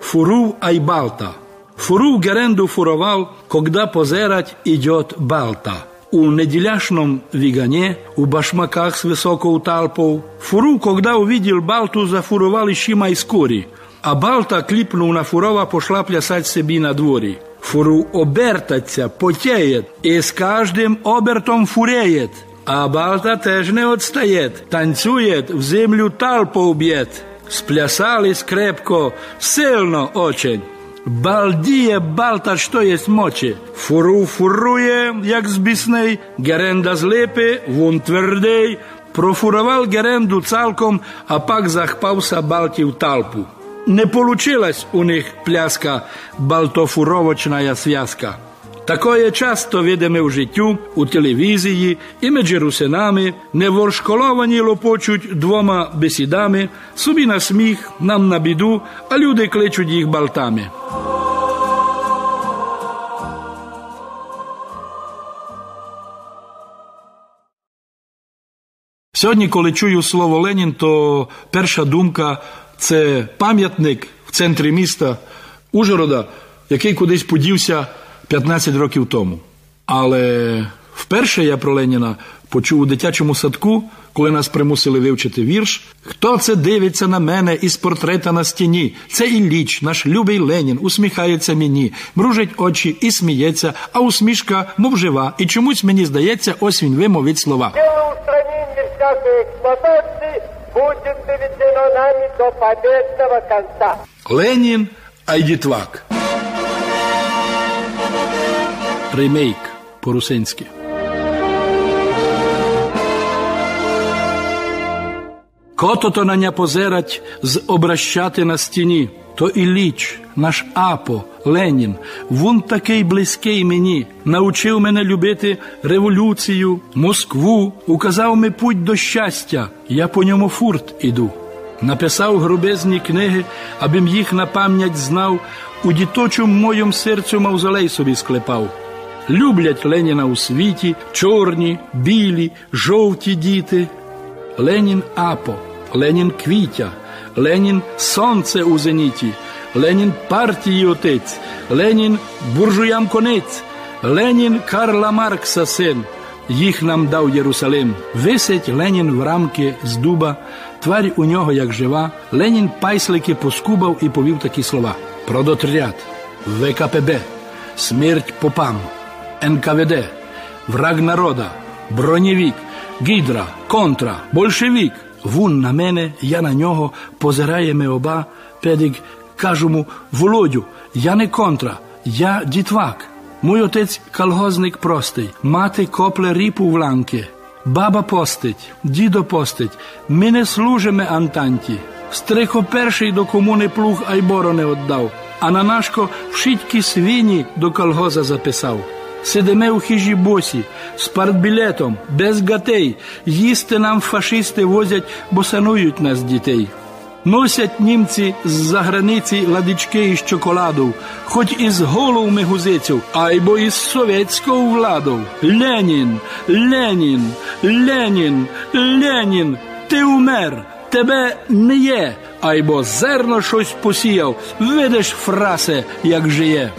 Фурув айбалта. Фурув геренду фуровал, когда позерать идет балта. У неделяшном вигане, у башмаках с высокой талпой. Фуру, когда увидел балту, зафуровал ищи майскори, а балта кліпнув на фурова, пошла плясать собі на дворі. Фуру обертаться, потеет, и с каждым обертом фуреет. А балта теж не отстает, танцует, в землю талпу б'єт. Сплясались крепко, сильно очень. Балдіє балта, що єсть мочі. Фуру фурує, як збісний, з липи, вун твердий. Профурував геренду цалком, а пак захпався балті в талпу. Не получилась у них пляска балтофуровочна зв'язка. Такое часто видимо в життю, у телевізії і між русинами, неворшколовані лопочуть двома бесідами, собі на сміх, нам на біду, а люди кличуть їх балтами. Сьогодні, коли чую слово Ленін, то перша думка це пам'ятник в центрі міста Ужгорода, який кудись подівся 15 років тому. Але вперше я про Леніна почув у дитячому садку, коли нас примусили вивчити вірш. Хто це дивиться на мене із портрета на стіні? Це Ілліч, наш любий Ленін, усміхається мені, мружить очі і сміється, а усмішка, мов жива, і чомусь мені здається, ось він вимовить слова. Дело устранения Ремейк по-русинськи. Кото то на ня позерать з обращати на стіні, то Ілліч, наш Апо, Ленін, вун такий близький мені, научив мене любити революцію, Москву, указав ми путь до щастя, я по ньому фурт іду. Написав грубезні книги, абим їх на пам'ять знав, у діточому моєму серцю мавзолей собі склепав. Люблять Леніна у світі, чорні, білі, жовті діти. Ленін Апо, Ленін Квітя, Ленін Сонце у зеніті, Ленін партії отець, Ленін буржуям конець, Ленін Карла Маркса син. Їх нам дав Єрусалим. Висить Ленін в рамки з дуба, тварь у нього як жива. Ленін пайслики поскубав і повів такі слова: Продотряд, ВКПБ, смерть попам, НКВД, враг народа, бронєвік, гідра, контра, большевік. Вун на мене, я на нього, позираємо оба, педик, кажу му, Володю, я не контра, я дітвак. Мій отець колгозник простий, мати копле ріпу в ланки, баба постить, дідо постить, ми не служимо антанті. Стрихо перший до комуни плуг айборо не віддав, а на нашко вшитькі свині до колгоза записав. Сидиме у хижі босі, з партбілетом, без гатей. Їсти нам фашисти возять, бо санують нас дітей. Носять німці з-за границі ладички із чоколаду, хоч із головами гузицю, айбо із совєтською владою. Ленін, Ленін, Ленін, Ленін, ти умер, тебе не є, айбо зерно щось посіяв, видиш фрасе, як жиє.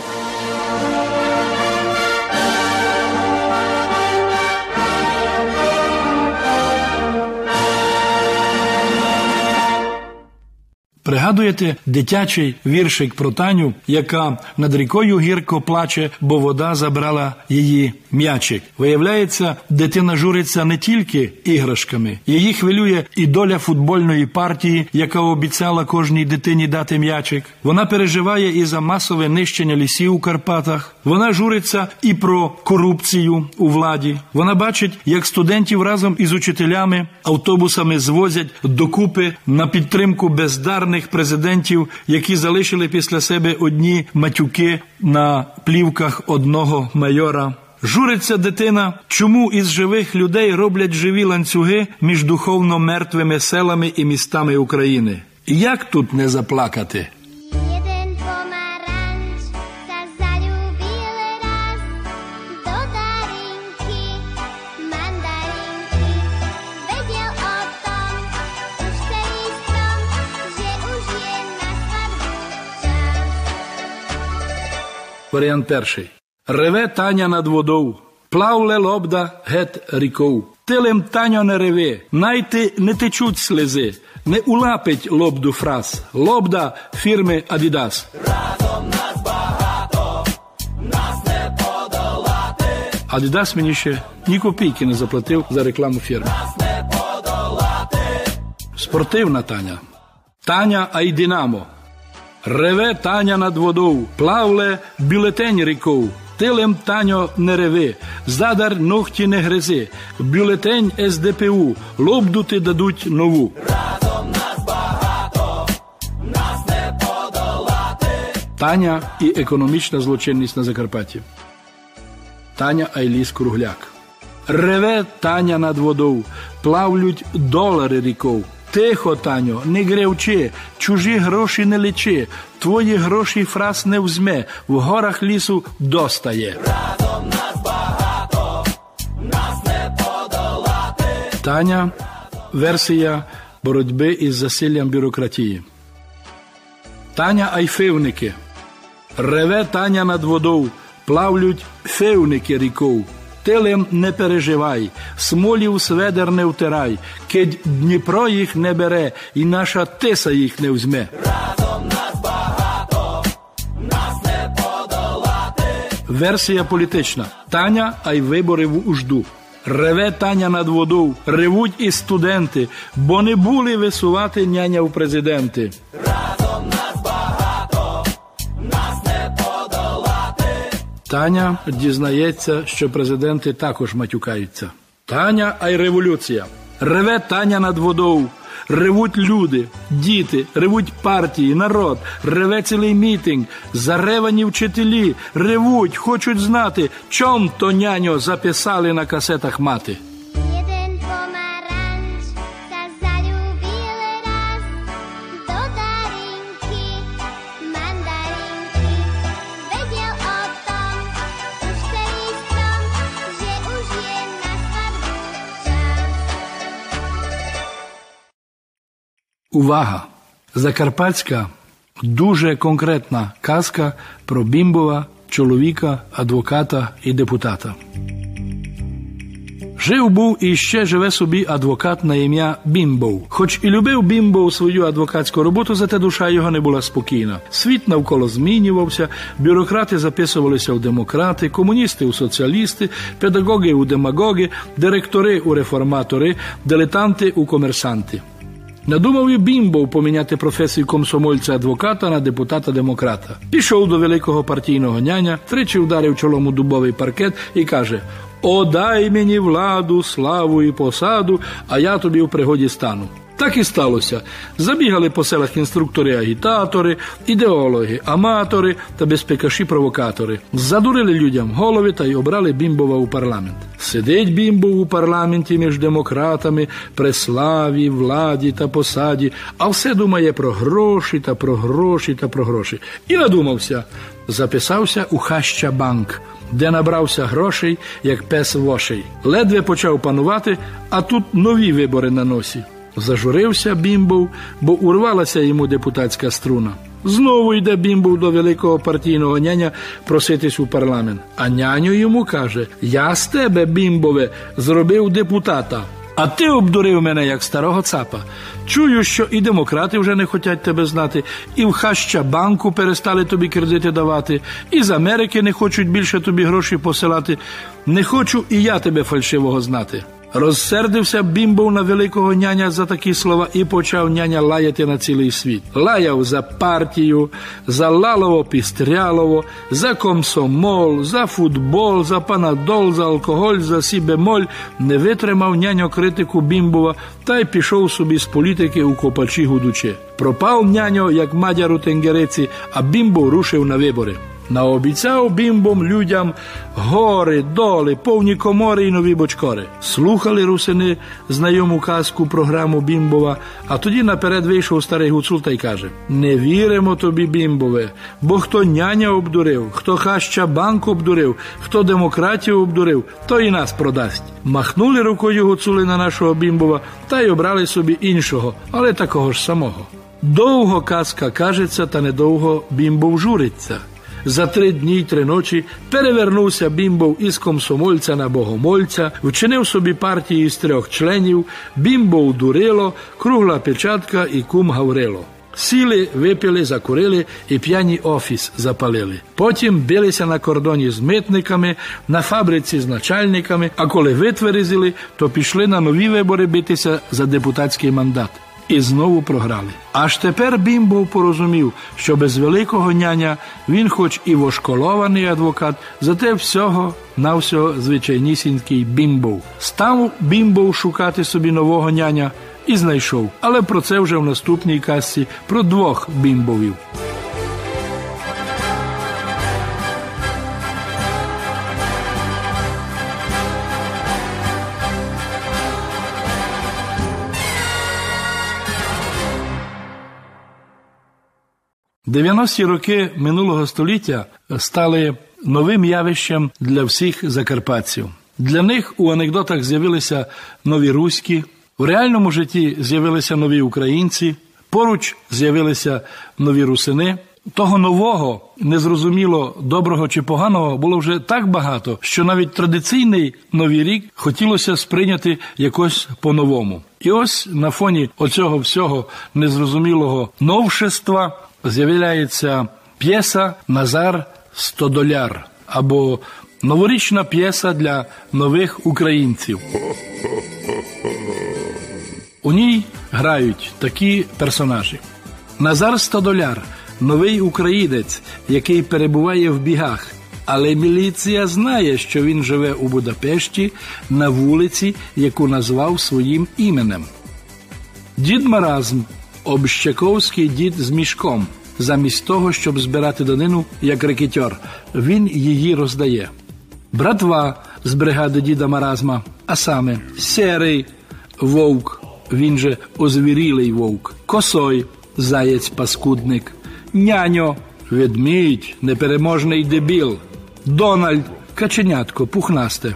Пригадуєте дитячий віршик про Таню, яка над рікою гірко плаче, бо вода забрала її м'ячик. Виявляється, дитина журиться не тільки іграшками, її хвилює і доля футбольної партії, яка обіцяла кожній дитині дати м'ячик. Вона переживає і за масове нищення лісів у Карпатах. Вона журиться і про корупцію у владі. Вона бачить, як студентів разом із учителями автобусами звозять докупи на підтримку бездарних президентів, які залишили після себе одні матюки на плівках одного майора. Журиться дитина, чому із живих людей роблять живі ланцюги між духовно мертвими селами і містами України. Як тут не заплакати? Варіант перший. Реве Таня над водою, плавле лобда гет ріков. Тилем Таню не реви, найти не течуть сльози, не улапить лобду фраз. Лобда фірми Адідас. Адідас мені ще ні копійки не заплатив за рекламу фірми. Спортивна Таня. Таня ай Динамо. Реве Таня над водою, плавле бюлетень ріков. Тилем Таньо не реви, задар ногті не гризи, бюлетень СДПУ, лобду ти дадуть нову. Разом нас багато, нас не подолати. Таня і економічна злочинність на Закарпатті. Таня Айліс Кругляк. Реве Таня над водою, плавлють долари ріков. Тихо, Таню, не гревчи, чужі гроші не лічи, твої гроші фраз не взме, в горах лісу достає. Разом нас багато, нас не подолати. Таня версія боротьби із засиллям бюрократії. Таня айфивники. Реве Таня над водою, плавлють февники ріков. Тилем не переживай, смолів сведер не втирай, кедь Дніпро їх не бере, і наша тиса їх не взьме. Версія політична. Таня, а й вибори в ужду. Реве Таня над водою, ревуть і студенти, бо не були висувати няня в президенти. Таня дізнається, що президенти також матюкаються. Таня, а й революція. Реве Таня над водою. Ревуть люди, діти, ревуть партії, народ, реве цілий мітинг, заревані вчителі, ревуть, хочуть знати, чом то няньо записали на касетах мати. Увага! Закарпатська дуже конкретна казка про бімбова, чоловіка, адвоката і депутата. Жив був і ще живе собі адвокат на ім'я Бімбов. Хоч і любив Бімбов свою адвокатську роботу, зате душа його не була спокійна. Світ навколо змінювався, бюрократи записувалися у демократи, комуністи у соціалісти, педагоги у демагоги, директори у реформатори, дилетанти у комерсанти. Надумав і Бімбов поміняти професію комсомольця-адвоката на депутата-демократа. Пішов до великого партійного няня, тричі вдарив чолом у дубовий паркет і каже: О, дай мені владу, славу і посаду, а я тобі в пригоді стану. Так і сталося. Забігали по селах інструктори-агітатори, ідеологи, аматори та безпекаші-провокатори. Задурили людям голови та й обрали Бімбова у парламент. Сидить Бімбов у парламенті між демократами, при славі, владі та посаді, а все думає про гроші та про гроші та про гроші. І надумався. Записався у Хаща банк, де набрався грошей, як пес вошей. Ледве почав панувати, а тут нові вибори на носі. Зажурився бімбов, бо урвалася йому депутатська струна. Знову йде бімбов до великого партійного няня проситись у парламент. А няню йому каже: Я з тебе, бімбове, зробив депутата. А ти обдурив мене як старого цапа. Чую, що і демократи вже не хочуть тебе знати, і в Хаща банку перестали тобі кредити давати, і з Америки не хочуть більше тобі гроші посилати. Не хочу і я тебе фальшивого знати. Розсердився бімбов на великого няня за такі слова і почав няня лаяти на цілий світ. Лаяв за партію, за лалово пістрялово, за комсомол, за футбол, за панадол, за алкоголь, за сібемоль. Не витримав няньо критику бімбова та й пішов собі з політики у копачі гудучи. Пропав няньо, як мадяр у тенгереці, а бімбов рушив на вибори. Наобіцяв бімбом людям гори, доли, повні комори і нові бочкори. Слухали русини знайому казку програму Бімбова, а тоді наперед вийшов старий гуцул та й каже: Не віримо тобі, бімбове, бо хто няня обдурив, хто хаща банк обдурив, хто демократію обдурив, то і нас продасть. Махнули рукою гуцули на нашого бімбова та й обрали собі іншого, але такого ж самого. Довго казка кажеться, та недовго бімбов журиться. За три дні й три ночі перевернувся бімбов із комсомольця на богомольця, вчинив собі партії з трьох членів, бімбов дурило, кругла печатка і кум Гаврило. Сіли, випили, закурили і п'яні офіс запалили. Потім билися на кордоні з митниками, на фабриці з начальниками, а коли витверезили, то пішли на нові вибори битися за депутатський мандат і знову програли. Аж тепер Бімбов порозумів, що без великого няня він, хоч і вошколований адвокат, зате всього на всього звичайнісінький бімбов. Став бімбов шукати собі нового няня і знайшов. Але про це вже в наступній касці про двох бімбовів. – 90-ті роки минулого століття стали новим явищем для всіх закарпатців. Для них у анекдотах з'явилися нові руські, в реальному житті з'явилися нові українці, поруч з'явилися нові русини. Того нового, незрозуміло доброго чи поганого було вже так багато, що навіть традиційний новий рік хотілося сприйняти якось по-новому. І ось на фоні оцього всього незрозумілого новшества з'являється п'єса Назар Стодоляр або новорічна п'єса для нових українців. У ній грають такі персонажі: Назар Стодоляр, новий українець, який перебуває в бігах. Але міліція знає, що він живе у Будапешті на вулиці, яку назвав своїм іменем. Дід Маразм Общаковський дід з мішком. Замість того, щоб збирати данину як рекетьор, він її роздає. Братва з бригади діда Маразма, а саме Серий вовк, він же озвірілий вовк, косой, заєць паскудник, няньо, ведмідь, непереможний дебіл, Дональд, каченятко, пухнасте,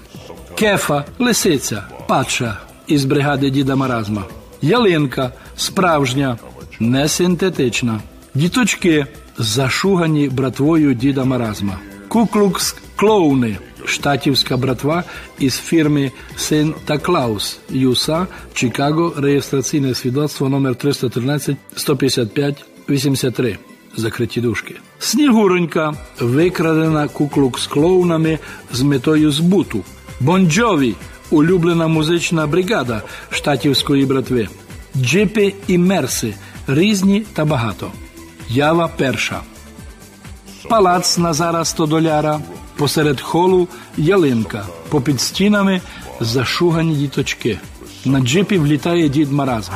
кефа, лисиця, патша із бригади діда Маразма, ялинка, справжня, не синтетична, діточки, зашугані братвою діда Маразма, куклукс клоуни. Штатівська братва із фірми Синта Клаус ЮСА Чикаго, реєстраційне свідоцтво номер 313 155 83 закриті дужки. Снігуронька викрадена куклукс клоунами з метою збуту. Бонджові улюблена музична бригада штатівської братви. Джипи і мерси різні та багато. Ява перша. Палац Назара Стодоляра. Посеред холу ялинка, попід стінами зашугані діточки. На джипі влітає дід Маразм.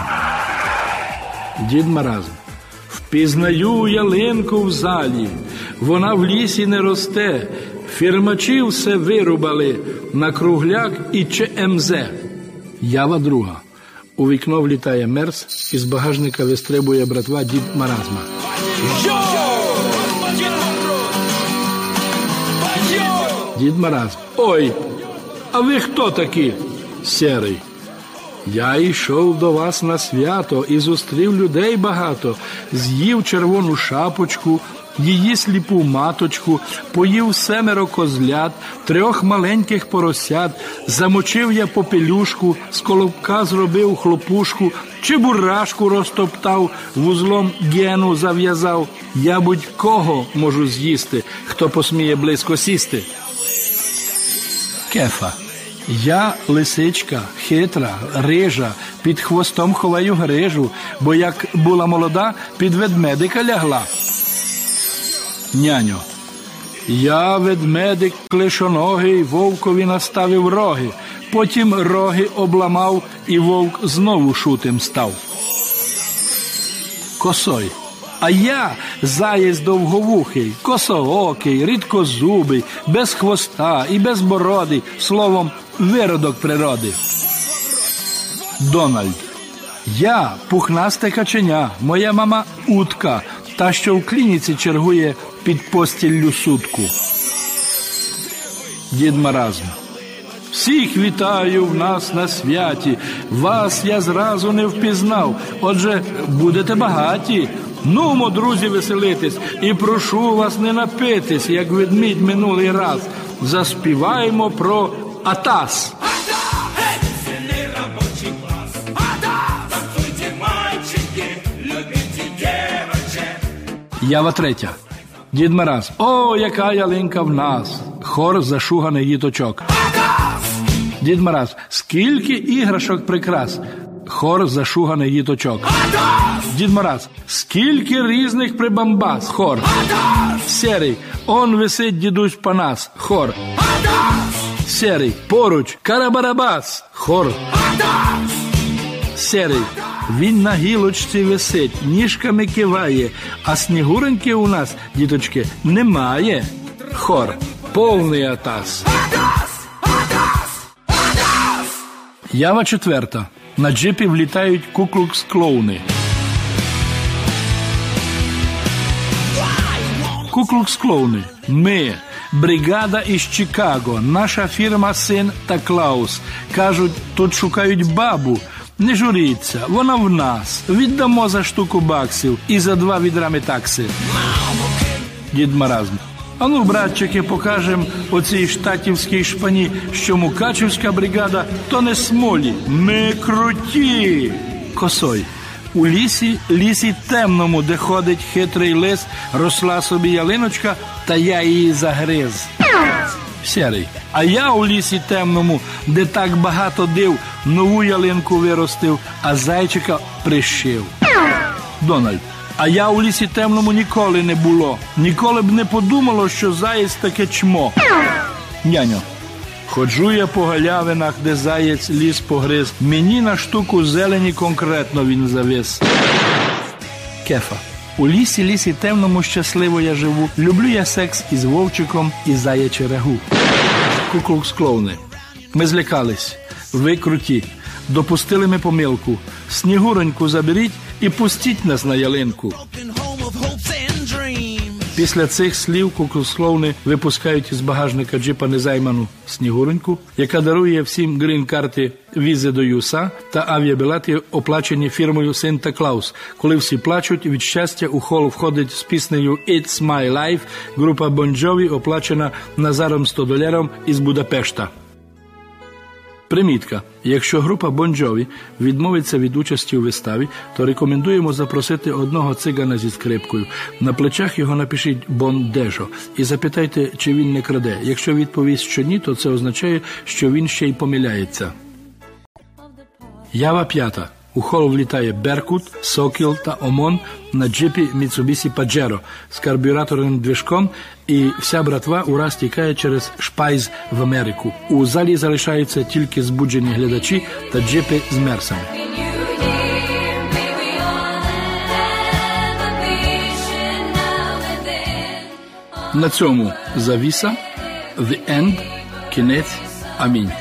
Дід Маразм. Впізнаю ялинку в залі, вона в лісі не росте. Фірмачі все вирубали на кругляк і ЧМЗ. Ява друга. У вікно влітає мерз, із багажника вистрибує братва дід Маразма. Дід Маразм. Ой, а ви хто такі? Серий. Я йшов до вас на свято і зустрів людей багато, з'їв червону шапочку, її сліпу маточку, поїв семеро козлят, трьох маленьких поросят, замочив я попелюшку, з колобка зробив хлопушку, чебурашку розтоптав, вузлом гену зав'язав. Я будь-кого можу з'їсти, хто посміє близько сісти. Кефа. Я лисичка, хитра, рижа, під хвостом ховаю грижу, бо як була молода, під ведмедика лягла. Няньо. Я ведмедик клишоногий, вовкові наставив роги, потім роги обламав, і вовк знову шутим став. Косой. А я заєць довговухий, косоокий, рідкозубий, без хвоста і без бороди, словом, виродок природи. Дональд. Я пухнасте каченя, моя мама утка, та що в клініці чергує під постіллю сутку. Дід Маразм. Всіх вітаю в нас на святі. Вас я зразу не впізнав. Отже, будете багаті. Нумо, друзі, веселитись, і прошу вас не напитись, як ведмідь минулий раз. Заспіваємо про Атас. Ява третя. Дід Мараз. О, яка ялинка в нас. Хор зашуганий діточок. Дід Мараз. Скільки іграшок прикрас. Хор зашуганий діточок. Дід Мараз. Скільки різних прибамбас. Хор. Серий. Он висить дідусь Панас. Хор. Серий. Поруч. Карабарабас. Хор. Серий. Він на гілочці висить, ніжками киває, а снігуреньки у нас, діточки, немає. Хор. Повний атас. Ява четверта. На джипі влітають куклукс-клоуни. Куклукс-клоуни. Ми. Бригада із Чикаго, наша фірма Син та Клаус. Кажуть, тут шукають бабу. Не журіться, вона в нас. Віддамо за штуку баксів і за два відрами такси. Дід Маразм. Ану, братчики, покажем оцій штатівській шпані, що Мукачівська бригада то не смолі. Ми круті. Косой. У лісі, лісі темному, де ходить хитрий лис, росла собі ялиночка, та я її загриз. Сірий. А я у лісі темному, де так багато див, нову ялинку виростив, а зайчика прищив. Дональд. А я у лісі темному ніколи не було. Ніколи б не подумало, що заєць таке чмо. Няньо. Ходжу я по галявинах, де заєць ліс погриз. Мені на штуку зелені конкретно він завис. Кефа. У лісі, лісі темному щасливо я живу. Люблю я секс із вовчиком і заяче рагу. Куклукс клоуни. Ми злякались. Ви круті. Допустили ми помилку. Снігуроньку заберіть і пустіть нас на ялинку. Після цих слів куклус-клоуни випускають із багажника джипа незайману снігуроньку, яка дарує всім грін-карти візи до ЮСА та авіабілети, оплачені фірмою Синта Клаус. Коли всі плачуть від щастя, у хол входить з піснею It's My Life група Bon оплачена Назаром Стодоляром із Будапешта. Примітка. Якщо група Jovi відмовиться від участі у виставі, то рекомендуємо запросити одного цигана зі скрипкою. На плечах його напишіть Бон Дежо і запитайте, чи він не краде. Якщо відповість, що ні, то це означає, що він ще й помиляється. Ява п'ята. У хол влітає Беркут, Сокіл та Омон на джипі Mitsubishi Pajero з карбюраторним движком, і вся братва ураз тікає через Шпайз в Америку. У залі залишаються тільки збуджені глядачі та джипи з мерсами. На цьому завіса The End, кінець. Амінь.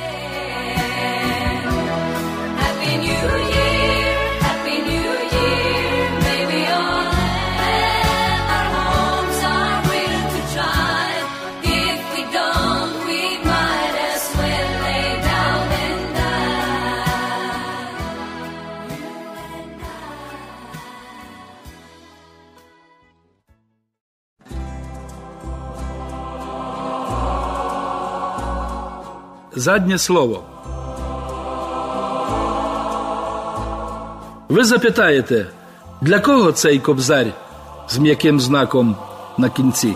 Заднє слово. Ви запитаєте, для кого цей кобзар з м'яким знаком на кінці?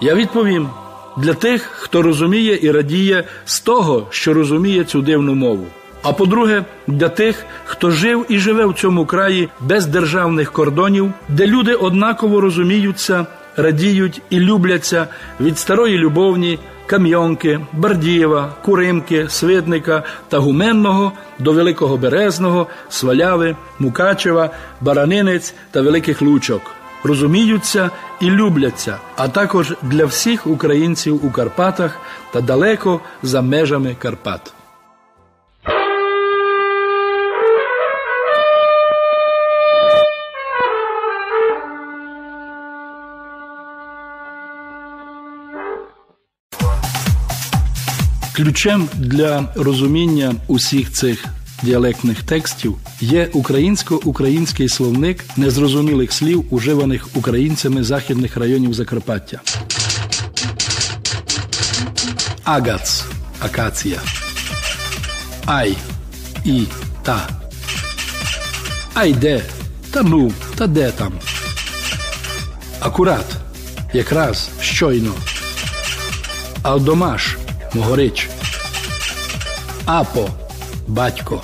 Я відповім для тих, хто розуміє і радіє з того, що розуміє цю дивну мову. А по-друге, для тих, хто жив і живе в цьому краї без державних кордонів, де люди однаково розуміються, радіють і любляться від старої любовні, Кам'йонки, Бардієва, Куримки, Свидника та Гуменного до Великого Березного, Сваляви, Мукачева, Баранинець та Великих Лучок. Розуміються і любляться, а також для всіх українців у Карпатах та далеко за межами Карпат. Ключем для розуміння усіх цих діалектних текстів є українсько-український словник незрозумілих слів, уживаних українцями західних районів Закарпаття. Агац акація. Ай і та. Ай де? Та ну, та де там? Акурат, якраз щойно. Алдомаш Могорич. Апо батько.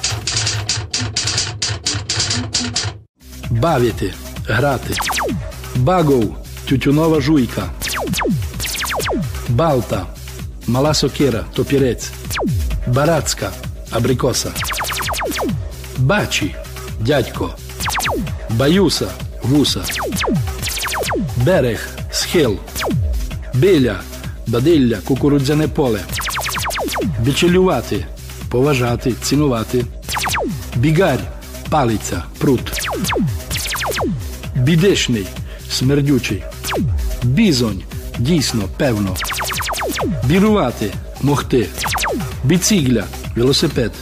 Бавити грати. Багов тютюнова жуйка. Балта мала сокира, топірець. Барацька абрикоса. Бачі дядько. Баюса вуса. Берег схил. Биля бадилля, кукурудзяне поле. Бичелювати, поважати, цінувати. Бігарь, палиця, прут. Бідишний, смердючий. Бізонь, дійсно, певно. Бірувати, могти. Біцігля, велосипед.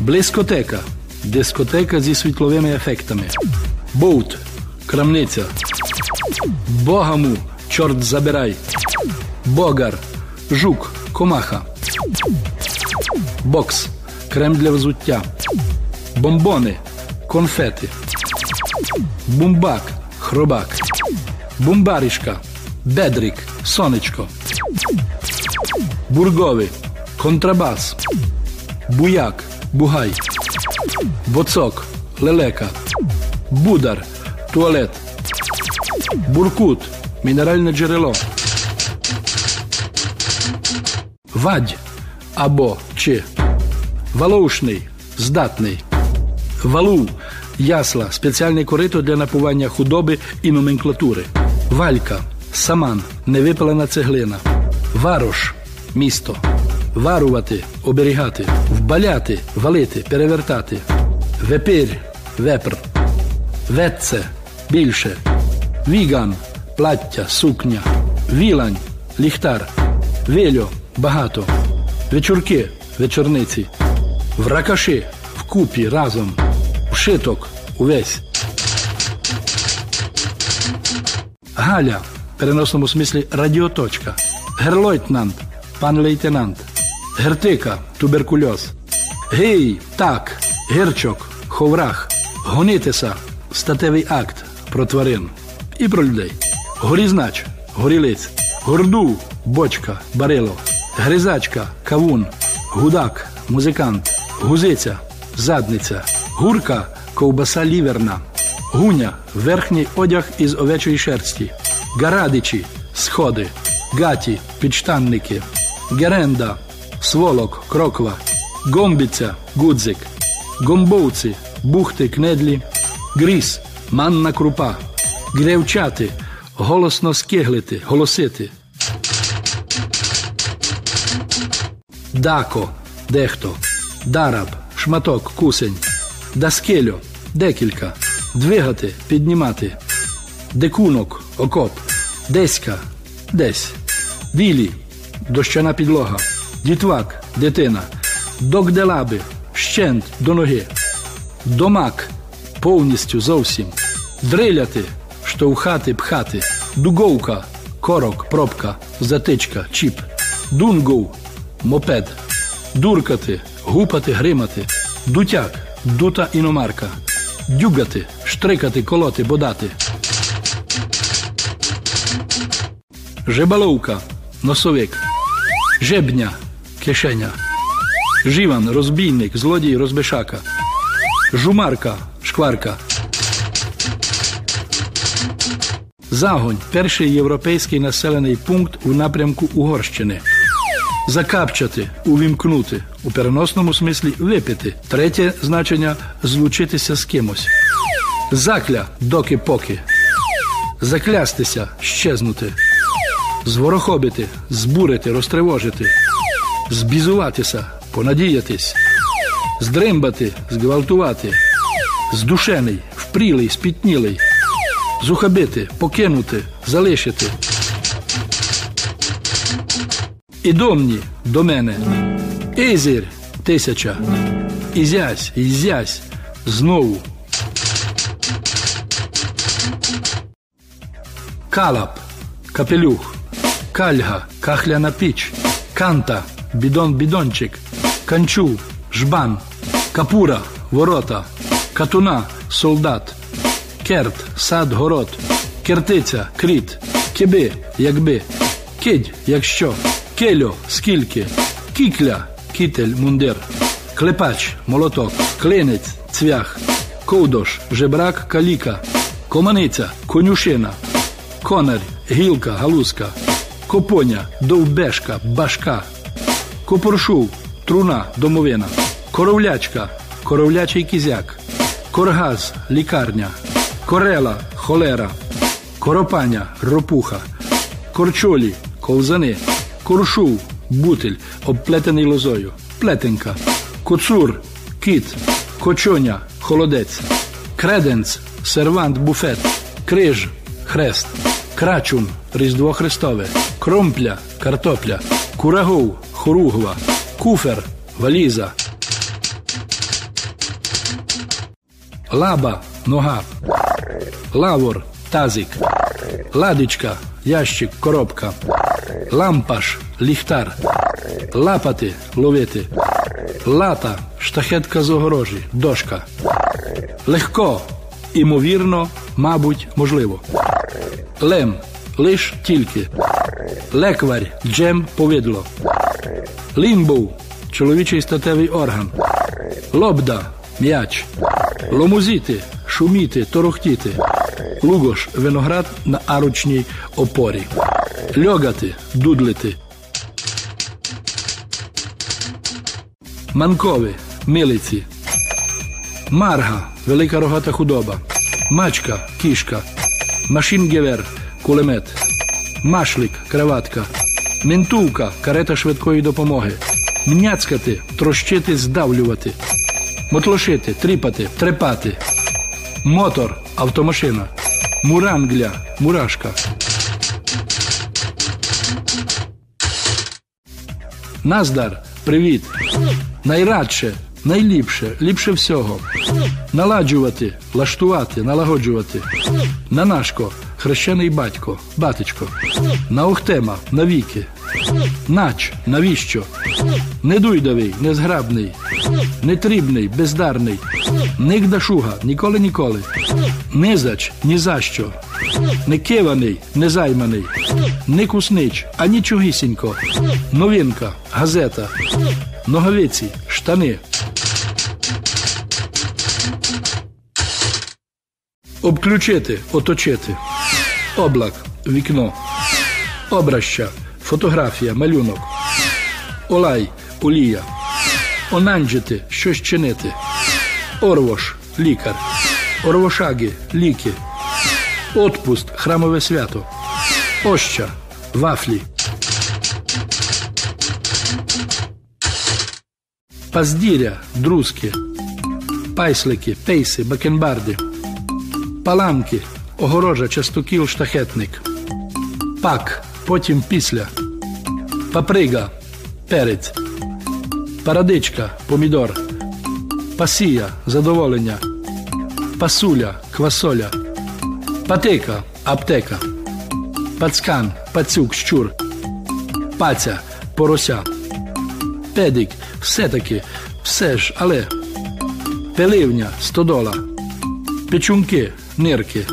Блискотека, дискотека зі світловими ефектами. Боут, крамниця. Богаму, чорт забирай. Богар, жук, комаха. Бокс, крем для взуття. Бомбони, конфети. Бумбак, хробак. Бумбарішка, бедрик, сонечко. Бургови, контрабас. Буяк, бугай. Боцок, лелека. Будар, туалет. Буркут, мінеральне джерело. Вадь або чи. Валушний, здатний. Валу, ясла, спеціальне корито для напування худоби і номенклатури. Валька, саман, невипалена цеглина. Варош, місто. Варувати, оберігати, вбаляти, валити, перевертати. Вепир, вепр. Ветце, більше. Віган, плаття, сукня. Вілань, ліхтар. Вельо, багато. Вечірки, вечорниці. Вракаши, вкупі, разом. Вшиток, увесь. Галя, в переносному смислі радіоточка. Герлойтнант, пан лейтенант. Гертика, туберкульоз. Гей, так, гірчок, ховрах. Гонитися, статевий акт про тварин і про людей. Горізнач, горілиць. Горду, бочка, барило. Гризачка, кавун. Гудак, музикант. Гузиця, задниця. Гурка, ковбаса ліверна. Гуня, верхній одяг із овечої шерсті. Гарадичі, сходи. Гаті, підштанники. Геренда, сволок, кроква. Гомбиця, гудзик. Гомбовці, бухти, кнедлі. Гріз, манна крупа. Гревчати, голосно скиглити, голосити. Дако дехто, дараб, шматок, кусень, даскельо декілька, двигати, піднімати, декунок, окоп, деська, десь, вілі, дощана підлога, дітвак, дитина, догделаби, щент до ноги, домак, повністю зовсім, дриляти, штовхати, пхати, дуговка, корок, пробка, затичка, чіп, дунгов, мопед, дуркати, гупати, гримати, дутяк, дута іномарка, дюгати, штрикати, колоти, бодати. Жебаловка, носовик, жебня, кишеня, живан, розбійник, злодій, розбишака, жумарка, шкварка. Загонь перший європейський населений пункт у напрямку Угорщини. Закапчати, увімкнути, у переносному смислі випити. Третє значення злучитися з кимось. Закля доки-поки. Заклястися, щезнути. Зворохобити, збурити, розтривожити. Збізуватися, понадіятись. Здримбати, зґвалтувати. Здушений, впрілий, спітнілий. Зухабити, покинути, залишити. І домні до мене. Ізір тисяча. Ізясь, ізясь, знову. Калап, капелюх, кальга, кахляна піч, канта, бідон бідончик, канчу, жбан, капура, ворота, катуна, солдат, керт, сад, город, кертиця, кріт, киби, якби, кидь, якщо, кельо, скільки, кікля, кітель, мундир, клепач, молоток, клинець, цвях, ковдош, жебрак, каліка, команиця, конюшина, конар, гілка, галузка, копоня, довбешка, башка, копоршув, труна, домовина, коровлячка, коровлячий кізяк, коргаз, лікарня, корела, холера, коропаня, ропуха, корчолі, ковзани, коршув, бутиль, обплетений лозою, плетенка, коцур, кіт, кочоня, холодець, креденц, сервант, буфет, криж, хрест, крачун, різдво Христове, кромпля, картопля, курагов, хоругва, куфер, валіза, лаба, нога, лавор, тазик, ладичка, ящик, коробка, лампаш, ліхтар, лапати, ловити, лата, штахетка з огорожі, дошка, легко, імовірно, мабуть, можливо, лем, лиш тільки, лекварь, джем, повидло, лімбов, чоловічий статевий орган, лобда, м'яч, ломузіти, шуміти, торохтіти, лугош, виноград на аручній опорі, льогати, дудлити, манкови, милиці, марга, велика рогата худоба, мачка, кішка, машінгевер, кулемет, машлик, краватка, ментулка, карета швидкої допомоги, мняцкати, трощити, здавлювати, мотлошити, тріпати, трепати, мотор, автомашина, мурангля, мурашка. Наздар, привіт. Найрадше, найліпше, ліпше всього. Наладжувати, лаштувати, налагоджувати. Нанашко, хрещений батько, батечко. Наохтема, навіки. Нач, навіщо? Недуйдовий, незграбний, нетрібний, бездарний. Нигдашуга, ніколи ніколи. Низач, ні за що. Не киваний, незайманий. Не куснич, а нічогісінько. Новинка, газета. Ноговиці, штани. Обключити, оточити. Облак, вікно. Обраща, фотографія, малюнок. Олай, олія. Онанджити, щось чинити. Орвош, лікар. Орвошаги, ліки. отпуст, храмове свято, оща, вафлі. Паздіря, друзки, пайслики, пейси, бакенбарди, паламки, огорожа, частокіл, штахетник, пак, потім після, паприга, перець, парадичка, помідор, пасія, задоволення, пасуля, квасоля, патека, аптека, пацкан, пацюк, щур, паця, порося, педик, все-таки, все ж, але, пеливня, стодола, печунки, нирки,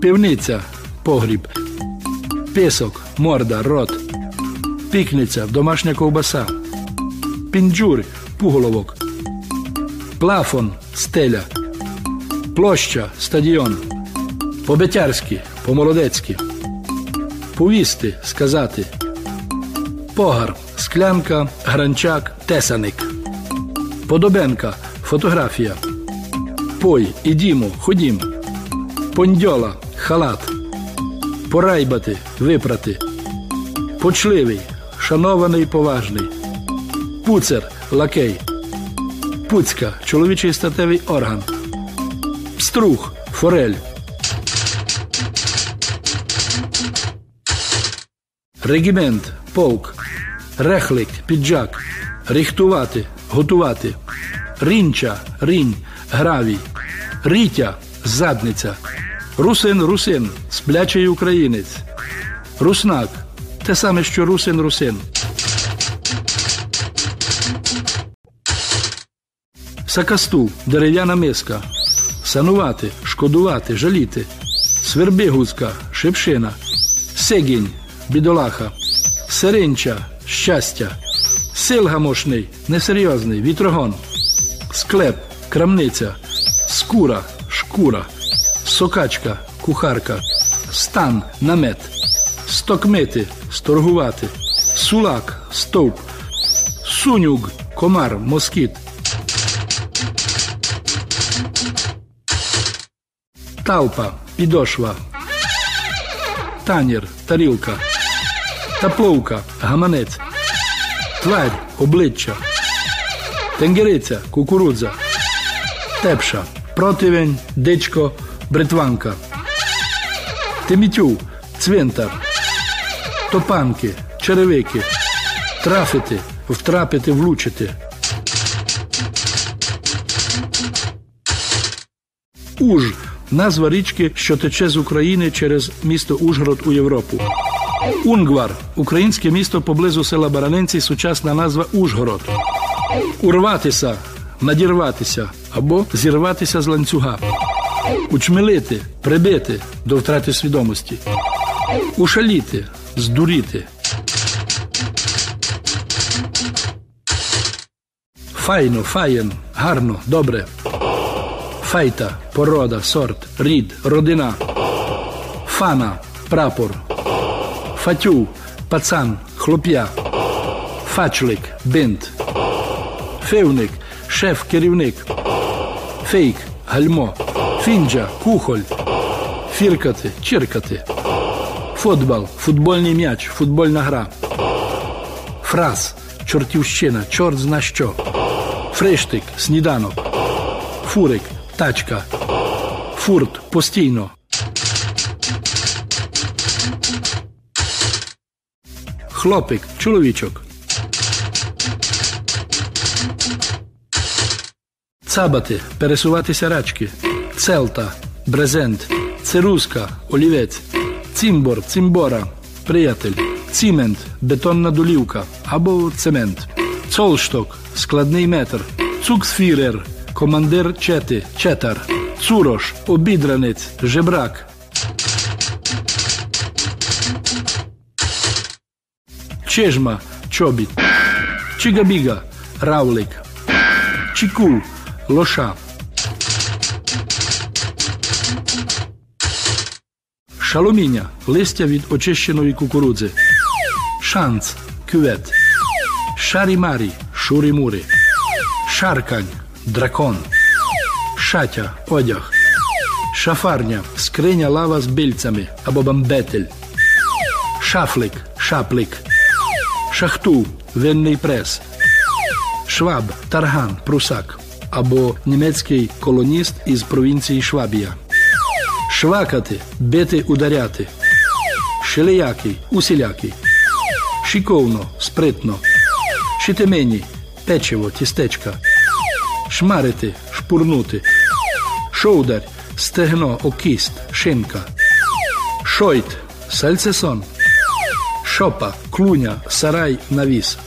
пивниця, погріб, песок, морда, рот, пікниця, домашня ковбаса, пінджур, пуголовок, плафон, стеля, площа, стадіон, по-молодецьки, повісти, сказати, погар, склянка, гранчак, тесаник, подобенка, фотографія, пой, ідімо, ходім, пондьола, халат, порайбати, випрати, почливий, шанований, поважний, пуцер, лакей, пуцька, чоловічий статевий орган, пструх, форель. Регімент, полк, рехлик, піджак, рихтувати, готувати, рінча, рінь, гравій, рітя, задниця, русин, русин, сплячий українець, руснак, те саме, що русин, русин. Сакасту, дерев'яна миска, санувати, шкодувати, жаліти, свербигузка, шипшина, сегінь, бідолаха, сиринча, щастя, силга мощний, несерйозний, вітрогон, склеп, крамниця, скура, шкура, сокачка, кухарка, стан, намет, стокмити, сторгувати, сулак, стовп, сунюг, комар, москіт. Талпа, підошва, танір, тарілка, тапловка, гаманець, тварь, обличчя, тенгериця, кукурудза, тепша, противень, дичко, бритванка, тимітю, цвинтар, топанки, черевики, трафити, втрапити, влучити. Уж назва річки, що тече з України через місто Ужгород у Європу. Унгвар українське місто поблизу села Баранинці, сучасна назва Ужгород. Урватися, надірватися або зірватися з ланцюга. Учмелити, прибити до втрати свідомості. Ушаліти, здуріти. Файно, фаєн, гарно, добре. Файта, порода, сорт, рід, родина. Фана, прапор. Фатю, пацан, хлоп'я. Фачлик, бинт. Февник, шеф, керівник. Фейк, гальмо. Фінджа, кухоль. Фіркати, чиркати. Футбол, футбольний м'яч, футбольна гра. Фраз, чортівщина, чорт зна що. Фрештик, сніданок. Фурик, тачка. Фурт, постійно. Хлопик, чоловічок. Цабати, пересуватися рачки. Целта, брезент. Церуска, олівець. Цимбор, цимбора, приятель. Цімент, бетонна долівка або цемент. Цолшток, складний метр. Цуксфірер, командир чети, четар. Цурош, обідранець, жебрак. Чежма, чобіт. Чигабіга, равлик. Чікул, лоша. Шаломіня, листя від очищеної кукурудзи. Шанц, кювет. Шарімарі, Шафарня, скриня лава з бильцями або бамбетель. Шафлик, шаплик. Шахту, винний прес. Шваб, тарган, прусак або німецький колоніст із провінції Швабія. Швакати, бити, ударяти. Шелеякий, усілякий. Шиковно, спритно. Шитемені, печиво, тістечка. Шмарити, шпурнути. Шоудар, стегно, окіст, шинка. Шойт, сальцесон. Шопа, клуня, сарай, навіс.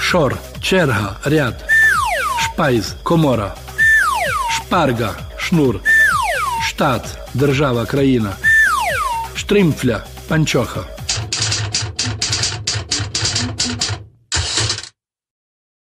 Шор, черга, ряд. Шпайз, комора. Шпарга, шнур. Штат, держава, країна. Штримфля, панчоха.